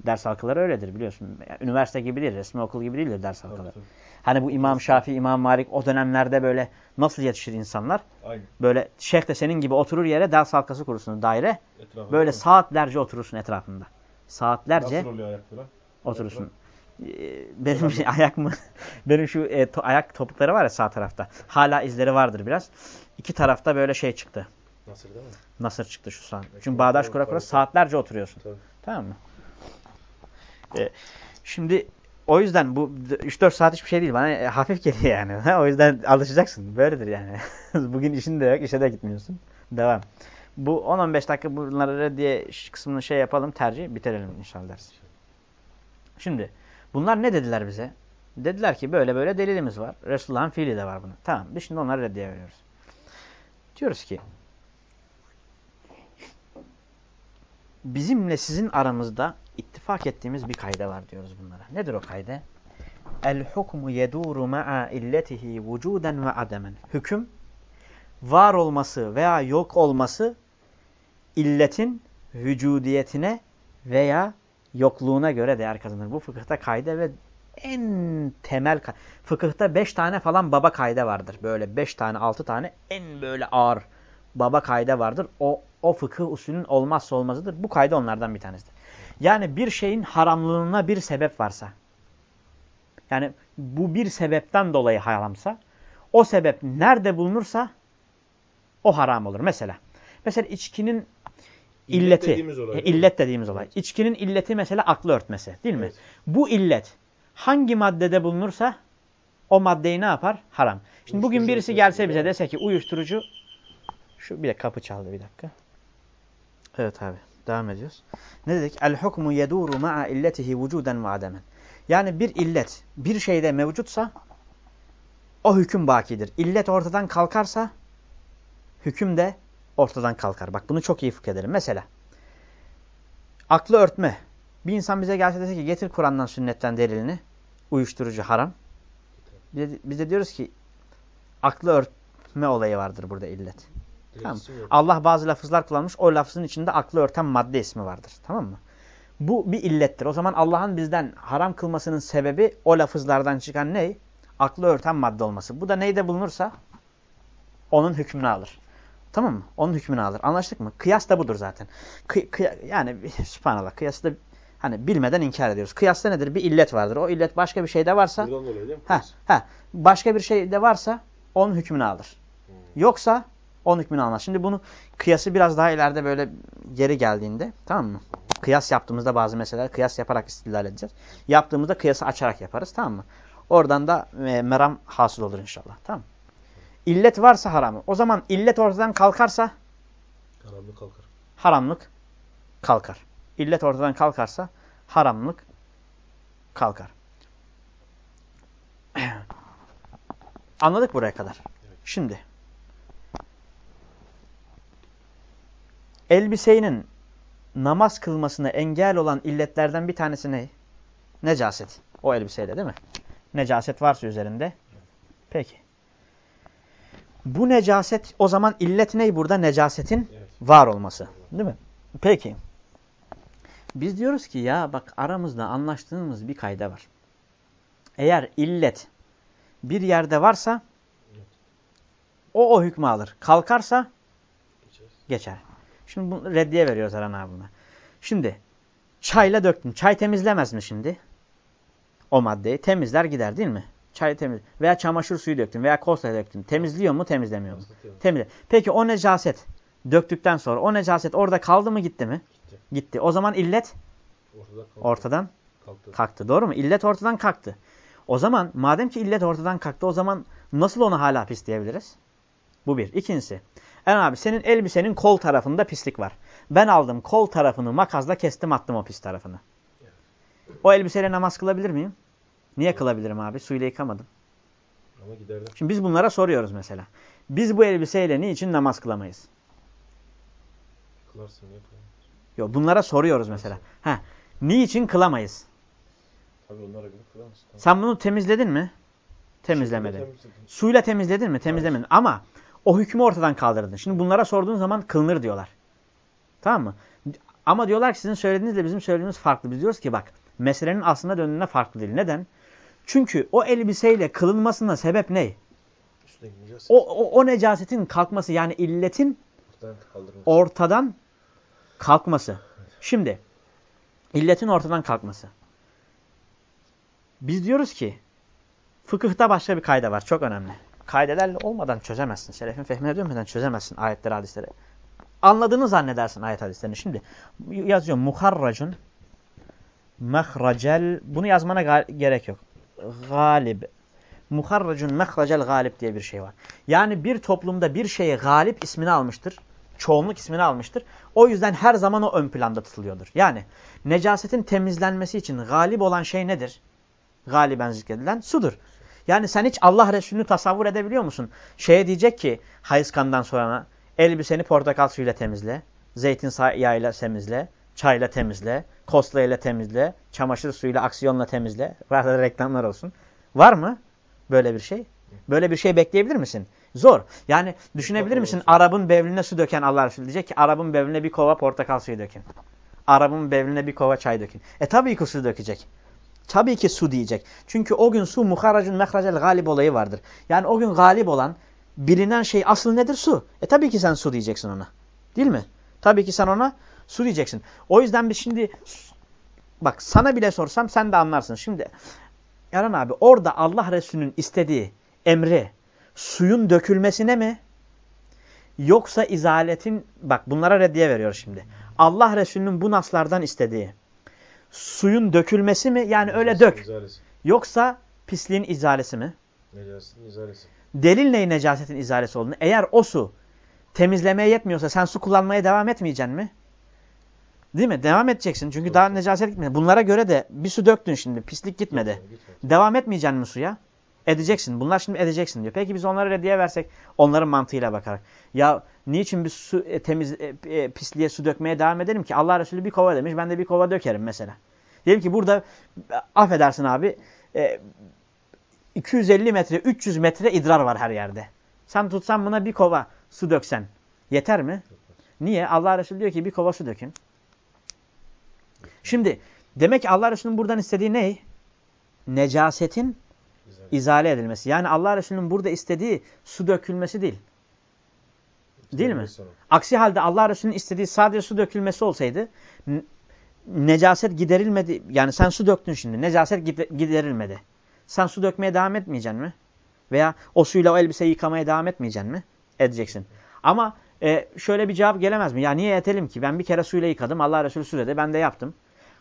Ders halkaları öyledir biliyorsun. Yani üniversite gibi değil, resmi okul gibi değildir ders halkaları. tabii. Hani bu İmam Şafii, İmam Malik o dönemlerde böyle nasıl yetişir insanlar? Aynı. Böyle şeyh de senin gibi oturur yere ders halkası kurursun daire. Etrafında. Böyle saatlerce oturursun etrafında. Saatlerce Nasıl oluyor ayak falan? Oturursun. Ee, Benim şey, *laughs* ayak mı? Benim şu e, to- ayak topukları var ya sağ tarafta. Hala izleri vardır biraz. İki tarafta böyle şey çıktı. Nasıl değil mi? Nasır çıktı şu sağ. Çünkü bağdaş kura kura saatlerce oturuyorsun. Tabii. Tamam mı? Ee, şimdi o yüzden bu 3-4 saat hiçbir şey değil. Bana e, hafif geliyor yani. *laughs* o yüzden alışacaksın. Böyledir yani. *laughs* Bugün işin de yok. işe de gitmiyorsun. Devam. Bu 10-15 dakika bunları reddiye kısmını şey yapalım. Tercih bitirelim inşallah ders. Şimdi bunlar ne dediler bize? Dediler ki böyle böyle delilimiz var. Resulullah'ın fiili de var buna. Tamam. Biz şimdi onları reddiye veriyoruz. Diyoruz ki bizimle sizin aramızda ittifak ettiğimiz bir kayda var diyoruz bunlara. Nedir o kayda? El hukmu yeduru ma'a illetihi vücuden ve ademen. Hüküm var olması veya yok olması illetin vücudiyetine veya yokluğuna göre değer kazanır. Bu fıkıhta kayda ve en temel fıkıhta beş tane falan baba kayda vardır. Böyle beş tane altı tane en böyle ağır baba kayda vardır. O, o fıkıh usulünün olmazsa olmazıdır. Bu kayda onlardan bir tanesidir. Yani bir şeyin haramlığına bir sebep varsa, yani bu bir sebepten dolayı haramsa, o sebep nerede bulunursa o haram olur. Mesela, mesela içkinin illeti, dediğimiz olay, illet dediğimiz olay. İçkinin illeti mesela aklı örtmesi değil mi? Evet. Bu illet hangi maddede bulunursa o maddeyi ne yapar? Haram. Şimdi bugün birisi gelse bize dese ki uyuşturucu şu bir de kapı çaldı bir dakika. Evet abi devam ediyoruz. Ne dedik? El hukmu yeduru ma'a illetihi vücuden ve ademen. Yani bir illet bir şeyde mevcutsa o hüküm bakidir. İllet ortadan kalkarsa hüküm de ortadan kalkar. Bak bunu çok iyi fıkh edelim. Mesela aklı örtme. Bir insan bize gelse dese ki getir Kur'an'dan sünnetten delilini. Uyuşturucu haram. Biz de, biz de diyoruz ki aklı örtme olayı vardır burada illet. Tamam. Allah bazı lafızlar kullanmış. O lafızın içinde aklı örten madde ismi vardır. Tamam mı? Bu bir illettir. O zaman Allah'ın bizden haram kılmasının sebebi o lafızlardan çıkan ne? Aklı örten madde olması. Bu da neyde bulunursa onun hükmünü alır. Tamam mı? Onun hükmünü alır. Anlaştık mı? Kıyas da budur zaten. Kıy- kıya- yani *laughs* subhanallah kıyası da hani bilmeden inkar ediyoruz. Kıyasta nedir? Bir illet vardır. O illet başka bir şeyde varsa Buradan dolayı değil mi? başka bir şeyde varsa onun hükmünü alır. Hmm. Yoksa onun hükmünü almaz. Şimdi bunu kıyası biraz daha ileride böyle geri geldiğinde tamam mı? Kıyas yaptığımızda bazı meseleler kıyas yaparak istidlal edeceğiz. Yaptığımızda kıyası açarak yaparız tamam mı? Oradan da e, meram hasıl olur inşallah tamam mı? İllet varsa haramı. O zaman illet ortadan kalkarsa Karanlık kalkar. haramlık kalkar. İllet ortadan kalkarsa haramlık kalkar. *clears throat* Anladık buraya kadar. Şimdi elbisenin namaz kılmasına engel olan illetlerden bir tanesi ne? Necaset. O elbiseyle değil mi? Necaset varsa üzerinde. Peki. Bu necaset o zaman illet ne burada? Necasetin Evet. var olması. Değil mi? Peki. Biz diyoruz ki ya bak aramızda anlaştığımız bir kayda var. Eğer illet bir yerde varsa Evet. o o hükmü alır. Kalkarsa Geçeriz. geçer. Şimdi bunu reddiye veriyoruz Aran abime. Şimdi çayla döktün. Çay temizlemez mi şimdi? O maddeyi temizler gider değil mi? Çay temiz veya çamaşır suyu döktün veya kosta döktün. Temizliyor mu temizlemiyor mu? Temizle. Peki o necaset döktükten sonra o necaset orada kaldı mı gitti mi? Gitti. Gitti. O zaman illet Ortada kalktı. ortadan kalktı. kalktı. Doğru mu? İllet ortadan kalktı. O zaman madem ki illet ortadan kalktı o zaman nasıl onu hala pis diyebiliriz? Bu bir. İkincisi. En abi senin elbisenin kol tarafında pislik var. Ben aldım kol tarafını makasla kestim attım o pis tarafını. O elbiseyle namaz kılabilir miyim? Niye kılabilirim abi? Suyla yıkamadım. Ama giderden. Şimdi biz bunlara soruyoruz mesela. Biz bu elbiseyle niçin namaz kılamayız? Kılarsın ya kılarsın. Yok bunlara soruyoruz mesela. Ha, niçin kılamayız? Tabii onlara göre kılarsın. Tamam. Sen bunu temizledin mi? Temizlemedin. Suyla temizledin mi? Temizlemedin. Ama o hükmü ortadan kaldırdın. Şimdi bunlara sorduğun zaman kılınır diyorlar. Tamam mı? Ama diyorlar ki sizin söylediğinizle bizim söylediğimiz farklı. Biz diyoruz ki bak meselenin aslında döndüğünde farklı değil. Neden? Çünkü o elbiseyle kılınmasına sebep ne? O, o, o necasetin kalkması yani illetin ortadan kalkması. Şimdi illetin ortadan kalkması. Biz diyoruz ki fıkıhta başka bir kayda var. Çok önemli. Kaydelerle olmadan çözemezsin. Selefin fehmine dönmeden çözemezsin ayetleri, hadisleri. Anladığını zannedersin ayet hadislerini. Şimdi yazıyor muharracun mehracel bunu yazmana gerek yok. Galib. Muharracun mehracel galip diye bir şey var. Yani bir toplumda bir şeye galip ismini almıştır. Çoğunluk ismini almıştır. O yüzden her zaman o ön planda tutuluyordur. Yani necasetin temizlenmesi için galip olan şey nedir? Galiben zikredilen sudur. Yani sen hiç Allah Resulü'nü tasavvur edebiliyor musun? Şeye diyecek ki hayız kandan sonra elbiseni portakal suyuyla temizle, zeytin yağıyla temizle, çayla temizle, koslayla temizle, çamaşır suyuyla, aksiyonla temizle. Varsa reklamlar olsun. Var mı böyle bir şey? Böyle bir şey bekleyebilir misin? Zor. Yani düşünebilir misin? Arabın bevline su döken Allah Resulü diyecek ki Arabın bevline bir kova portakal suyu dökün. Arabın bevline bir kova çay dökün. E tabii ki su dökecek. Tabii ki su diyecek. Çünkü o gün su muharracun mehracel galip olayı vardır. Yani o gün galip olan bilinen şey asıl nedir? Su. E tabii ki sen su diyeceksin ona. Değil mi? Tabii ki sen ona su diyeceksin. O yüzden biz şimdi bak sana bile sorsam sen de anlarsın. Şimdi Yaran abi orada Allah Resulü'nün istediği emri suyun dökülmesine mi? Yoksa izaletin bak bunlara reddiye veriyor şimdi. Allah Resulü'nün bu naslardan istediği suyun dökülmesi mi? Yani öyle dök. izalesi. Yoksa pisliğin izalesi mi? Necasetin izalesi. Delil neyi necasetin izalesi olduğunu? Eğer o su temizlemeye yetmiyorsa sen su kullanmaya devam etmeyeceksin mi? Değil mi? Devam edeceksin. Çünkü Doğru. daha necaset gitmedi. Bunlara göre de bir su döktün şimdi. Pislik gitmedi. Gitmedi, gitmedi. Devam etmeyeceksin mi suya? Edeceksin. Bunlar şimdi edeceksin diyor. Peki biz onlara reddiye versek onların mantığıyla bakarak. Ya niçin biz su e, temiz e, e, pisliğe su dökmeye devam edelim ki? Allah Resulü bir kova demiş. Ben de bir kova dökerim mesela. Diyelim ki burada e, affedersin abi e, 250 metre 300 metre idrar var her yerde. Sen tutsan buna bir kova su döksen yeter mi? Niye? Allah Resulü diyor ki bir kova su dökün. Şimdi demek ki Allah Resulü'nün buradan istediği ne? Necasetin izale edilmesi. Yani Allah Resulü'nün burada istediği su dökülmesi değil. Değil mi? Aksi halde Allah Resulü'nün istediği sadece su dökülmesi olsaydı necaset giderilmedi. Yani sen su döktün şimdi. Necaset gide- giderilmedi. Sen su dökmeye devam etmeyeceksin mi? Veya o suyla o elbiseyi yıkamaya devam etmeyeceksin mi? Edeceksin. Ama e, şöyle bir cevap gelemez mi? Ya niye etelim ki? Ben bir kere suyla yıkadım. Allah Resulü su dedi. Ben de yaptım.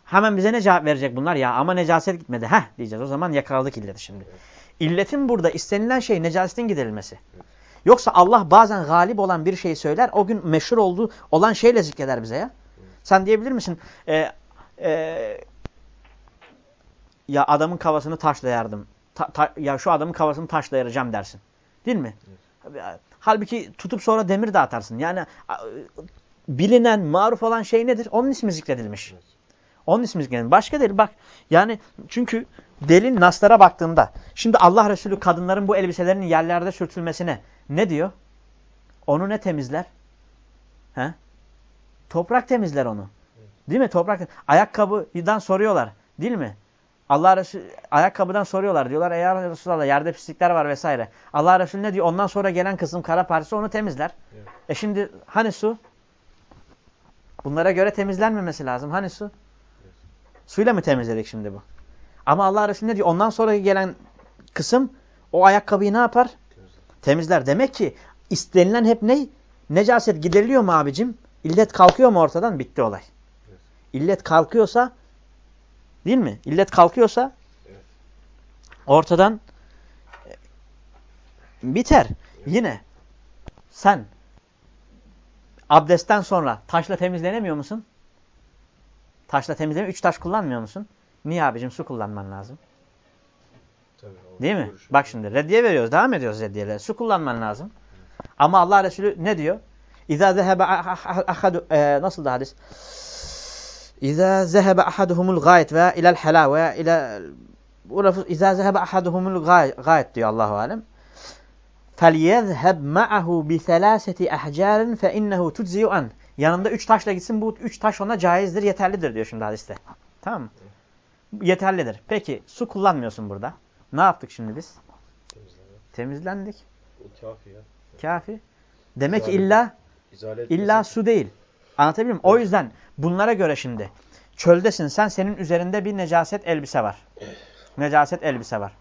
Hemen bize ne cevap verecek bunlar? Ya ama necaset gitmedi. Heh diyeceğiz. O zaman yakaladık illeti şimdi. İlletin burada istenilen şey necasetin giderilmesi. Yoksa Allah bazen galip olan bir şeyi söyler. O gün meşhur olduğu olan şeyle zikreder bize ya. Sen diyebilir misin? E, e, ya adamın kafasını taşla yardım. Ta- ta- ya şu adamın kafasını taşla yaracağım dersin. Değil mi? Halbuki tutup sonra demir de atarsın. Yani bilinen, maruf olan şey nedir? Onun ismi zikredilmiş. Evet. Onun ismi zikredilmiş. Başka değil. Bak yani çünkü delil naslara baktığında şimdi Allah Resulü kadınların bu elbiselerinin yerlerde sürtülmesine ne diyor? Onu ne temizler? He? Toprak temizler onu. Değil mi? Toprak. Ayakkabıdan soruyorlar. Değil mi? Allah Resulü ayakkabıdan soruyorlar. Diyorlar ya Resulallah yerde pislikler var vesaire. Allah Resulü ne diyor? Ondan sonra gelen kısım kara parçası onu temizler. Evet. E şimdi hani su? Bunlara göre temizlenmemesi lazım. Hani su? Suyla mı temizledik şimdi bu? Ama Allah Resulü ne diyor? Ondan sonra gelen kısım o ayakkabıyı ne yapar? Temizler. Temizler. Demek ki istenilen hep ne? Necaset gideriliyor mu abicim? İllet kalkıyor mu ortadan? Bitti olay. Evet. İllet kalkıyorsa değil mi? İllet kalkıyorsa Evet. ortadan e, biter. Yine sen abdestten sonra taşla temizlenemiyor musun? Taşla temizlemiyor. Üç taş kullanmıyor musun? Niye abicim? Su kullanman lazım. Tabii, Değil mi? görüşü. Bak şimdi reddiye veriyoruz. Devam ediyoruz reddiyelere. Su kullanman lazım. Ama Allah Resulü ne diyor? İza zehebe ahadu e, nasıl da hadis? İza zehebe ahaduhumul gayet ve ilel helâ ve ile bu lafız İza zehebe ahaduhumul gayet diyor Allahu alem. Felyezheb ma'ahu bi selaseti ahcarin fe innehu. Yanında üç taşla gitsin bu üç taş ona caizdir yeterlidir diyor şimdi hadiste. Tamam mı? Yeterlidir. Peki su kullanmıyorsun burada. Ne yaptık şimdi biz? Temizlendik. Kafi ya. Kafi. Demek izale, illa illa su değil. Anlatabiliyor muyum? Evet. O yüzden bunlara göre şimdi çöldesin sen senin üzerinde bir necaset elbise var. Necaset elbise var.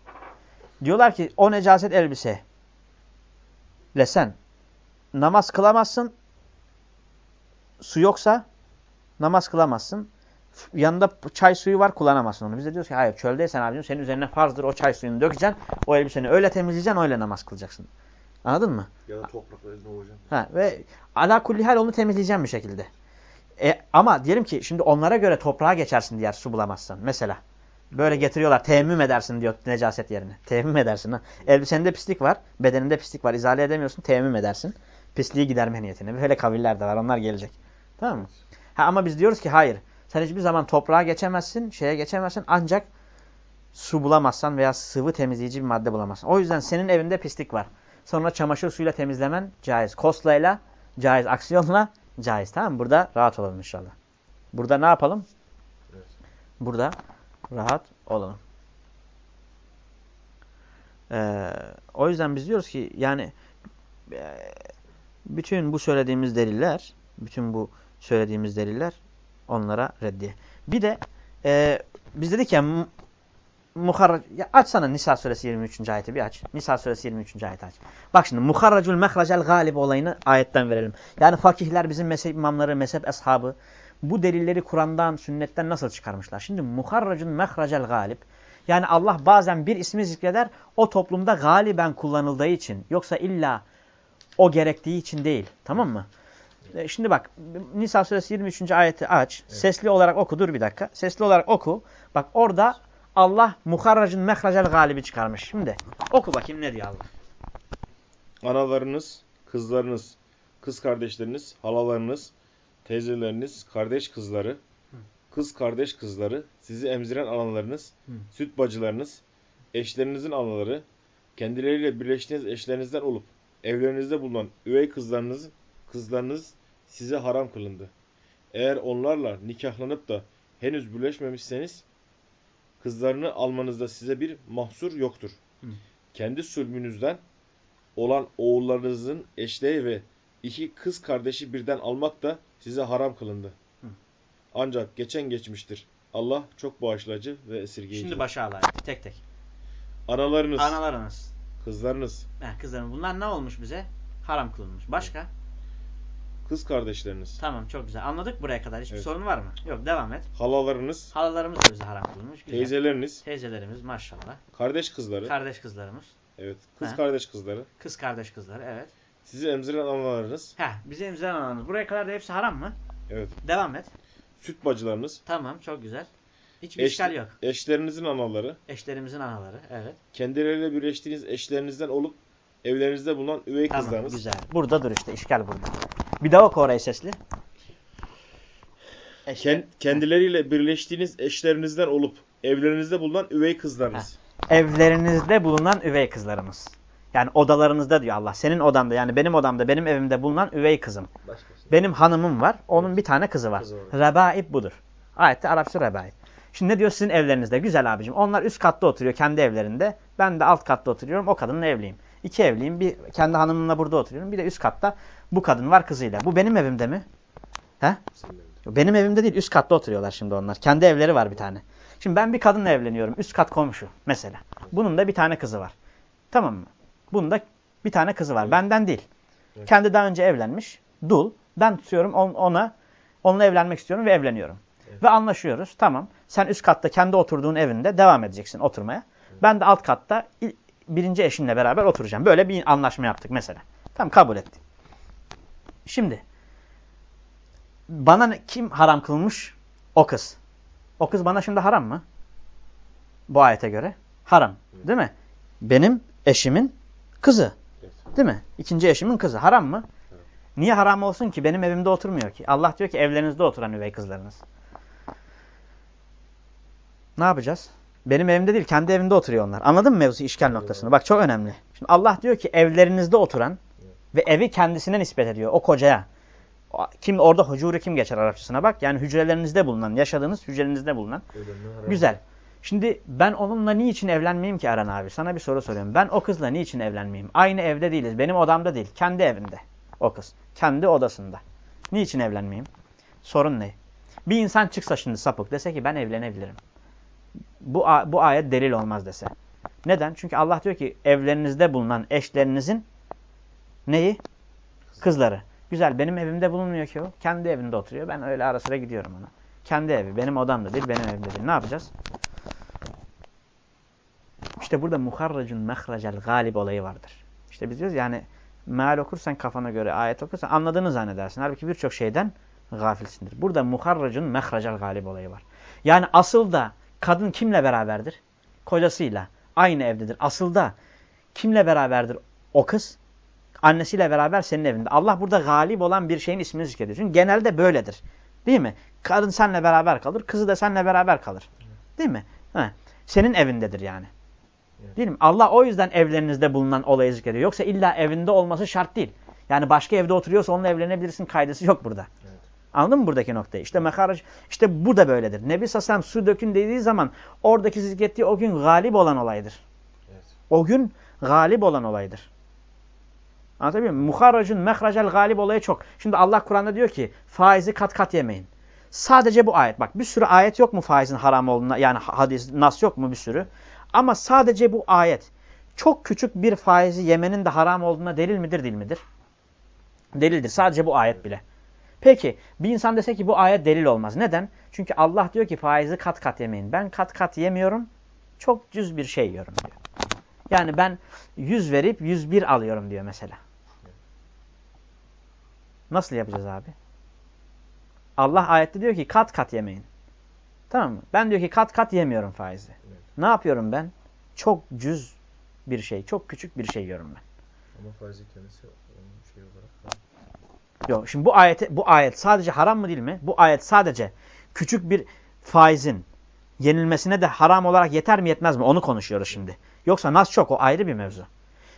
Diyorlar ki o necaset elbise ile sen namaz kılamazsın. Su yoksa namaz kılamazsın. Yanında çay suyu var kullanamazsın onu. Biz de diyoruz ki hayır çöldeysen abicim senin üzerine farzdır o çay suyunu dökeceksin. O elbiseni öyle temizleyeceksin öyle namaz kılacaksın. Anladın mı? Ya da toprakla eline olacaksın. Ha, ve ala kulli hal onu temizleyeceğim bir şekilde. E, ama diyelim ki şimdi onlara göre toprağa geçersin diğer su bulamazsan. Mesela böyle getiriyorlar teyemmüm edersin diyor necaset yerine. Teyemmüm edersin ha. Elbisende pislik var, bedeninde pislik var. izale edemiyorsun teyemmüm edersin. Pisliği giderme niyetine. Böyle kaviller de var onlar gelecek. Tamam mı? Ha, ama biz diyoruz ki hayır. Sen hiçbir zaman toprağa geçemezsin, şeye geçemezsin ancak su bulamazsan veya sıvı temizleyici bir madde bulamazsın. O yüzden senin evinde pislik var. Sonra çamaşır suyuyla temizlemen caiz. Koslayla caiz. Aksiyonla caiz. Tamam mı? Burada rahat olalım inşallah. Burada ne yapalım? Evet. Burada rahat olalım. Ee, o yüzden biz diyoruz ki yani e, bütün bu söylediğimiz deliller bütün bu söylediğimiz deliller onlara reddiye. Bir de e, biz dedik ya muharrac ya açsana Nisa suresi 23. ayeti bir aç. Nisa suresi 23. ayeti aç. Bak şimdi muharracul mehracel galib olayını ayetten verelim. Yani fakihler bizim mezhep imamları, mezhep ashabı bu delilleri Kur'an'dan, sünnetten nasıl çıkarmışlar? Şimdi muharracun mehracel galib yani Allah bazen bir ismi zikreder o toplumda galiben kullanıldığı için yoksa illa o gerektiği için değil. Tamam mı? E, Şimdi bak Nisa suresi 23. ayeti aç. Sesli olarak oku. Dur bir dakika. Sesli olarak oku. Bak orada Allah muharracın mehracel galibi çıkarmış. Şimdi oku bakayım ne diyor Allah. Analarınız, kızlarınız, kız kardeşleriniz, halalarınız, teyzeleriniz, kardeş kızları, kız kardeş kızları, sizi emziren analarınız, süt bacılarınız, eşlerinizin anaları, kendileriyle birleştiğiniz eşlerinizden olup evlerinizde bulunan üvey kızlarınız, kızlarınız size haram kılındı. Eğer onlarla nikahlanıp da henüz birleşmemişseniz kızlarını almanızda size bir mahsur yoktur. Hı. Kendi sülbünüzden olan oğullarınızın eşleri ve iki kız kardeşi birden almak da size haram kılındı. Hı. Ancak geçen geçmiştir. Allah çok bağışlayıcı ve esirgeyici. Şimdi başa al ayeti tek tek. Analarınız, Analarınız, kızlarınız, heh, kızlarınız bunlar ne olmuş bize? Haram kılınmış. Başka? Kız kardeşleriniz, Tamam çok güzel. Anladık buraya kadar. Hiçbir Evet. sorun var mı? Yok devam et. halalarınız, Halalarımız da bize haram kılınmış. Güzel. teyzeleriniz, Teyzelerimiz maşallah. kardeş kızları, Kardeş kızlarımız. evet, kız Ha. kardeş kızları, Kız kardeş kızları evet. sizi emziren analarınız, Heh bize imzalan alanımız. Buraya kadar da hepsi haram mı? evet, Devam et. süt bacılarınız, Tamam çok güzel. Hiçbir eş- işgal yok. eşlerinizin anaları, Eşlerimizin anaları evet. kendileriyle birleştiğiniz eşlerinizden olup evlerinizde bulunan üvey Tamam kızlarınız, güzel. Burada dur işte işgal burada. Bir daha oku orayı sesli. Ken- kendileriyle birleştiğiniz eşlerinizden olup evlerinizde bulunan üvey kızlarınız. Evlerinizde bulunan üvey kızlarımız. Yani odalarınızda diyor Allah. Senin odanda yani benim odamda benim evimde bulunan üvey kızım. Başkası. Benim hanımım var. Onun bir tane kızı var. Kızı var. Rebaib budur. Ayette Arapça rebaib. Şimdi ne diyor sizin evlerinizde? Güzel abicim. Onlar üst katta oturuyor kendi evlerinde. Ben de alt katta oturuyorum. O kadınla evliyim. İki evliyim. Bir kendi hanımımla burada oturuyorum. Bir de üst katta bu kadın var kızıyla. Bu benim evimde mi? He? Benim evimde değil. Üst katta oturuyorlar şimdi onlar. Kendi evleri var bir tane. Şimdi ben bir kadınla evleniyorum. Üst kat komşu mesela. Bunun da bir tane kızı var. Tamam mı? Bunun da bir tane kızı var. Benden değil. Evet. Kendi daha önce evlenmiş. Dul. Ben tutuyorum on- ona. Onunla evlenmek istiyorum ve evleniyorum. Evet. Ve anlaşıyoruz. Tamam. Sen üst katta kendi oturduğun evinde devam edeceksin oturmaya. Ben de alt katta birinci eşinle beraber oturacağım. Böyle bir anlaşma yaptık mesela. Tamam kabul ettim. Şimdi bana kim haram kılmış? O kız. O kız bana şimdi haram mı? Bu ayete göre. Haram. Değil mi? Benim eşimin kızı. Değil mi? İkinci eşimin kızı. Haram mı? Niye haram olsun ki? Benim evimde oturmuyor ki. Allah diyor ki evlerinizde oturan üvey kızlarınız. Ne yapacağız? Benim evimde değil, kendi evinde oturuyor onlar. Anladın mı mevzu işgal noktasını? Bak çok önemli. Şimdi Allah diyor ki evlerinizde oturan ve evi kendisine nispet ediyor. O kocaya. Kim orada hucuru kim geçer Arapçasına bak. Yani hücrelerinizde bulunan, yaşadığınız hücrelerinizde bulunan. Güzel. Şimdi ben onunla niçin evlenmeyeyim ki Aran abi? Sana bir soru soruyorum. Ben o kızla niçin evlenmeyeyim? Aynı evde değiliz. Benim odamda değil. Kendi evinde. O kız. Kendi odasında. Niçin evlenmeyeyim? Sorun ne? Bir insan çıksa şimdi sapık dese ki ben evlenebilirim. Bu, bu ayet delil olmaz dese. Neden? Çünkü Allah diyor ki evlerinizde bulunan eşlerinizin neyi? Kızları. Güzel benim evimde bulunmuyor ki o. Kendi evinde oturuyor. Ben öyle ara sıra gidiyorum ona. Kendi evi. Benim odamda değil, benim evimde değil. Ne yapacağız? İşte burada muharracun mehracel galib olayı vardır. İşte biz diyoruz yani meal okursan kafana göre ayet okursan anladığını zannedersin. Halbuki birçok şeyden gafilsindir. Burada muharracun mehracel galib olayı var. Yani asıl da kadın kimle beraberdir? Kocasıyla. Aynı evdedir. Asıl da kimle beraberdir o kız? Annesiyle beraber senin evinde. Allah burada galip olan bir şeyin ismini zikrediyor. Çünkü genelde böyledir. Değil mi? Kadın seninle beraber kalır. Kızı da seninle beraber kalır. Değil mi? He. Senin evindedir yani. Değil mi? Allah o yüzden evlerinizde bulunan olayı zikrediyor. Yoksa illa evinde olması şart değil. Yani başka evde oturuyorsa onunla evlenebilirsin kaydesi yok burada. Evet. Anladın mı buradaki noktayı? İşte mekarac, işte bu da böyledir. Nebi Sassam su dökün dediği zaman oradaki zikrettiği o gün galip olan olaydır. Evet. O gün galip olan olaydır. Anlatabiliyor muyum? Muharracun mehracel galip olayı çok. Şimdi Allah Kur'an'da diyor ki faizi kat kat yemeyin. Sadece bu ayet. Bak bir sürü ayet yok mu faizin haram olduğuna? Yani hadis, nas yok mu bir sürü? Ama sadece bu ayet çok küçük bir faizi yemenin de haram olduğuna delil midir değil midir? Delildir. Sadece bu ayet bile. Peki bir insan dese ki bu ayet delil olmaz. Neden? Çünkü Allah diyor ki faizi kat kat yemeyin. Ben kat kat yemiyorum. Çok cüz bir şey yiyorum diyor. Yani ben 100 verip 101 alıyorum diyor mesela. Nasıl yapacağız abi? Allah ayette diyor ki kat kat yemeyin. Tamam mı? Ben diyor ki kat kat yemiyorum faizi. Evet. Ne yapıyorum ben? Çok cüz bir şey, çok küçük bir şey yiyorum ben. Ama faizi kendisi şey olarak Yok şimdi bu ayet bu ayet sadece haram mı değil mi? Bu ayet sadece küçük bir faizin yenilmesine de haram olarak yeter mi yetmez mi? Onu konuşuyoruz şimdi. Yoksa nas çok o ayrı bir mevzu.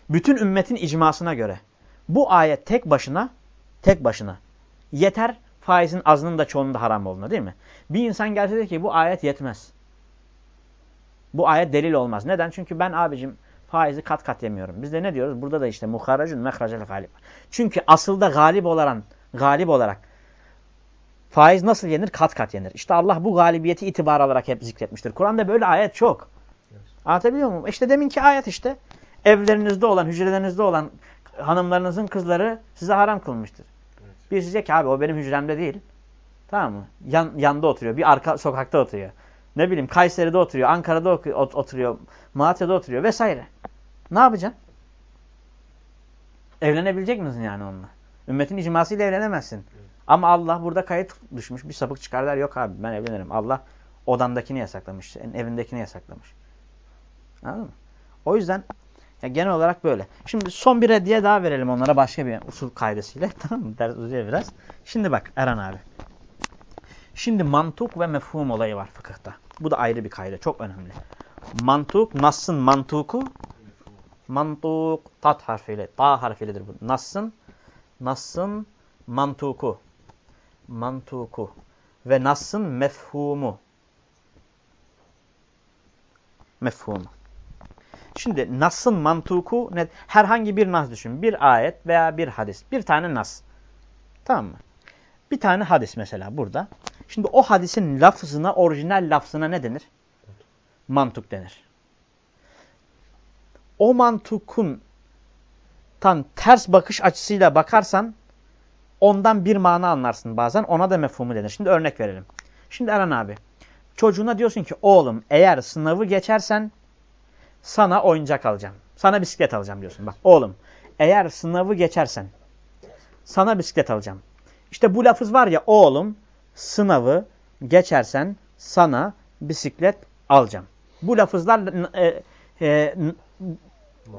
Bütün ümmetin icmasına göre bu ayet tek başına tek başına yeter faizin azının da çoğunun da haram olduğuna değil mi? Bir insan gelse de ki bu ayet yetmez. Bu ayet delil olmaz. Neden? Çünkü ben abicim faizi kat kat yemiyorum. Biz de ne diyoruz? Burada da işte muharracun mehracel galip. Çünkü asılda galip olan, galip olarak faiz nasıl yenir? Kat kat yenir. İşte Allah bu galibiyeti itibar alarak hep zikretmiştir. Kur'an'da böyle ayet çok. Anlatabiliyor muyum? İşte deminki ayet işte. Evlerinizde olan, hücrelerinizde olan hanımlarınızın kızları size haram kılmıştır. Evet. Bir diyecek ki abi o benim hücremde değil. Tamam mı? Yan, yanda oturuyor. Bir arka sokakta oturuyor. Ne bileyim Kayseri'de oturuyor, Ankara'da oturuyor, Malatya'da oturuyor vesaire. Ne yapacaksın? Evlenebilecek misin yani onunla? Ümmetin icmasıyla evlenemezsin. Evet. Ama Allah burada kayıt düşmüş. Bir sapık çıkarlar yok abi ben evlenirim. Allah odandakini yasaklamış. Senin evindekini yasaklamış. Anladın mı? O yüzden ya genel olarak böyle. Şimdi son bir reddiye daha verelim onlara başka bir usul kaydesiyle. *laughs* Tamam mı? Ders uzuyor biraz. Şimdi bak Eren abi. Şimdi mantuk ve mefhum olayı var fıkıhta. Bu da ayrı bir kayda. Çok önemli. Mantuk, Nas'ın mantuku mantuk tat harfiyle, ta harfiyledir bu. Nas'ın Nas'ın mantuku mantuku ve Nas'ın mefhumu mefhumu. Şimdi Nas'ın mantuku ne? Herhangi bir nas düşün. Bir ayet veya bir hadis. Bir tane nas. Tamam mı? Bir tane hadis mesela burada. Şimdi o hadisin lafzına, orijinal lafzına ne denir? Mantuk denir. O mantukun tan ters bakış açısıyla bakarsan ondan bir mana anlarsın bazen. Ona da mefhumu denir. Şimdi örnek verelim. Şimdi Eren abi çocuğuna diyorsun ki oğlum eğer sınavı geçersen sana oyuncak alacağım. Sana bisiklet alacağım diyorsun. Bak oğlum eğer sınavı geçersen sana bisiklet alacağım. İşte bu lafız var ya oğlum sınavı geçersen sana bisiklet alacağım. Bu lafızlar e, e,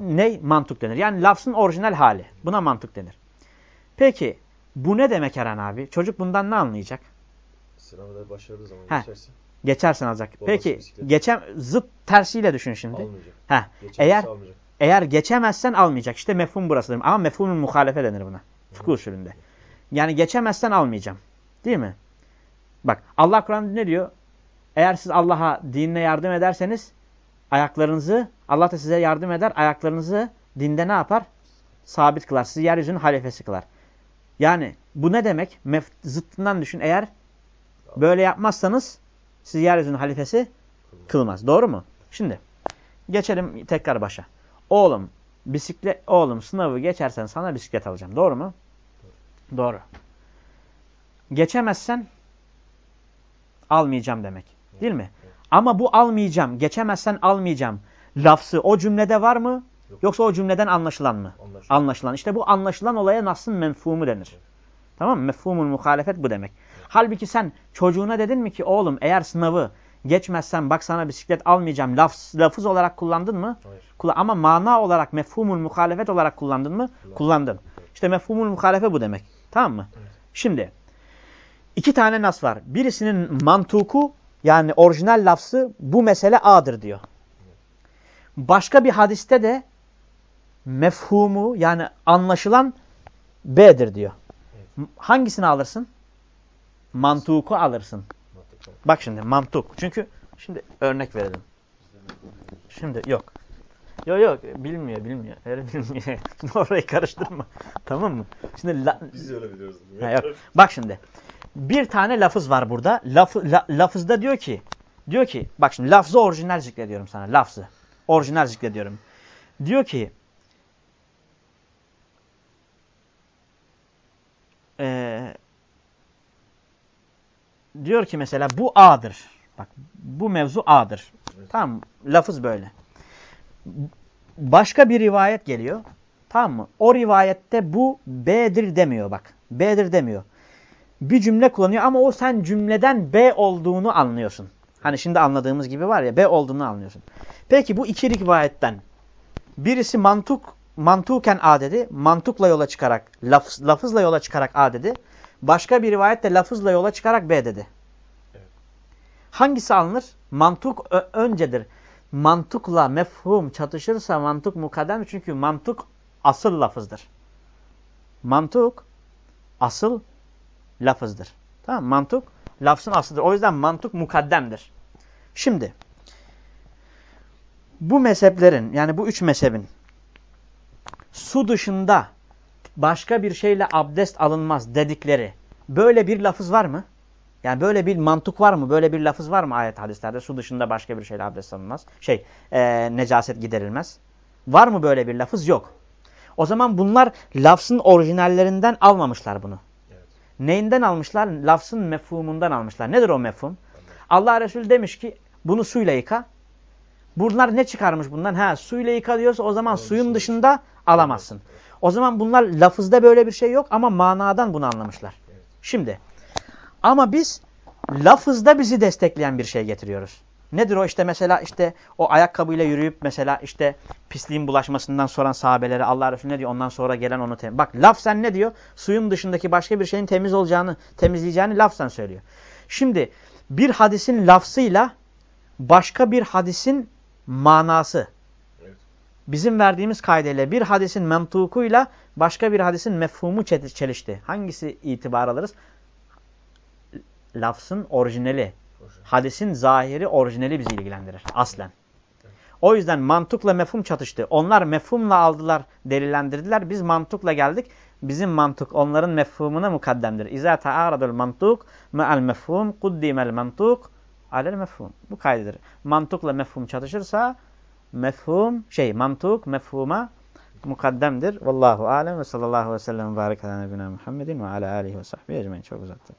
ne? Mantık denir. Yani lafzın orijinal hali. Buna mantık denir. Peki bu ne demek Eren abi? Çocuk bundan ne anlayacak? Sınavda başarılı zaman Heh, geçersin. Geçersen alacak. Babası Peki bisiklet. geçem zıt tersiyle düşün şimdi. Almayacak. Heh, eğer almayacak. eğer geçemezsen almayacak. İşte mefhum burasıdır. Ama mefhumun muhalefe denir buna. Fıkıh usulünde. Yani geçemezsen almayacağım. Değil mi? Bak Allah Kur'an ne diyor? Eğer siz Allah'a dinine yardım ederseniz ayaklarınızı Allah da size yardım eder. Ayaklarınızı dinde ne yapar? Sabit kılar. Sizi yeryüzünün halifesi kılar. Yani bu ne demek? Mef zıttından düşün. Eğer böyle yapmazsanız sizi yeryüzünün halifesi kılmaz. Doğru mu? Şimdi geçelim tekrar başa. Oğlum bisiklet oğlum sınavı geçersen sana bisiklet alacağım. Doğru mu? Doğru. Geçemezsen almayacağım demek. Değil mi? Ama bu almayacağım, geçemezsen almayacağım lafzı o cümlede var mı? Yok. Yoksa o cümleden anlaşılan mı? Anlaşıldı. Anlaşılan. İşte bu anlaşılan olaya nasın menfumu denir. Tamam mı? Mefhumul muhalefet bu demek. Halbuki sen çocuğuna dedin mi ki oğlum eğer sınavı geçmezsen bak sana bisiklet almayacağım lafz, lafız olarak kullandın mı? Hayır. Kula- Ama mana olarak mefhumul muhalefet olarak kullandın mı? Kullandım. Kullandın. İşte mefhumul muhalefe bu demek. Tamam mı? Evet. Şimdi iki tane nas var. Birisinin mantuku yani orijinal lafzı bu mesele A'dır diyor. Başka bir hadiste de mefhumu yani anlaşılan B'dir diyor. Evet. Hangisini alırsın? Mantuku alırsın. Mantıklı. Bak şimdi mantuk. Çünkü şimdi örnek verelim. Şimdi yok. Yok yok bilmiyor bilmiyor. Öyle bilmiyor. Şimdi *laughs* orayı karıştırma. tamam mı? Şimdi la- Biz öyle biliyoruz. Ha, yok. Bak şimdi. Bir tane lafız var burada. Laf, la, lafızda diyor ki diyor ki bak şimdi lafzı orijinal zikrediyorum sana. Lafzı. Orijinal zikrediyorum. Diyor ki eee, diyor ki mesela bu A'dır. Bak bu mevzu A'dır. Evet. Tamam? Lafız böyle. Başka bir rivayet geliyor. Tamam mı? O rivayette bu B'dir demiyor bak. B'dir demiyor. Bir cümle kullanıyor ama o sen cümleden B olduğunu anlıyorsun. Hani şimdi anladığımız gibi var ya B olduğunu anlıyorsun. Peki bu iki rivayetten birisi mantuk mantuken A dedi. Mantukla yola çıkarak lafız, lafızla yola çıkarak A dedi. Başka bir rivayette lafızla yola çıkarak B dedi. Evet. Hangisi alınır? Mantuk öncedir. Mantukla mefhum çatışırsa mantuk mukaddem çünkü mantuk asıl lafızdır. Mantuk asıl lafızdır. Tamam Mantuk lafzın aslıdır. O yüzden mantuk mukaddemdir. Şimdi bu mezheplerin yani bu üç mezhebin su dışında başka bir şeyle abdest alınmaz dedikleri böyle bir lafız var mı? Yani böyle bir mantık var mı? Böyle bir lafız var mı ayet hadislerde? Su dışında başka bir şeyle abdest alınmaz. Şey, e, necaset giderilmez. Var mı böyle bir lafız? Yok. O zaman bunlar lafzın orijinallerinden almamışlar bunu. Evet. Neyinden almışlar? Lafzın mefhumundan almışlar. Nedir o mefhum? Allah Resulü demiş ki bunu suyla yıka. Bunlar ne çıkarmış bundan? Ha suyla yıka diyorsa o zaman Onun suyun dışında- dışında alamazsın. O zaman bunlar lafızda böyle bir şey yok ama manadan bunu anlamışlar. Evet. Şimdi ama biz lafızda bizi destekleyen bir şey getiriyoruz. Nedir o işte mesela işte o ayakkabıyla yürüyüp mesela işte pisliğin bulaşmasından soran sahabelere Allah Resulü ne diyor ondan sonra gelen onu tem. Bak laf sen ne diyor? Suyun dışındaki başka bir şeyin temiz olacağını, temizleyeceğini laf sen söylüyor. Şimdi bir hadisin lafzıyla başka bir hadisin manası. Evet. Bizim verdiğimiz kaideyle bir hadisin mentukuyla başka bir hadisin mefhumu çe- çelişti. Hangisi itibar alırız? Lafzın orijinali. Hadisin zahiri orijinali bizi ilgilendirir aslen. O yüzden mantıkla mefhum çatıştı. Onlar mefhumla aldılar, delillendirdiler. Biz mantıkla geldik. Bizim mantık onların mefhumuna mukaddemdir. İza ta'aradul mantuk me'al mefhum kuddimel mantuk alel mefhum. Bu kaydedir. Mantıkla mefhum çatışırsa mefhum şey mantuk mefhuma mukaddemdir. Vallahu alem ve sallallahu aleyhi ve sellem ve ala nebina Muhammedin ve ala alihi ve sahbihi ecmaîn. Çok uzattı.